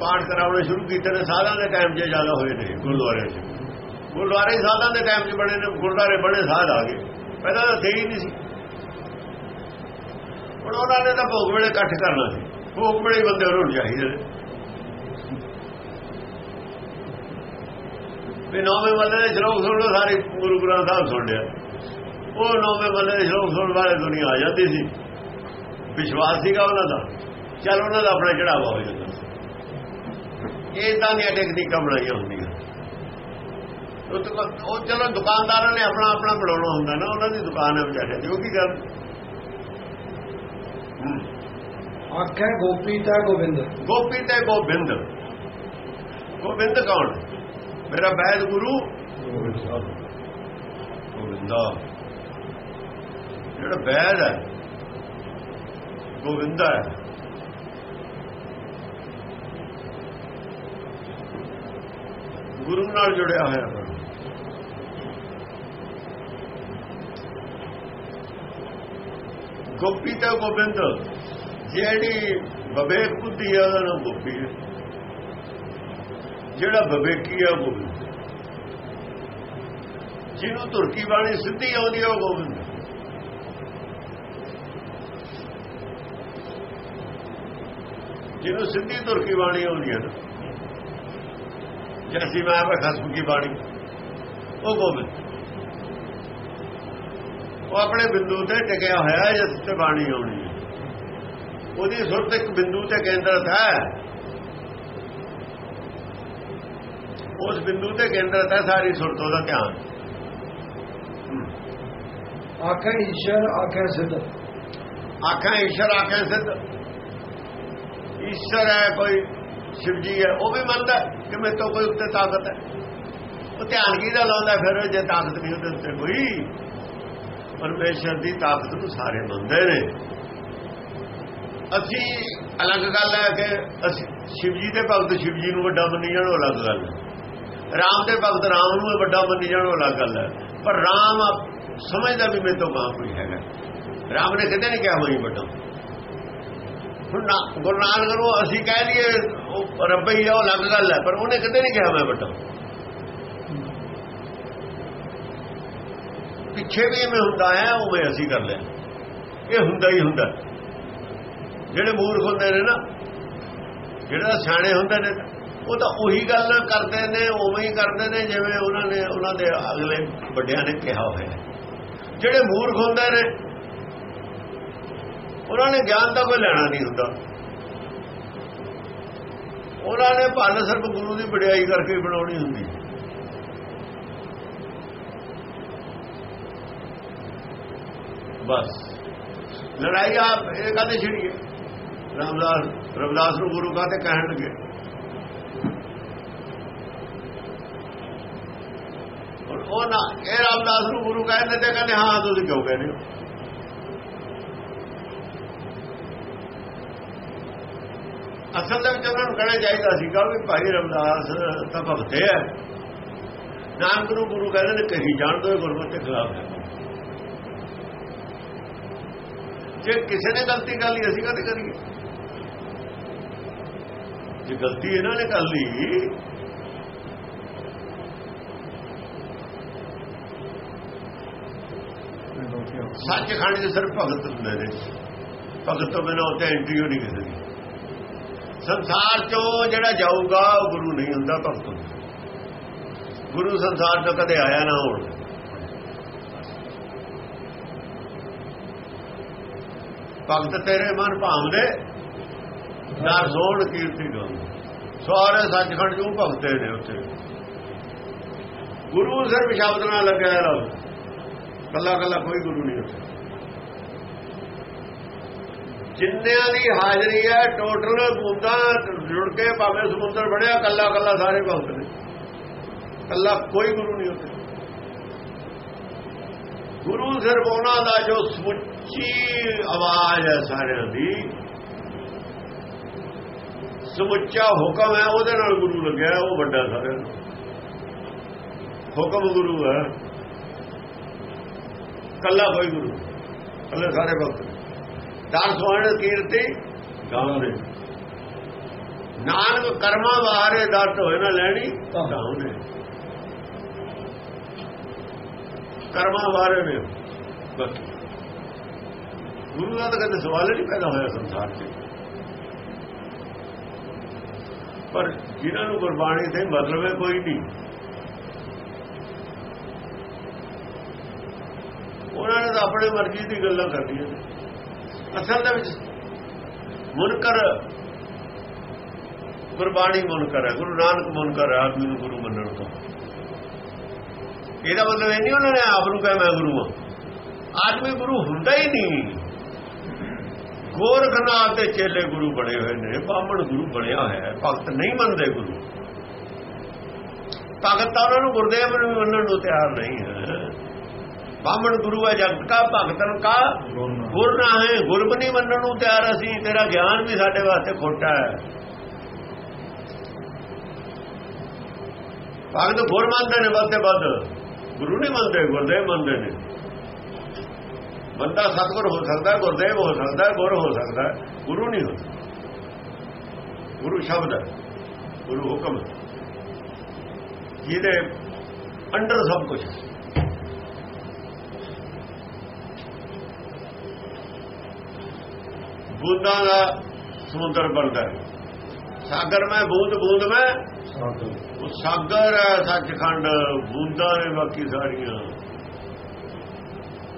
ਪਾਠ ਕਰਾਉਣੇ ਸ਼ੁਰੂ ਕੀਤੇ ਨੇ ਸਾਧਾਂ ਦੇ ਟਾਈਮ 'ਚ ਜ਼ਿਆਦਾ ਹੋਏ ਨੇ ਗੁਰਦੁਆਰੇ 'ਚ। ਗੁਰਦੁਆਰੇ ਸਾਧਾਂ ਦੇ ਟਾਈਮ 'ਚ ਬਣੇ ਨੇ, ਗੁਰਦੁਆਰੇ ਬਣੇ ਸਾਧ ਆ ਗਏ। ਪਹਿਲਾਂ ਤਾਂ ਥੇ ਹੀ ਨਹੀਂ ਸੀ। ਹੁਣ ਉਹਨਾਂ ਨੇ ਤਾਂ ਭੋਗ ਵੇਲੇ ਇਕੱਠ ਕਰਨਾ ਸੀ। ਭੋਗ ਵੇਲੇ ਬੰਦੇ ਉਹਨਾਂ ਚਾਹੀਦੇ ਨੇ। ਵੀ ਨੌਵੇਂ ਮੱਲੇ ਦੇ ਸ਼ਲੋਕ ਸੁਣ ਲਓ ਸਾਰੇ ਗੁਰੂ ਗ੍ਰੰਥ ਸਾਹਿਬ ਸੁਣ ਲਿਆ। ਉਹ ਨੌਵੇਂ ਮੱਲੇ ਦੇ ਸ਼ਲੋਕ ਸੁਣਨ ਵਾਲੇ ਦੁਨੀਆ ਆ ਜਾਂਦੀ ਸੀ। ਵਿਸ਼ਵਾਸ ਸੀਗਾ ਉਹਨਾਂ ਦਾ। ਚਲ ਉਹਨਾਂ ਦਾ ਆਪਣਾ ਚੜਾਵਾ ਹੋ ਜਾਂਦਾ ਇਹ ਤਾਂ ਦੀਆਂ ਟੈਕਨੀਕਾਂ ਬਣਾਈਆਂ ਹੁੰਦੀਆਂ। ਉਹ ਚਲੋ ਦੁਕਾਨਦਾਰਾਂ ਨੇ ਆਪਣਾ ਆਪਣਾ ਬਣਾਉਣਾ ਹੁੰਦਾ ਨਾ। ਉਹਨਾਂ ਦੀ ਦੁਕਾਨ ਹੈ ਵਿਚਾਰੇ ਜੋ ਕੀ ਗੱਲ? ਆਖੇ ਗੋਪੀ ਤਾਂ ਗੋਬਿੰਦ। ਗੋਪੀ ਤੇ ਗੋਬਿੰਦ। ਗੋਬਿੰਦ ਕੌਣ? ਮੇਰਾ ਬੈਦ ਗੁਰੂ। ਗੋਬਿੰਦਾ ਜਿਹੜਾ ਬੈਦ ਹੈ ਗੋਬਿੰਦਾ ਹੈ। ਗੁਰੂ ਨਾਲ ਜੁੜਿਆ ਹੋਇਆ ਹੈ। ਗੋਪੀ ਤੇ ਗੋਬਿੰਦ, ਜਿਹੜੀ ਬਵੇਕ ਬੁੱਧੀ ਹੈ ਉਹਨਾਂ ਨੂੰ ਗੋਪੀ ਜਿਹੜਾ ਵਿਵੇਕੀ ਹੈ ਗੋਬਿੰਦ ਜਿਹਨੂੰ ਤੁਰਕੀ ਬਾਣੀ ਸਿੱਧੀ ਆਉਂਦੀ ਹੈ ਉਹ ਗੋਬਿੰਦ ਜਿਹਨੂੰ ਸਿੱਧੀ ਤੁਰਕੀ ਬਾਣੀ ਆਉਂਦੀ ਹੈ ਨਾ। ਜੈਸੀ ਮੈਂ ਆਪੇ ਖਸਮ ਕੀ ਬਾਣੀ, ਉਹ ਗੋਬਿੰਦ ਉਹ ਆਪਣੇ ਬਿੰਦੂ ਤੇ ਟਿਕਿਆ ਹੋਇਆ ਹੈ ਜਿਸ ਤੇ ਬਾਣੀ ਆਉਣੀ ਉਹਦੀ ਸੁਰਤ ਇੱਕ ਬਿੰਦੂ ਤੇ ਕੇਂਦਰਿਤ ਹੈ। ਉਸ ਬਿੰਦੂ ਤੇ ਕੇਂਦਰਿਤ ਹੈ ਸਾਰੀ ਸੁਰਤ ਉਹਦਾ ਧਿਆਨ। ਆਖੇ ਈਸ਼ਰ ਆਖੇ ਸਿੱਧ। ਆਖਾਂ ਈਸ਼ਰ ਆਖਾਂ ਸਿੱਧ। ਈਸ਼ਰ ਹੈ ਕੋਈ ਸ਼ਿਵ ਜੀ ਹੈ ਉਹ ਵੀ ਮੰਨਦਾ ਕਿ ਮੇਰੇ ਤੋਂ ਕੋਈ ਉੱਤੇ ਤਾਕਤ ਹੈ। ਉਹ ਧਿਆਨ ਕਿਹਦਾ ਲਾਉਂਦਾ ਫਿਰ ਜੇ ਤਾਕਤ ਨਹੀਂ ਉਹਦੇ ਉੱਤੇ ਕੋਈ? ਪਰਮੇਸ਼ਰ ਦੀ ਤਾਕਤ ਨੂੰ ਸਾਰੇ ਮੰਨਦੇ ਨੇ। ਅਸੀਂ ਅਲੱਗ ਗੱਲ ਹੈ ਕਿ ਅਸੀਂ ਸ਼ਿਵ ਜੀ ਦੇ ਭਗਤ ਸ਼ਿਵ ਜੀ ਨੂੰ ਵੱਡਾ ਮੰਨੀ ਜਾਣੋ ਅਲੱਗ ਗੱਲ ਹੈ। ਰਾਮ ਦੇ ਭਗਤ ਰਾਮ ਨੂੰ ਵੱਡਾ ਮੰਨੀ ਜਾਣ ਜਾਣੋ ਅਲੱਗ ਗੱਲ ਹੈ। ਪਰ ਰਾਮ ਸਮਝਦਾ ਵੀ ਮੇਰੇ ਤੋਂ ਮਾਂ ਕੋਈ ਹੈਗਾ ਰਾਮ ਨੇ ਕਦੇ ਨਹੀਂ ਕਿਹਾ ਹੋਈ ਵੱਡਾ। ਹੁਣ ਗੁਰੂ ਨਾਨਕ ਨੂੰ ਅਸੀਂ ਕਹਿ ਲਈਏ, ਉਹ ਰੱਬ ਹੀ ਆ, ਉਹ ਅਲੱਗ ਗੱਲ ਹੈ, ਪਰ ਉਹਨੇ ਕਦੇ ਨਹੀਂ ਕਿਹਾ ਮੈਂ ਵੱਡਾ। ਪਿੱਛੇ ਵੀ ਐਵੇਂ ਹੁੰਦਾ ਹੈ ਉਵੇਂ ਅਸੀਂ ਕਰ ਲਿਆ। ਇਹ ਹੁੰਦਾ ਹੀ ਹੁੰਦਾ। ਜਿਹੜੇ ਮੂਰਖ ਹੁੰਦੇ ਨੇ ਨਾ, ਜਿਹੜੇ ਸਿਆਣੇ ਹੁੰਦੇ ਨੇ ਉਹ ਤਾਂ ਉਹੀ ਗੱਲ ਕਰਦੇ ਨੇ, ਉਵੇਂ ਹੀ ਕਰਦੇ ਨੇ, ਜਿਵੇਂ ਉਹਨਾਂ ਨੇ, ਉਹਨਾਂ ਦੇ ਅਗਲੇ ਵੱਡਿਆਂ ਨੇ ਕਿਹਾ ਹੋਇਆ ਜਿਹੜੇ ਮੂਰਖ ਹੁੰਦੇ ਨੇ, ਉਹਨਾਂ ਨੇ ਗਿਆਨ ਦਾ ਕੋਈ ਲੈਣਾ ਨਹੀਂ ਹੁੰਦਾ। ਉਹਨਾਂ ਨੇ ਭੰਨ ਸਿਰਫ ਗੁਰੂ ਦੀ ਵਡਿਆਈ ਕਰਕੇ ਬਣਾਉਣੀ ਹੁੰਦੀ। ਬਸ। ਲੜਾਈ ਆਪ, ਇਹ ਕਾਹਦੇ ਛਿੜੀਏ ਰਾਮਦਾਸ, ਰਵਿਦਾਸ ਨੂੰ ਗੁਰੂ ਕਾਹਦੇ ਕਹਿਣ ਲੱਗੇ? ਉਹ ਨਾ, ਇਹ ਰਾਮਦਾਸ ਨੂੰ ਗੁਰੂ ਕਹਿੰਦੇ ਤੇ ਕਹਿੰਦੇ, ਹਾਂ, ਤੁਸੀਂ ਕਿਉਂ ਕਹਿੰਦੇ ਹੋ? ਅਸਲ ਦੇ ਵਿੱਚ ਉਹਨਾਂ ਨੂੰ ਕਹਿਣਾ ਚਾਹੀਦਾ ਸੀਗਾ ਵੀ ਭਾਈ ਰਮਦਾਸ ਤਾਂ ਭਗਤੇ ਹੈ। ਨਾਨਕ ਨੂੰ ਗੁਰੂ ਕਹਿੰਦੇ ਨੇ ਕਹੀ ਜਾਣ ਦੋ ਗੁਰਮਤਿ ਦੇ ਖਿਲਾਫ ਹੈ। ਜੇ ਕਿਸੇ ਨੇ ਗਲਤੀ ਕਰ ਲਈ, ਅਸੀਂ ਕਦੇ ਕਰੀਏ? ਜੇ ਗਲਤੀ ਇਹਨਾਂ ਨੇ ਕਰ ਲਈ ਸੱਚਖੰਡ ਦੇ ਸਿਰ ਭਗਤ ਹੁੰਦੇ ਨੇ। ਭਗਤ ਤੋਂ ਬਿਨਾਂ ਉੱਥੇ ਐਂਟਰੀ ਨਹੀਂ ਕਿਸੇ ਦੀ। ਸੰਸਾਰ ਚੋਂ ਜਿਹੜਾ ਜਾਊਗਾ, ਉਹ ਗੁਰੂ ਨਹੀਂ ਹੁੰਦਾ ਭਗਤ ਹੁੰਦਾ ਗੁਰੂ ਸੰਸਾਰ ਤੋਂ ਕਦੇ ਆਇਆ ਨਾ ਹੋਣ। ਭਗਤ ਤੇਰੇ ਮਨ ਭਾਵਦੇ ਨਾ ਸੋਣ ਕੀਰਤੀ ਗਾਉਂਦੇ। ਸਾਰੇ ਸੱਚਖੰਡ ਚੋਂ ਭਗਤੇ ਨੇ ਉੱਥੇ। ਗੁਰੂ ਸਿਰਫ ਸ਼ਬਦ ਨਾਲ ਲੱਗਿਆ ਰਹਾ ਕੱਲਾ ਕੱਲਾ ਕੋਈ ਗੁਰੂ ਨਹੀਂ ਉੱਥੇ। ਜਿੰਨਿਆਂ ਦੀ ਹਾਜ਼ਰੀ ਹੈ ਟੋਟਲ ਬੂੰਦਾਂ ਜੁੜ ਕੇ ਭਾਵੇਂ ਸਮੁੰਦਰ ਬਣਿਆ ਕੱਲਾ ਕੱਲਾ ਸਾਰੇ ਭਗਤ ਨੇ। ਕੱਲਾ ਕੋਈ ਗੁਰੂ ਨਹੀਂ ਉੱਥੇ। ਗੁਰੂ ਸਿਰਫ ਉਹਨਾਂ ਦਾ ਜੋ ਸਮੁੱਚੀ ਆਵਾਜ਼ ਹੈ ਸਾਰਿਆਂ ਦੀ, ਸਮੁੱਚਾ ਹੁਕਮ ਹੈ, ਉਹਦੇ ਨਾਲ ਗੁਰੂ ਲੱਗਿਆ, ਉਹ ਵੱਡਾ ਸਾਰਿਆਂ ਨੂੰ ਹੁਕਮ ਗੁਰੂ ਹੈ। ਕੱਲਾ ਕੋਈ ਗੁਰੂ। ਕੱਲੇ ਸਾਰੇ ਭਗਤ। ਦਾਨ ਸੋਹਣ ਕੀਰਤੀ ਗਾਉਂਦੇ ਨਾਨਕ ਕਰਮਾਂ ਬਾਹਰੇ ਦਾਤ ਹੋਏ ਨਾ ਲੈਣੀ ਗਾਉਂਦੇ ਕਰਮਾਂ ਬਾਹਰੇ ਨੇ। ਗੁਰੂ ਦਾ ਤਾਂ ਕਦੇ ਸਵਾਲ ਨਹੀਂ ਪੈਦਾ ਹੋਇਆ ਸੰਸਾਰ 'ਚ ਪਰ ਜਿਨ੍ਹਾਂ ਨੂੰ ਗੁਰਬਾਣੀ ਤੇ ਮਤਲਬ ਹੈ ਕੋਈ ਨਹੀਂ। ਉਹਨਾਂ ਨੇ ਤਾਂ ਆਪਣੇ ਮਰਜ਼ੀ ਦੀ ਗੱਲਾਂ ਕਰਦੀਆਂ ਅਸਲ ਦੇ ਵਿੱਚ ਮੁਨਕਰ ਗੁਰਬਾਣੀ ਮੁਨਕਰ ਹੈ। ਗੁਰੂ ਨਾਨਕ ਮੁਨਕਰ ਹੈ ਆਦਮੀ ਨੂੰ ਗੁਰੂ ਮੰਨਣ ਤੋਂ। ਇਹਦਾ ਮਤਲਬ ਇਹ ਨਹੀਂ ਉਹਨਾਂ ਨੇ ਆਪ ਨੂੰ ਕਹੇ, ਮੈਂ ਗੁਰੂ ਹਾਂ। ਆਦਮੀ ਗੁਰੂ ਹੁੰਦਾ ਹੀ ਨਹੀਂ। ਗੋਰਖਨਾ ਦੇ ਚੇਲੇ ਗੁਰੂ ਬਣੇ ਹੋਏ ਨੇ। ਬਾਹਮਣ ਗੁਰੂ ਬਣਿਆ ਹੈ। ਭਗਤ ਨਹੀਂ ਮੰਨਦੇ ਗੁਰੂ। ਭਗਤ ਤਾਂ ਉਹਨਾਂ ਨੂੰ ਗੁਰਦੇਵ ਨੂੰ ਮੰਨਣ ਨੂੰ ਤਿਆਰ ਨਹੀਂ ਹੈ। ਬਾਹਮਣ ਗੁਰੂ ਹੈ ਜਗਤ ਕਾ ਭਗਤਨ ਕਾ ਗੁਰ ਨਾ ਹੈ ਗੁਰਬ ਨਹੀਂ ਮੰਨਣ ਨੂੰ ਤਿਆਰ ਅਸੀਂ ਤੇਰਾ ਗਿਆਨ ਵੀ ਸਾਡੇ ਵਾਸਤੇ ਖੋਟਾ ਹੈ। ਭਗਤ ਗੁਰ ਮੰਨਦੇ ਨੇ ਵੱਧੇ ਵੱਧ। ਗੁਰੂ ਨਹੀਂ ਮੰਨਦੇ ਗੁਰਦੇਵ ਮੰਨਦੇ ਨੇ। ਬੰਦਾ ਸਤਗੁਰ ਹੋ ਸਕਦਾ ਗੁਰਦੇਵ ਹੋ ਸਕਦਾ ਗੁਰ ਹੋ ਸਕਦਾ ਗੁਰੂ ਨਹੀਂ ਹੋ ਗੁਰੂ ਸ਼ਬਦ ਹੈ ਗੁਰੂ ਹੁਕਮ ਜਿਹਦੇ ਅੰਡਰ ਸਭ ਕੁਝ ਬੂੰਦਾਂ ਦਾ ਸਮੁੰਦਰ ਬਣਦਾ ਹੈ। ਸਾਗਰ ਮੈਂ ਬੂੰਦ ਬੂੰਦ ਮੈਂ। ਉਹ ਸਾਗਰ ਹੈ ਸੱਚਖੰਡ ਬੂੰਦਾਂ ਨੇ ਬਾਕੀ ਸਾਰੀਆਂ।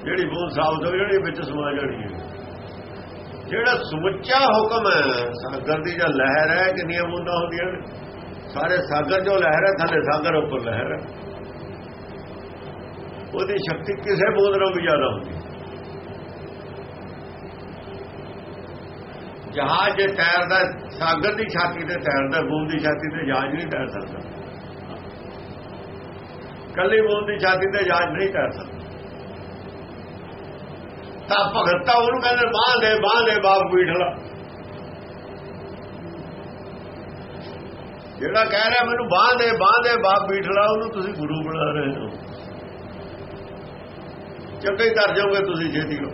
ਜਿਹੜੀ ਬੂੰਦ ਸਾਬਤ ਹੋ ਜਿਹੜੀ ਵਿੱਚ ਸਮਾ ਜਾਣੀ ਹੈ। ਜਿਹੜਾ ਸਮੁੱਚਾ ਹੁਕਮ ਹੈ ਸਾਗਰ ਦੀ ਜੋ ਲਹਿਰ ਹੈ ਕਿੰਨੀਆਂ ਬੂੰਦਾਂ ਹੁੰਦੀਆਂ ਨੇ? ਸਾਰੇ ਸਾਗਰ ਜੋ ਲਹਿਰ ਹੈ ਥੱਲੇ ਸਾਗਰ ਉੱਪਰ ਲਹਿਰ ਹੈ। ਉਹਦੀ ਸ਼ਕਤੀ ਕਿਸੇ ਬੂੰਦ ਨਾਲੋਂ ਵੀ ਜ਼ਿਆਦਾ ਹੁੰਦੀ ਜਹਾਜ਼ ਜੇ ਤੈਰਦਾ ਸਾਗਰ ਦੀ ਛਾਤੀ ਤੇ ਤੈਰਦਾ ਬੂੰਦ ਦੀ ਛਾਤੀ ਤੇ ਜਹਾਜ਼ ਨਹੀਂ ਤੈਰ ਸਕਦਾ। ਕੱਲੀ ਬੂੰਦ ਦੀ ਛਾਤੀ ਤੇ ਜਹਾਜ਼ ਨਹੀਂ ਤੈਰ ਸਕਦਾ। ਤਾਂ ਭਗਤਾ ਉਹਨੂੰ ਕਹਿੰਦੇ, ਬਾਹ ਦੇ ਬਾਹ ਦੇ, ਬਾਪ ਬੀਠਲਾ ਜਿਹੜਾ ਕਹਿ ਰਿਹਾ, ਮੈਨੂੰ ਬਾਹ ਦੇ ਬਾਹ ਦੇ, ਬਾਪ ਬੀਠਲਾ ਉਹਨੂੰ ਤੁਸੀਂ ਗੁਰੂ ਬਣਾ ਰਹੇ ਹੋ। ਚੱਕੇ ਕਰ ਜਾਓਗੇ, ਤੁਸੀਂ ਛੇਤੀ ਨੂੰ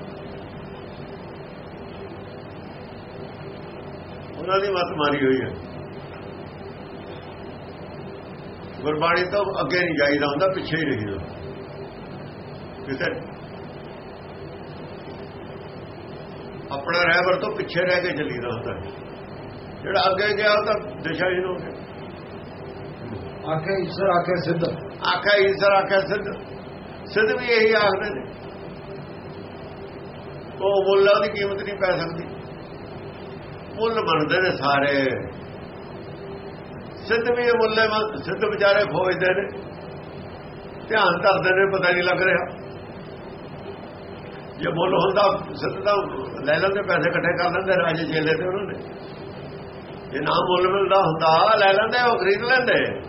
ਉਹਨਾਂ ਦੀ ਮਤ ਮਾਰੀ ਹੋਈ ਹੈ। ਗੁਰਬਾਣੀ ਤੋਂ ਅੱਗੇ ਨਹੀਂ ਜਾਈਦਾ ਹੁੰਦਾ ਪਿੱਛੇ ਹੀ ਰਹੀਦਾ। ਕਿਤੇ ਆਪਣਾ ਰਹਿਬਰ ਤੋਂ ਪਿੱਛੇ ਰਹਿ ਕੇ ਚੱਲੀਦਾ ਹੁੰਦਾ ਜਿਹੜਾ ਅੱਗੇ ਗਿਆ ਉਹ ਤਾਂ ਦਿਸ਼ਾ ਹੀ ਹੋ ਗਿਆ। ਆਖੇ ਈਸ਼ਰ ਆਖੇ ਸਿੱਧ। ਆਖਾ ਈਸ਼ਰ ਆਖਾ ਸਿੱਧ। ਸਿੱਧ ਵੀ ਇਹੀ ਆਖਦੇ ਨੇ। ਉਹ ਮੁੱਲ ਉਹਦੀ ਕੀਮਤ ਨਹੀਂ ਪੈ ਸਕਦੀ। ਮੁੱਲ ਬਣਦੇ ਨੇ ਸਾਰੇ। ਸਿੱਧ ਵੀ ਇਹ ਮੁੱਲੇ ਸਿੱਧ ਵਿਚਾਰੇ ਖੋਜਦੇ ਨੇ। ਧਿਆਨ ਧਰਦੇ ਨੇ, ਪਤਾ ਨਹੀਂ ਲੱਗ ਰਿਹਾ। ਜੇ ਮੁੱਲ ਹੁੰਦਾ, ਸਿੱਧ ਤਾਂ ਲੈ ਲੈਂਦੇ, ਪੈਸੇ ਇਕੱਠੇ ਕਰ ਲੈਂਦੇ, ਰਾਜੇ ਚੇਲੇ ਤੇ ਉਹਨਾਂ ਨੇ। ਜੇ ਨਾ ਮੁੱਲ ਮਿਲਦਾ ਹੁੰਦਾ ਲੈ ਲੈਂਦੇ, ਉਹ ਖਰੀਦ ਲੈਂਦੇ।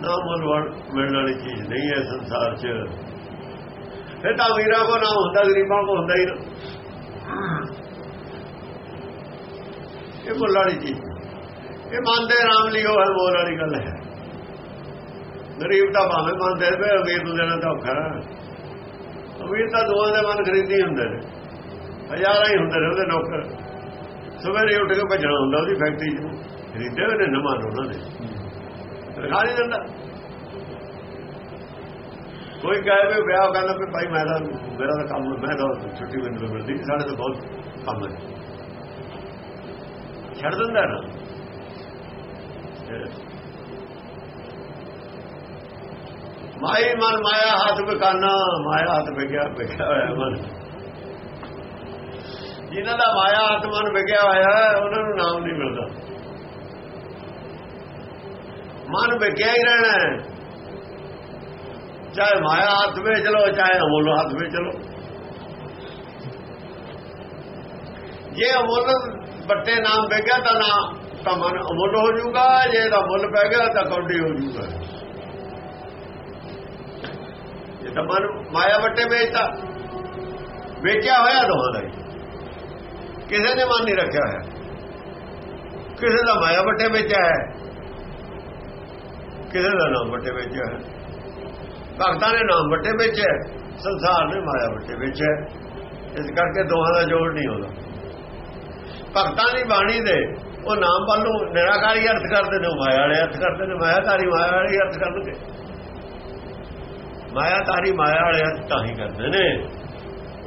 ਨਾ ਮੁੱਲ ਮਿਲਣ ਵਾਲੀ ਚੀਜ਼ ਨਹੀਂ ਹੈ ਸੰਸਾਰ 'ਚ। ਇਹ ਤਾਂ ਵੀਰਾਂ ਕੋ ਨਾ ਹੁੰਦਾ, ਗਰੀਬਾਂ ਕੋ ਹੁੰਦਾ ਹੀ ਨਾ। ਇਹ ਮੁੱਲ ਵਾਲੀ ਚੀਜ਼। ਇਹ ਮੰਨਦੇ ਰਾਮ ਲਈ ਉਹ ਹੈ ਮੋਲ ਵਾਲੀ ਗੱਲ ਹੈ। ਗਰੀਬ ਤਾਂ ਭਾਵੇਂ ਮੰਨਦੇ ਪਏ ਅਮੀਰ ਨੂੰ ਦੇਣਾ ਤਾਂ ਔਖਾ ਅਮੀਰ ਤਾਂ ਦੋਵਾਂ ਦੇ ਮਨ ਖਰੀਦੀ ਹੁੰਦੇ ਨੇ। ਹਜ਼ਾਰਾਂ ਹੀ ਹੁੰਦੇ ਨੇ ਉਹਦੇ ਨੌਕਰ। ਸਵੇਰੇ ਉੱਠ ਕੇ ਭੱਜਣਾ ਹੁੰਦਾ ਉਹਦੀ ਫੈਕਟਰੀ 'ਚ। ਖਰੀਦੇ ਹੋਏ ਨੇ ਨਾ ਉਹਨਾਂ ਨੇ ਤਨਖਾਹ ਨਹੀਂ ਦਿੰਦਾ। ਕੋਈ ਕਹੇ ਵੀ ਵਿਆਹ ਕਰਨਾ, ਵੀ ਭਾਈ ਮੈਂ ਤਾਂ, ਮੇਰਾ ਤਾਂ ਕੰਮ, ਮੈਂ ਤਾਂ ਛੁੱਟੀ ਮੈਨੂੰ ਮਿਲਦੀ ਸਾਡੇ ਤਾਂ ਬਹੁਤ ਕੰਮ ਹੈ ਛੱਡ ਦਿੰਦਾ ਨਾ। ਮਾਈ ਮਨ, ਮਾਇਆ ਹੱਥ ਬਕਾਨਾ ਮਾਇਆ ਹੱਥ ਵਿਗਿਆ ਵਿਗਿਆ ਹੋਇਆ ਮਨ। ਜਿਨ੍ਹਾਂ ਦਾ ਮਾਇਆ ਹੱਥ ਮਨ ਵਿਗਿਆ ਹੋਇਆ ਉਹਨਾਂ ਨੂੰ ਨਾਮ ਨਹੀਂ ਮਿਲਦਾ। ਮਨ ਵਿਗਿਆ ਹੀ ਰਹਿਣਾ ਹੈ। ਚਾਹੇ ਮਾਇਆ ਹੱਥ ਵਿੱਚ ਚਲੋ ਚਾਹੇ ਅਮੁੱਲ ਹੱਥ ਵਿੱਚ ਚਲੋ ਜੇ ਅਮੁੱਲ ਵੱਟੇ ਨਾਮ ਵਿਗਿਆ ਤਾਂ ਨਾ, ਤਾਂ ਮਨ ਅਮੁੱਲ ਹੋ ਜਾਊਗਾ, ਜੇ ਇਹਦਾ ਮੁੱਲ ਪੈ ਗਿਆ ਤਾਂ ਕੌਡੀ ਹੋ ਜਾਊਗਾ। ਇਹ ਤਾਂ ਮਨ ਮਾਇਆ ਵੱਟੇ ਵੇਚਦਾ ਵੇਚਿਆ ਹੋਇਆ ਦੋਹਾਂ ਦਾ ਕਿਸੇ ਨੇ ਮਨ ਨਹੀਂ ਰੱਖਿਆ ਹੈ ਕਿਸੇ ਦਾ ਮਾਇਆ ਵੱਟੇ ਵੇਚਿਆ ਹੈ, ਕਿਸੇ ਦਾ ਨਾਮ ਵੱਟੇ ਵੇਚਿਆ ਹੈ। ਭਗਤਾਂ ਨੇ ਨਾਮ ਵੱਟੇ ਵੇਚਿਆ ਸੰਸਾਰ ਨੇ ਮਾਇਆ ਵੱਟੇ ਵੇਚਿਆ ਇਸ ਕਰਕੇ ਦੋਹਾਂ ਦਾ ਜੋੜ ਨਹੀਂ ਹੁੰਦਾ ਭਗਤਾਂ ਦੀ ਬਾਣੀ ਦੇ। ਉਹ ਨਾਮ ਵੱਲੋਂ ਨਿਰਾਕਾਰੀ ਅਰਥ ਕਰਦੇ ਨੇ ਮਾਇਆ ਵਾਲੇ ਅਰਥ ਕਰਦੇ ਨੇ ਮਾਇਆਕਾਰੀ ਮਾਇਆ ਵਾਲੇ ਅਰਥ ਕਰਨਗੇ। ਮਾਇਆ ਤਾਰੀ ਮਾਇਆ ਵਾਲੇ ਅਰਥ ਤਾਂ ਹੀ ਕਰਦੇ ਨੇ।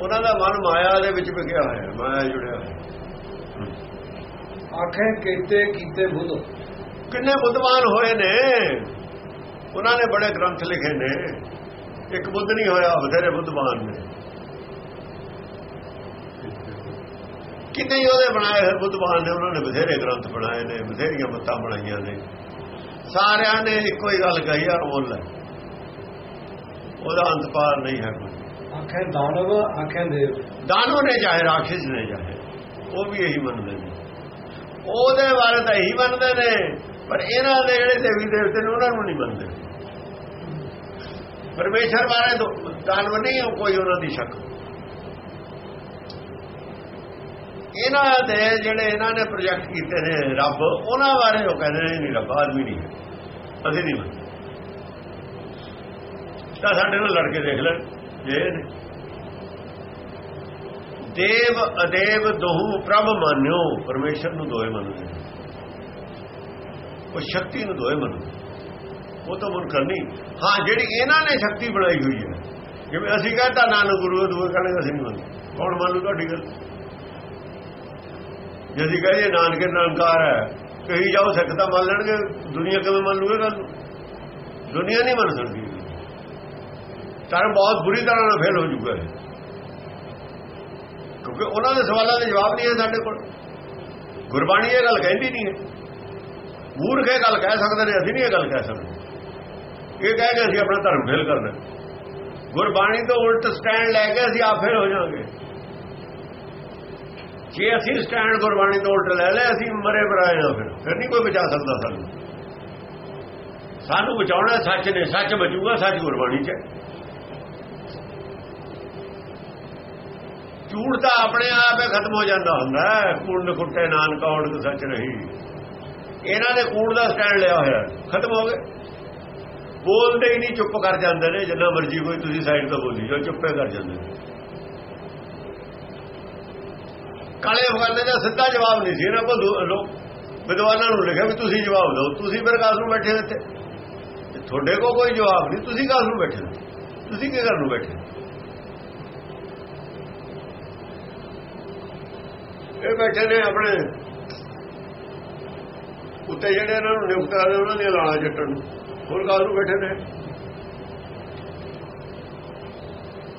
ਉਹਨਾਂ ਦਾ ਮਨ ਮਾਇਆ ਦੇ ਵਿੱਚ ਵਿਗਿਆ ਹੋਇਆ ਮਾਇਆ ਜੁੜਿਆ ਹੋਇਆ ਆਖੇ ਕੀਤੇ ਕੀਤੇ ਬੁੱਧ। ਕਿੰਨੇ ਬੁੱਧਵਾਨ ਹੋਏ ਨੇ। ਉਹਨਾਂ ਨੇ ਬੜੇ ਗ੍ਰੰਥ ਲਿਖੇ ਨੇ। ਇੱਕ ਬੁੱਧ ਨਹੀਂ ਹੋਇਆ ਬਥੇਰੇ ਬੁੱਧਵਾਨ ਨੇ। ਕਿਤੇ ਉਹਦੇ ਬਣਾਏ ਹੋਏ ਬੁੱਧਵਾਨ ਨੇ ਉਹਨਾਂ ਨੇ ਬਥੇਰੇ ਗ੍ਰੰਥ ਬਣਾਏ ਨੇ ਬਥੇਰੀਆਂ ਮੱਤਾਂ ਬਣਾਈਆਂ ਨੇ। ਸਾਰਿਆਂ ਨੇ ਇੱਕੋ ਹੀ ਗੱਲ ਕਹੀ ਆ ਮੁੱਲ ਹੈ ਉਹਦਾ ਅੰਤ ਪਾਰ ਨਹੀਂ ਹੈ ਕੋਈ। ਆਖੇ ਦਾਨਵ ਆਖੇ ਦੇਵ। ਦਾਨੋ ਨੇ ਚਾਹੇ ਰਾਖਸ਼ ਨੇ ਚਾਹੇ ਉਹ ਵੀ ਇਹੀ ਮੰਨਦੇ ਨੇ। ਉਹਦੇ ਬਾਰੇ ਤਾਂ ਇਹੀ ਮੰਨਦੇ ਨੇ ਪਰ ਇਹਨਾਂ ਦੇ ਜਿਹੜੇ ਦੇਵੀ ਦੇਵਤੇ ਨੇ ਉਹਨਾਂ ਨੂੰ ਨਹੀਂ ਮੰਨਦੇ। ਪਰਮੇਸ਼ਰ ਬਾਰੇ ਦਾਨਵ ਨਹੀਂ ਕੋਈ ਉਹਨਾਂ ਦੀ ਸ਼ੱਕ। ਇਹਨਾਂ ਦੇ ਜਿਹੜੇ ਇਹਨਾਂ ਨੇ ਪ੍ਰੋਜੈਕਟ ਕੀਤੇ ਨੇ ਰੱਬ, ਉਹਨਾਂ ਬਾਰੇ ਉਹ ਕਹਿੰਦੇ ਨੇ ਨਹੀਂ ਰੱਬ, ਆਦਮੀ ਨਹੀਂ। ਹੈ ਅਸੀਂ ਨਹੀਂ ਮੰਨਦੇ। ਤਾਂ ਸਾਡੇ ਨਾਲ ਲੜ ਕੇ ਦੇਖ ਲੈਣ ਇਹ ਦੇਵ, ਅਦੇਵ ਦੋਹੂ ਪ੍ਰਭ ਮੰਨਿਓ, ਪਰਮੇਸ਼ਰ ਨੂੰ ਦੋਏ ਮੰਨਦੇ ਉਹ ਸ਼ਕਤੀ ਨੂੰ ਦੋਏ ਮੰਨਦੇ ਉਹ ਤਾਂ ਮੁਨਕਰ ਨਹੀਂ। ਹਾਂ, ਜਿਹੜੀ ਇਹਨਾਂ ਨੇ ਸ਼ਕਤੀ ਬਣਾਈ ਹੋਈ ਹੈ। ਜਿਵੇਂ ਅਸੀਂ ਕਹਿੰਦਾ ਨਾਨਕ ਗੁਰੂ ਦੋਏ ਕਹਿੰਦੇ ਅਸੀਂ ਨਹੀਂ ਮੰਨਦੇ। ਕੌਣ ਮੰਨ ਲੂ ਤੁਹਾਡੀ ਗੱਲ? ਜੇ ਅਸੀਂ ਕਹੀਏ ਨਾਨਕੇ ਨਿਰੰਕਾਰ ਹੈ। ਕਹੀ ਜਾਓ, ਸਿੱਖ ਤਾਂ ਮੰਨ ਲੈਣਗੇ, ਦੁਨੀਆ ਕਿਵੇਂ ਮੰਨ ਲੂਗੇ ਗੱਲ? ਦੁਨੀਆ ਨਹੀਂ ਮੰਨ ਸਕਦੀ। ਤਾਂ ਬਹੁਤ ਬੁਰੀ ਤਰ੍ਹਾਂ ਨਾਲ ਫੇਲ ਹੋ ਜੂਗਾ ਕਿਉਂਕਿ ਉਹਨਾਂ ਦੇ ਸਵਾਲਾਂ ਦੇ ਜਵਾਬ ਨਹੀਂ ਹੈ ਸਾਡੇ ਕੋਲ। ਗੁਰਬਾਣੀ ਇਹ ਗੱਲ ਕਹਿੰਦੀ ਨਹੀਂ ਹੈ। ਮੂਰਖ ਇਹ ਗੱਲ ਕਹਿ ਸਕਦੇ ਨੇ, ਅਸੀਂ ਨਹੀਂ ਇਹ ਗੱਲ ਕਹਿ ਸਕਦੇ। ਇਹ ਕਹਿ ਕੇ ਅਸੀਂ ਆਪਣਾ ਧਰਮ ਫੇਲ ਕਰਨਾ ਗੁਰਬਾਣੀ ਤੋਂ ਉਲਟ ਸਟੈਂਡ ਲੈ ਕੇ ਅਸੀਂ ਆਪ ਫੇਲ ਹੋ ਜਾਵਾਂਗੇ। ਜੇ ਅਸੀਂ ਸਟੈਂਡ ਗੁਰਬਾਣੀ ਤੋਂ ਉਲਟ ਲੈ ਲੈ ਅਸੀਂ ਮਰੇ ਬਰਾਏ ਆ ਫਿਰ। ਫਿਰ ਨਹੀਂ ਕੋਈ ਬਚਾ ਸਕਦਾ ਸਾਨੂੰ। ਸਾਨੂੰ ਬਚਾਉਣਾ ਸੱਚ ਨੇ, ਸੱਚ ਬਚੂਗਾ ਸੱਚ ਗੁਰਬਾਣੀ 'ਚ। ਝੂਠ ਤਾਂ ਆਪਣੇ ਆਪ ਹੀ ਖਤਮ ਹੋ ਜਾਂਦਾ ਹੁੰਦਾ ਹੈ। ਕੂੜ ਕੁੱਟੇ ਨਾਨਕ ਔੜਕ ਸੱਚ ਨਹੀਂ। ਇਹਨਾਂ ਨੇ ਕੂੜ ਦਾ ਸਟੈਂਡ ਲਿਆ ਹੋਇਆ। ਖਤਮ ਹੋ ਗਏ। ਬੋਲਦੇ ਹੀ ਨਹੀਂ, ਚੁੱਪ ਕਰ ਜਾਂਦੇ ਨੇ। ਜਿੰਨਾ ਮਰਜ਼ੀ ਕੋਈ ਤੁਸੀਂ ਸਾਈਡ ਤੋਂ ਬੋਲੀ ਜਾਓ, ਚੁੱਪੇ ਕਰ ਜਾਂਦੇ ਨੇ। ਕਾਲੇ ਅਫਗਾਨੇ ਦਾ ਸਿੱਧਾ ਜਵਾਬ ਨਹੀਂ ਸੀ। ਇਹਨਾਂ ਕੋਲ ਲੋਕ ਵਿਦਵਾਨਾਂ ਨੂੰ ਲਿਖਿਆ ਵੀ ਤੁਸੀਂ ਜਵਾਬ ਦਿਓ। ਤੁਸੀਂ ਫਿਰ ਕਾਸ ਨੂੰ ਬੈਠੇ ਇੱਥੇ? ਤੁਹਾਡੇ ਕੋਲ ਕੋਈ ਜਵਾਬ ਨਹੀਂ। ਤੁਸੀਂ ਕਾਸ ਨੂੰ ਬੈਠੇ? ਤੁਸੀਂ ਕੀ ਕਰਨ ਨੂੰ ਬੈਠੇ? ਇਹ ਬੈਠੇ ਨੇ ਆਪਣੇ ਉੱਤੇ ਜਿਹੜੇ ਇਹਨਾਂ ਨੂੰ ਨਿਯੁਕਤ ਕਰਦੇ ਉਹਨਾਂ ਦੀਆਂ ਲਾਣਾ ਜੱਟਣ ਹੋਰ ਕਾਸ ਨੂੰ ਬੈਠੇ ਨੇ?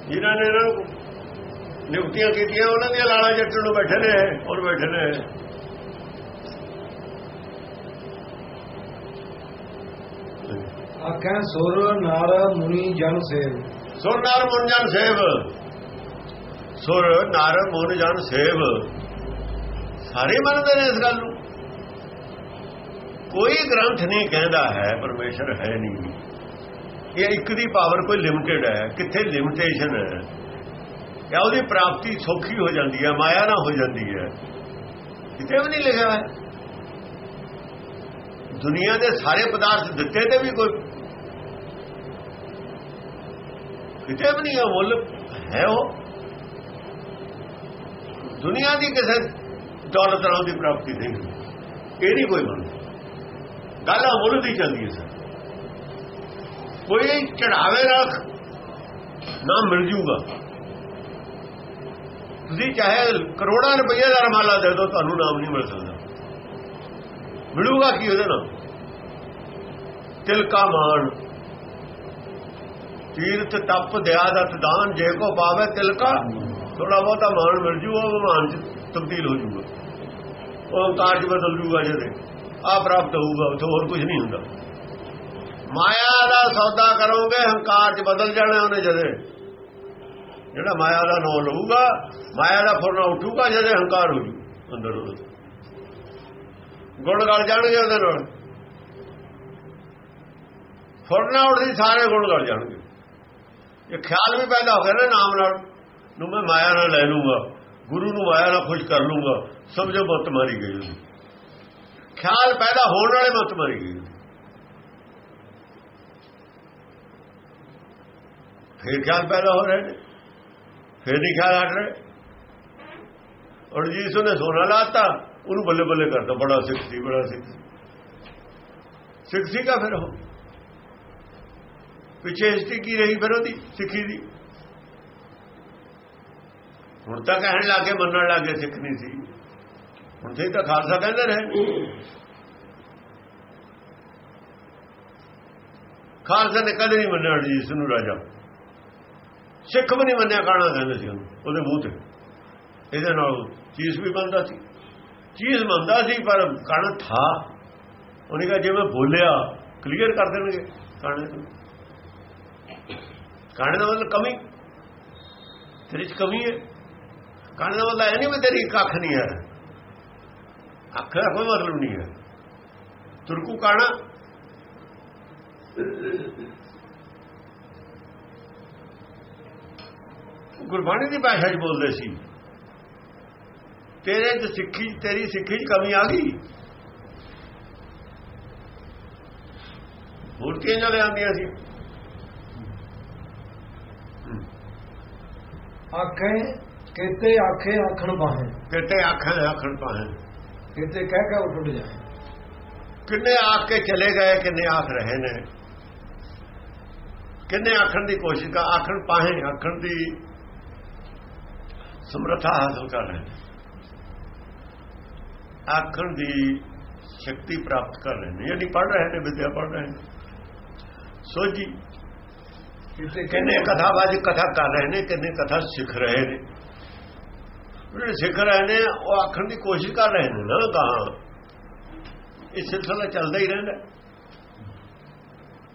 ਜਿਨ੍ਹਾਂ ਨੇ ਇਹਨਾਂ ਨੂੰ ਨਿਯੁਕਤੀਆਂ ਕੀਤੀਆਂ ਉਹਨਾਂ ਦੀਆਂ ਲਾਣਾ ਜੱਟਣ ਨੂੰ ਬੈਠੇ ਨੇ ਹੋਰ ਬੈਠੇ ਨੇ। ਆਖੇ ਸੁਰ ਨਾਰ ਮੁਨੀ ਜਨ ਸੇਵ। ਸੁਰ ਨਾਰ ਮੁਨ ਜਨ ਸੇਵ। ਸੁਰ ਨਾਰ ਮੁਨ ਜਨ ਸੇਵ। ਸਾਰੇ ਮੰਨਦੇ ਨੇ ਇਸ ਗੱਲ ਨੂੰ। ਕੋਈ ਗ੍ਰੰਥ ਨਹੀਂ ਕਹਿੰਦਾ ਹੈ ਪਰਮੇਸ਼ਰ ਹੈ ਨਹੀਂ। ਇਹ ਇੱਕ ਦੀ ਪਾਵਰ ਕੋਈ ਲਿਮਟਿਡ ਹੈ ਕਿੱਥੇ ਲਿਮਟੇਸ਼ਨ ਹੈ? ਜਾਂ ਉਹਦੀ ਪ੍ਰਾਪਤੀ ਸੌਖੀ ਹੋ ਜਾਂਦੀ ਹੈ, ਮਾਇਆ ਨਾ ਹੋ ਜਾਂਦੀ ਹੈ। ਕਿਤੇ ਵੀ ਨਹੀਂ ਲਿਖਿਆ ਹੈ ਦੁਨੀਆ ਦੇ ਸਾਰੇ ਪਦਾਰਥ ਦਿੱਤੇ ਤੇ ਵੀ ਕੋਈ ਕਿਤੇ ਵੀ ਨਹੀਂ ਹੈ, ਮੁੱਲ ਹੈ ਉਹ। ਦੁਨੀਆ ਦੀ ਕਿਸੇ ਦੌਲਤ ਨਾਲ ਦੀ ਪ੍ਰਾਪਤੀ ਨਹੀਂ ਇਹ ਨਹੀਂ ਕੋਈ ਮੰਨ ਗੱਲ ਮੁੱਲ ਦੀ ਚੱਲਦੀ ਹੈ, ਸਰ। ਕੋਈ ਚੜਾਵੇ ਰੱਖ ਨਾ ਮਿਲ ਜੂਗਾ। ਤੁਸੀਂ ਚਾਹੇ ਕਰੋੜਾਂ ਰੁਪਏ ਦਾ ਰਮਾਲਾ ਦੇ ਦਿਓ, ਤੁਹਾਨੂੰ ਨਾਮ ਨਹੀਂ ਮਿਲ ਸਕਦਾ। ਮਿਲੂਗਾ ਕੀ ਉਹਦੇ ਨਾਲ? ਤਿਲਕਾ ਮਾਣ। ਤੀਰਥ ਤਪ ਦਿਆ ਦਿਆਦਤ ਦਾਨ ਜੇ ਕੋ ਪਾਵੇ ਤਿਲਕਾ ਥੋੜਾ ਬਹੁਤਾ ਮਾਣ ਮਿਲ ਜੂਗਾ ਉਹ ਮਾਨ ਚ ਤਬਦੀਲ ਹੋ ਜੂਗਾ। ਉਹ ਕਾਰਜ ਬਦਲ ਜੂਗਾ ਜਦੇ ਆ ਪ੍ਰਾਪਤ ਹੋਊਗਾ, ਉੱਥੇ ਹੋਰ ਕੁਝ ਨਹੀਂ ਹੁੰਦਾ। ਮਾਇਆ ਦਾ ਸੌਦਾ ਕਰੋਗੇ, ਹੰਕਾਰ ਚ ਬਦਲ ਜਾਣਾ ਉਹਨੇ ਜਦੇ। ਜਿਹੜਾ ਮਾਇਆ ਦਾ ਨੋ ਲਊਗਾ, ਮਾਇਆ ਦਾ ਫੁਰਨਾ ਉੱਠੂਗਾ ਜਦੇ ਹੰਕਾਰ ਹੋ ਜੂ, ਅੰਦਰ ਉਹਦੇ ਗੁਣ ਗਲ ਜਾਣਗੇ ਉਹਦੇ ਨਾਲ। ਫੁਰਨਾ ਉੱਠਦੀ, ਸਾਰੇ ਗੁਣ ਗਲ ਜਾਣਗੇ। ਇਹ ਖਿਆਲ ਵੀ ਪੈਦਾ ਹੋ ਗਿਆ ਨਾ ਨਾਮ ਨਾਲ, ਨੂੰ ਮੈਂ ਮਾਇਆ ਨਾਲ ਲੈ ਲੂੰਗਾ ਗੁਰੂ ਨੂੰ ਮਾਇਆ ਨਾਲ ਖੁਸ਼ ਕਰ ਲੂੰਗਾ ਸਮਝੋ ਮਤ ਮਾਰੀ ਗਈ ਖਿਆਲ ਪੈਦਾ ਹੋਣ ਵਾਲੇ ਮਤ ਮਾਰੀ ਗਈ ਫਿਰ ਖਿਆਲ ਪੈਦਾ ਹੋ ਰਹੇ ਨੇ। ਫਿਰ ਨਹੀਂ ਖਿਆਲ ਹਟ ਰਹੇ ਔਰ ਜਿਸ ਨੇ ਸੋਨਾ ਲਾਤਾ, ਉਹਨੂੰ ਬੱਲੇ ਬੱਲੇ ਕਰਦਾ ਬੜਾ ਸਿੱਖ ਸੀ, ਬੜਾ ਸਿੱਖ ਸਿੱਖ ਸੀ ਕਾ ਫਿਰ ਹੋ ਪਿੱਛੇ ਹਿਸਟਰੀ ਕੀ ਰਹੀ ਫਿਰ ਉਹਦੀ, ਸਿੱਖੀ ਦੀ? ਹੁਣ ਤਾਂ ਕਹਿਣ ਲੱਗੇ, ਮੰਨਣ ਲੱਗੇ ਸਿੱਖ ਨਹੀਂ ਸੀ। ਹੁਣ ਤੇ ਤਾਂ ਖਾਲਸਾ ਕਹਿੰਦੇ ਰਹੇ। ਖਾਲਸਾ ਨੇ ਕਦੇ ਨਹੀਂ ਮੰਨਿਆ ਜੀ ਨੂੰ ਰਾਜਾ। ਸਿੱਖ ਵੀ ਨਹੀਂ ਮੰਨਿਆ ਕਾਣਾ ਕਹਿੰਦੇ ਸੀ ਉਹਨੂੰ। ਉਹਦੇ ਮੂੰਹ ਤੇ। ਇਹਦੇ ਨਾਲ ਚੀਜ਼ ਵੀ ਮੰਨਦਾ ਸੀ। ਚੀਜ਼ ਮੰਨਦਾ ਸੀ, ਪਰ ਕਾਣਾ ਥਾ। ਉਹਨੇ ਕਿਹਾ, ਜੇ ਮੈਂ ਬੋਲਿਆ ਕਲੀਅਰ ਕਰ ਦੇਣਗੇ ਕਾਣੇ ਨੂੰ ਕਾਣੇ ਦਾ ਮਤਲਬ ਕਮੀ। ਤੇਰੀ ਚ ਕਮੀ ਹੈ। ਕਾਣੇ ਦਾ ਮਤਲਬ ਇਹ ਨਹੀਂ ਵੀ ਤੇਰੀ ਕੱਖ ਨਹੀਂ ਹੈ। ਅੱਖ ਦਾ ਕੋਈ ਮਤਲਬ ਨਹੀਂ ਹੈ। ਤੁਰਕੂ ਕਾਣਾ ਗੁਰਬਾਣੀ ਦੀ ਭਾਸ਼ਾ 'ਚ ਬੋਲਦੇ ਸੀ। ਤੇਰੇ ਚ ਸਿੱਖੀ ਤੇਰੀ ਸਿੱਖੀ 'ਚ ਕਮੀ ਆ ਗਈ। ਹੋਰ ਕੀ ਨਾਲ ਆਉਂਦੀਆਂ ਸੀ? ਆਖੇ ਕਿਤੇ ਆਖੇ ਆਖਣ ਬਾਹੇ ਕਿਤੇ ਆਖਾਂ ਆਖਣ ਪਾਹੇ ਕਿਤੇ ਕਹਿ ਕੇ ਉੱਠ ਜਾਏ। ਕਿੰਨੇ ਆਖ ਕੇ ਚਲੇ ਗਏ ਕਿੰਨੇ ਆਖ ਰਹੇ ਨੇ। ਕਿੰਨੇ ਆਖਣ ਦੀ ਕੋਸ਼ਿਸ਼ ਕਰ ਆਖਣ ਪਾਹੇ ਆਖਣ ਦੀ ਸਮਰੱਥਾ ਹਾਸਲ ਕਰ ਰਹੇ ਨੇ। ਆਖਣ ਦੀ ਸ਼ਕਤੀ ਪ੍ਰਾਪਤ ਕਰ ਰਹੇ ਨੇ। ਯਾਨੀ ਪੜ ਰਹੇ ਨੇ ਵਿਦਿਆ ਪੜ ਰਹੇ ਨੇ। ਸੋਝੀ ਕਿੰਨੇ ਕਥਾਵਾਜ ਕਥਾ ਕਰ ਰਹੇ ਨੇ ਕਿੰਨੇ ਕਥਾ ਸਿੱਖ ਰਹੇ ਨੇ। ਜਿਹੜੇ ਸਿੱਖ ਰਹੇ ਨੇ ਉਹ ਆਖਣ ਦੀ ਕੋਸ਼ਿਸ਼ ਕਰ ਰਹੇ ਨੇ ਨਾ ਕਹਾ ਇਹ ਸਿਲਸਿਲਾ ਚੱਲਦਾ ਹੀ ਰਹਿੰਦਾ।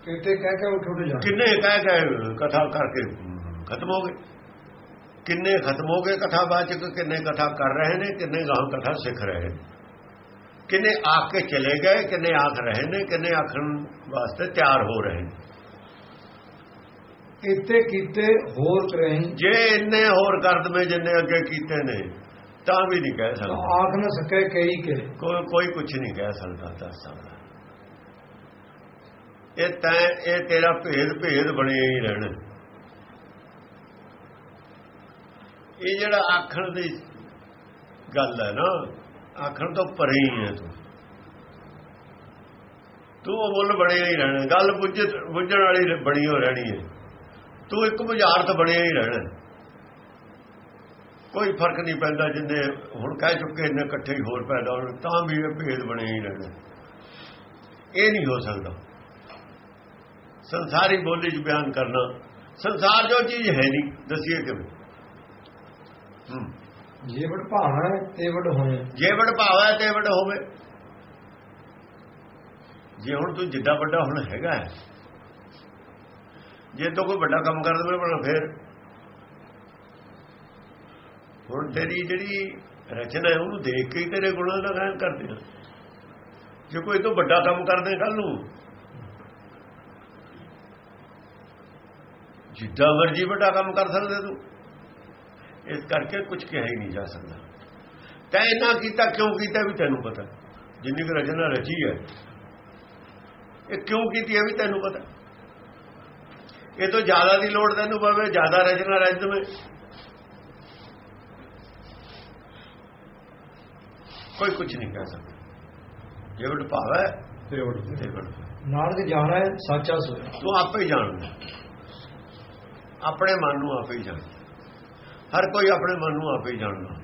ਕਿਤੇ ਕਹਿ ਕੇ ਉੱਠ ਉੱਠ ਜਾਏ ਕਿੰਨੇ ਕਹਿ ਗਏ ਕਥਾ ਕਰਕੇ ਖਤਮ ਹੋ ਗਏ। ਕਿੰਨੇ ਖਤਮ ਹੋ ਗਏ ਕਥਾਵਾਚਕ ਕਿੰਨੇ ਕਥਾ ਕਰ ਰਹੇ ਨੇ ਕਿੰਨੇ ਗਾਂ ਕਥਾ ਸਿੱਖ ਰਹੇ ਨੇ। ਕਿੰਨੇ ਆ ਕੇ ਚਲੇ ਗਏ ਕਿੰਨੇ ਆਖ ਰਹੇ ਨੇ ਕਿੰਨੇ ਆਖਣ ਵਾਸਤੇ ਤਿਆਰ ਹੋ ਰਹੇ ਨੇ। ਕਿਤੇ ਕੀਤੇ ਹੋਰ ਕਰੇ। ਜੇ ਇੰਨੇ ਹੋਰ ਕਰਦਮੇ ਜਿੰਨੇ ਅੱਗੇ ਕੀਤੇ ਨੇ ਤਾਂ ਵੀ ਨਹੀਂ ਕਹਿ ਤਾਂ ਸਕਦਾ ਆਖ ਨਾ ਸਕੇ ਕਈ ਕੇ। ਕੋਈ ਕੋਈ ਕੁਝ ਨਹੀਂ ਕਹਿ ਸਕਦਾ ਦੱਸ ਸਕਦਾ। ਇਹ ਤੈਂ ਇਹ ਤੇਰਾ ਭੇਦ ਭੇਦ ਬਣਿਆ ਹੀ ਰਹਿਣਾ। ਇਹ ਜਿਹੜਾ ਆਖਣ ਦੀ ਗੱਲ ਹੈ ਨਾ ਆਖਣ ਤੋਂ ਪਰੇ ਹੀ ਹੈ ਤੂੰ। ਤੂੰ ਉਹ ਮੁੱਲ ਬਣਿਆ ਹੀ ਰਹਿਣਾ, ਗੱਲ ਬੁੱਝ, ਬੁੱਝਣ ਵਾਲੀ ਬਣੀ ਹੋ ਰਹਿਣੀ ਹੈ। ਤੂੰ ਇੱਕ ਬੁਝਾਰਤ ਬਣਿਆ ਹੀ ਰਹਿਣਾ। ਕੋਈ ਫ਼ਰਕ ਨਹੀਂ ਪੈਂਦਾ ਜਿੰਨੇ ਹੁਣ ਕਹਿ ਚੁੱਕੇ, ਇੰਨੇ ਇਕੱਠੇ ਹੀ ਹੋਰ ਪੈਦਾ ਹੋਣ, ਤਾਂ ਵੀ ਇਹ ਭੇਦ ਬਣਿਆ ਹੀ ਰਹਿਣਾ। ਇਹ ਨਹੀਂ ਹੋ ਸਕਦਾ। ਸੰਸਾਰੀ ਬੋਲੀ ਚ ਬਿਆਨ ਕਰਨਾ, ਸੰਸਾਰ ਜੋ ਚੀਜ਼ ਹੈ ਨਹੀਂ, ਦਸੀਏ ਕਿਵੇਂ? ਹੂੰ। ਜੇ ਵਡ ਭਾਣਾ ਤੇ ਵਡ ਹੋਏ ਜੇ ਵਡ ਭਾਵਾ ਤੇ ਵਡ ਹੋਵੇ। ਜੇ ਹੁਣ ਤੂੰ ਜਿੱਡਾ ਵੱਡਾ ਹੁਣ ਹੈਗਾ ਹੈ, ਜੇ ਤੂੰ ਕੋਈ ਵੱਡਾ ਕੰਮ ਕਰ ਦੇਵੇਂ ਪਰ ਫਿਰ। ਹੁਣ ਤੇਰੀ ਜਿਹੜੀ ਰਚਨਾ ਹੈ ਉਹਨੂੰ ਦੇਖ ਕੇ ਹੀ ਤੇਰੇ ਗੁਣਾਂ ਦਾ ਗਾਇਨ ਕਰਦੇ ਆ ਜੇ ਕੋਈ ਤੋਂ ਵੱਡਾ ਕੰਮ ਕਰਦੇ ਕੱਲ ਨੂੰ। ਜਿੱਡਾ ਮਰਜ਼ੀ ਵੱਡਾ ਕੰਮ ਕਰ ਸਕਦੇ ਤੂੰ। ਇਸ ਕਰਕੇ ਕੁਝ ਕਿਹਾ ਹੀ ਨਹੀਂ ਜਾ ਸਕਦਾ। ਤੈਂ ਇਹਨਾਂ ਕੀਤਾ ਕਿਉਂ ਕੀਤਾ ਵੀ ਤੈਨੂੰ ਪਤਾ। ਜਿੰਨੀ ਕੁ ਰਚਨਾ ਰਚੀ ਹੈ ਇਹ ਕਿਉਂ ਕੀਤੀ ਹੈ ਵੀ ਤੈਨੂੰ ਪਤਾ। ਇਹ ਤੋਂ ਜ਼ਿਆਦਾ ਦੀ ਲੋੜ ਤੈਨੂੰ ਪਵੇ ਜ਼ਿਆਦਾ ਰਚਨਾ ਰਚ ਦਵੇਂ। ਕੋਈ ਕੁਝ ਨਹੀਂ ਕਹਿ ਸਕਦਾ। ਜੇ ਵਡ ਭਾਵੈ ਤੇ ਉੜ ਤੇ ਵਡ ਨਾਨਕ ਜਾਣਾ ਹੈ ਸਾਚਾ ਸੋਇਆ ਤੂੰ ਆਪੇ ਜਾਣਦਾ। ਆਪਣੇ ਮਨ ਨੂੰ ਆਪੇ ਜਾਣਦਾ। ਹਰ ਕੋਈ ਆਪਣੇ ਮਨ ਨੂੰ ਆਪੇ ਜਾਣਦਾ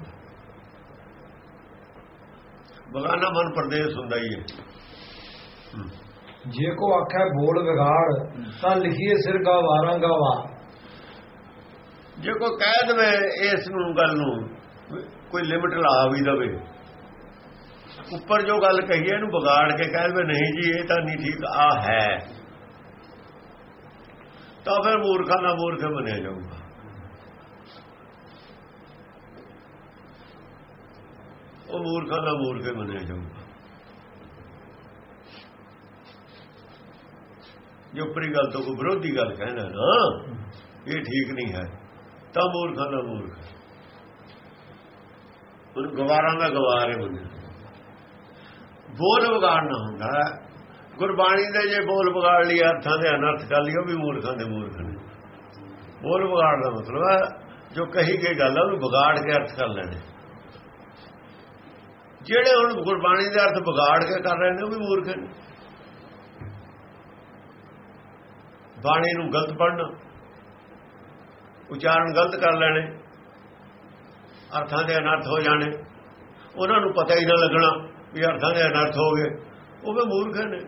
ਬਗਾਨਾ ਮਨ ਪਰਦੇਸ ਹੁੰਦਾ ਹੀ ਹੈ। ਜੇ ਕੋ ਆਖੈ ਬੋਲ ਵਿਗਾੜ ਤਾਂ ਲਿਖੀਏ ਸਿਰ ਗਾਵਾਰਾਂ ਗਾਵਾ ਜੇ ਕੋਈ ਕਹਿ ਦਵੇ ਇਸ ਨੂੰ ਗੱਲ ਨੂੰ ਕੋਈ ਲਿਮਟ ਲਾ ਵੀ ਦਵੇ। ਉੱਪਰ ਜੋ ਗੱਲ ਕਹੀ ਹੈ ਇਹਨੂੰ ਵਿਗਾੜ ਕੇ ਕਹਿ ਦਵੇ ਨਹੀਂ ਜੀ ਇਹ ਤਾਂ ਨਹੀਂ ਠੀਕ ਆ ਹੈ। ਤਾਂ ਫਿਰ ਮੂਰਖਾਂ ਦਾ ਮੂਰਖ ਬਣਿਆ ਜਾਊਗਾ। ਉਹ ਮੂਰਖਾਂ ਦਾ ਮੂਰਖ ਮੰਨਿਆ ਜਾਊਗਾ। ਜੇ ਉਪਰੀ ਗੱਲ ਤੋਂ ਕੋਈ ਵਿਰੋਧੀ ਗੱਲ ਕਹਿਣਾ ਨਾ, ਇਹ ਠੀਕ ਨਹੀਂ ਹੈ, ਤਾਂ ਮੂਰਖਾਂ ਦਾ ਮੂਰਖ ਉਹਨੂੰ ਗਵਾਰਾਂ ਦਾ ਗਵਾਰ ਹੈ ਬੰਦੇ ਬੋਲ ਵਿਗਾੜਨਾ ਹੁੰਦਾ। ਗੁਰਬਾਣੀ ਦੇ ਜੇ ਬੋਲ ਵਿਗਾੜ ਲਈ ਅਰਥਾਂ ਦੇ ਅਨਰਥ ਕਰ ਲਈ ਉਹ ਵੀ ਮੂਰਖਾਂ ਦੇ ਮੂਰਖ ਨੇ। ਬੋਲ ਵਿਗਾੜ ਦਾ ਮਤਲਬ ਹੈ, ਜੋ ਕਹੀ ਗਈ ਗੱਲ ਹੈ ਉਹਨੂੰ ਵਿਗਾੜ ਕੇ ਅਰਥ ਕਰ ਲੈਣੇ। ਜਿਹੜੇ ਹੁਣ ਗੁਰਬਾਣੀ ਦੇ ਅਰਥ ਵਿਗਾੜ ਕੇ ਕਰ ਰਹੇ ਨੇ, ਉਹ ਵੀ ਮੂਰਖ ਨੇ। ਬਾਣੀ ਨੂੰ ਗਲਤ ਪੜ੍ਹਨਾ, ਉਚਾਰਨ ਗਲਤ ਕਰ ਲੈਣੇ, ਅਰਥਾਂ ਦੇ ਅਨਰਥ ਹੋ ਜਾਣੇ, ਉਹਨਾਂ ਨੂੰ ਪਤਾ ਹੀ ਨਾ ਲੱਗਣਾ ਵੀ ਅਰਥਾਂ ਦੇ ਅਨਰਥ ਹੋ ਗਏ, ਉਹ ਵੀ ਮੂਰਖ ਨੇ।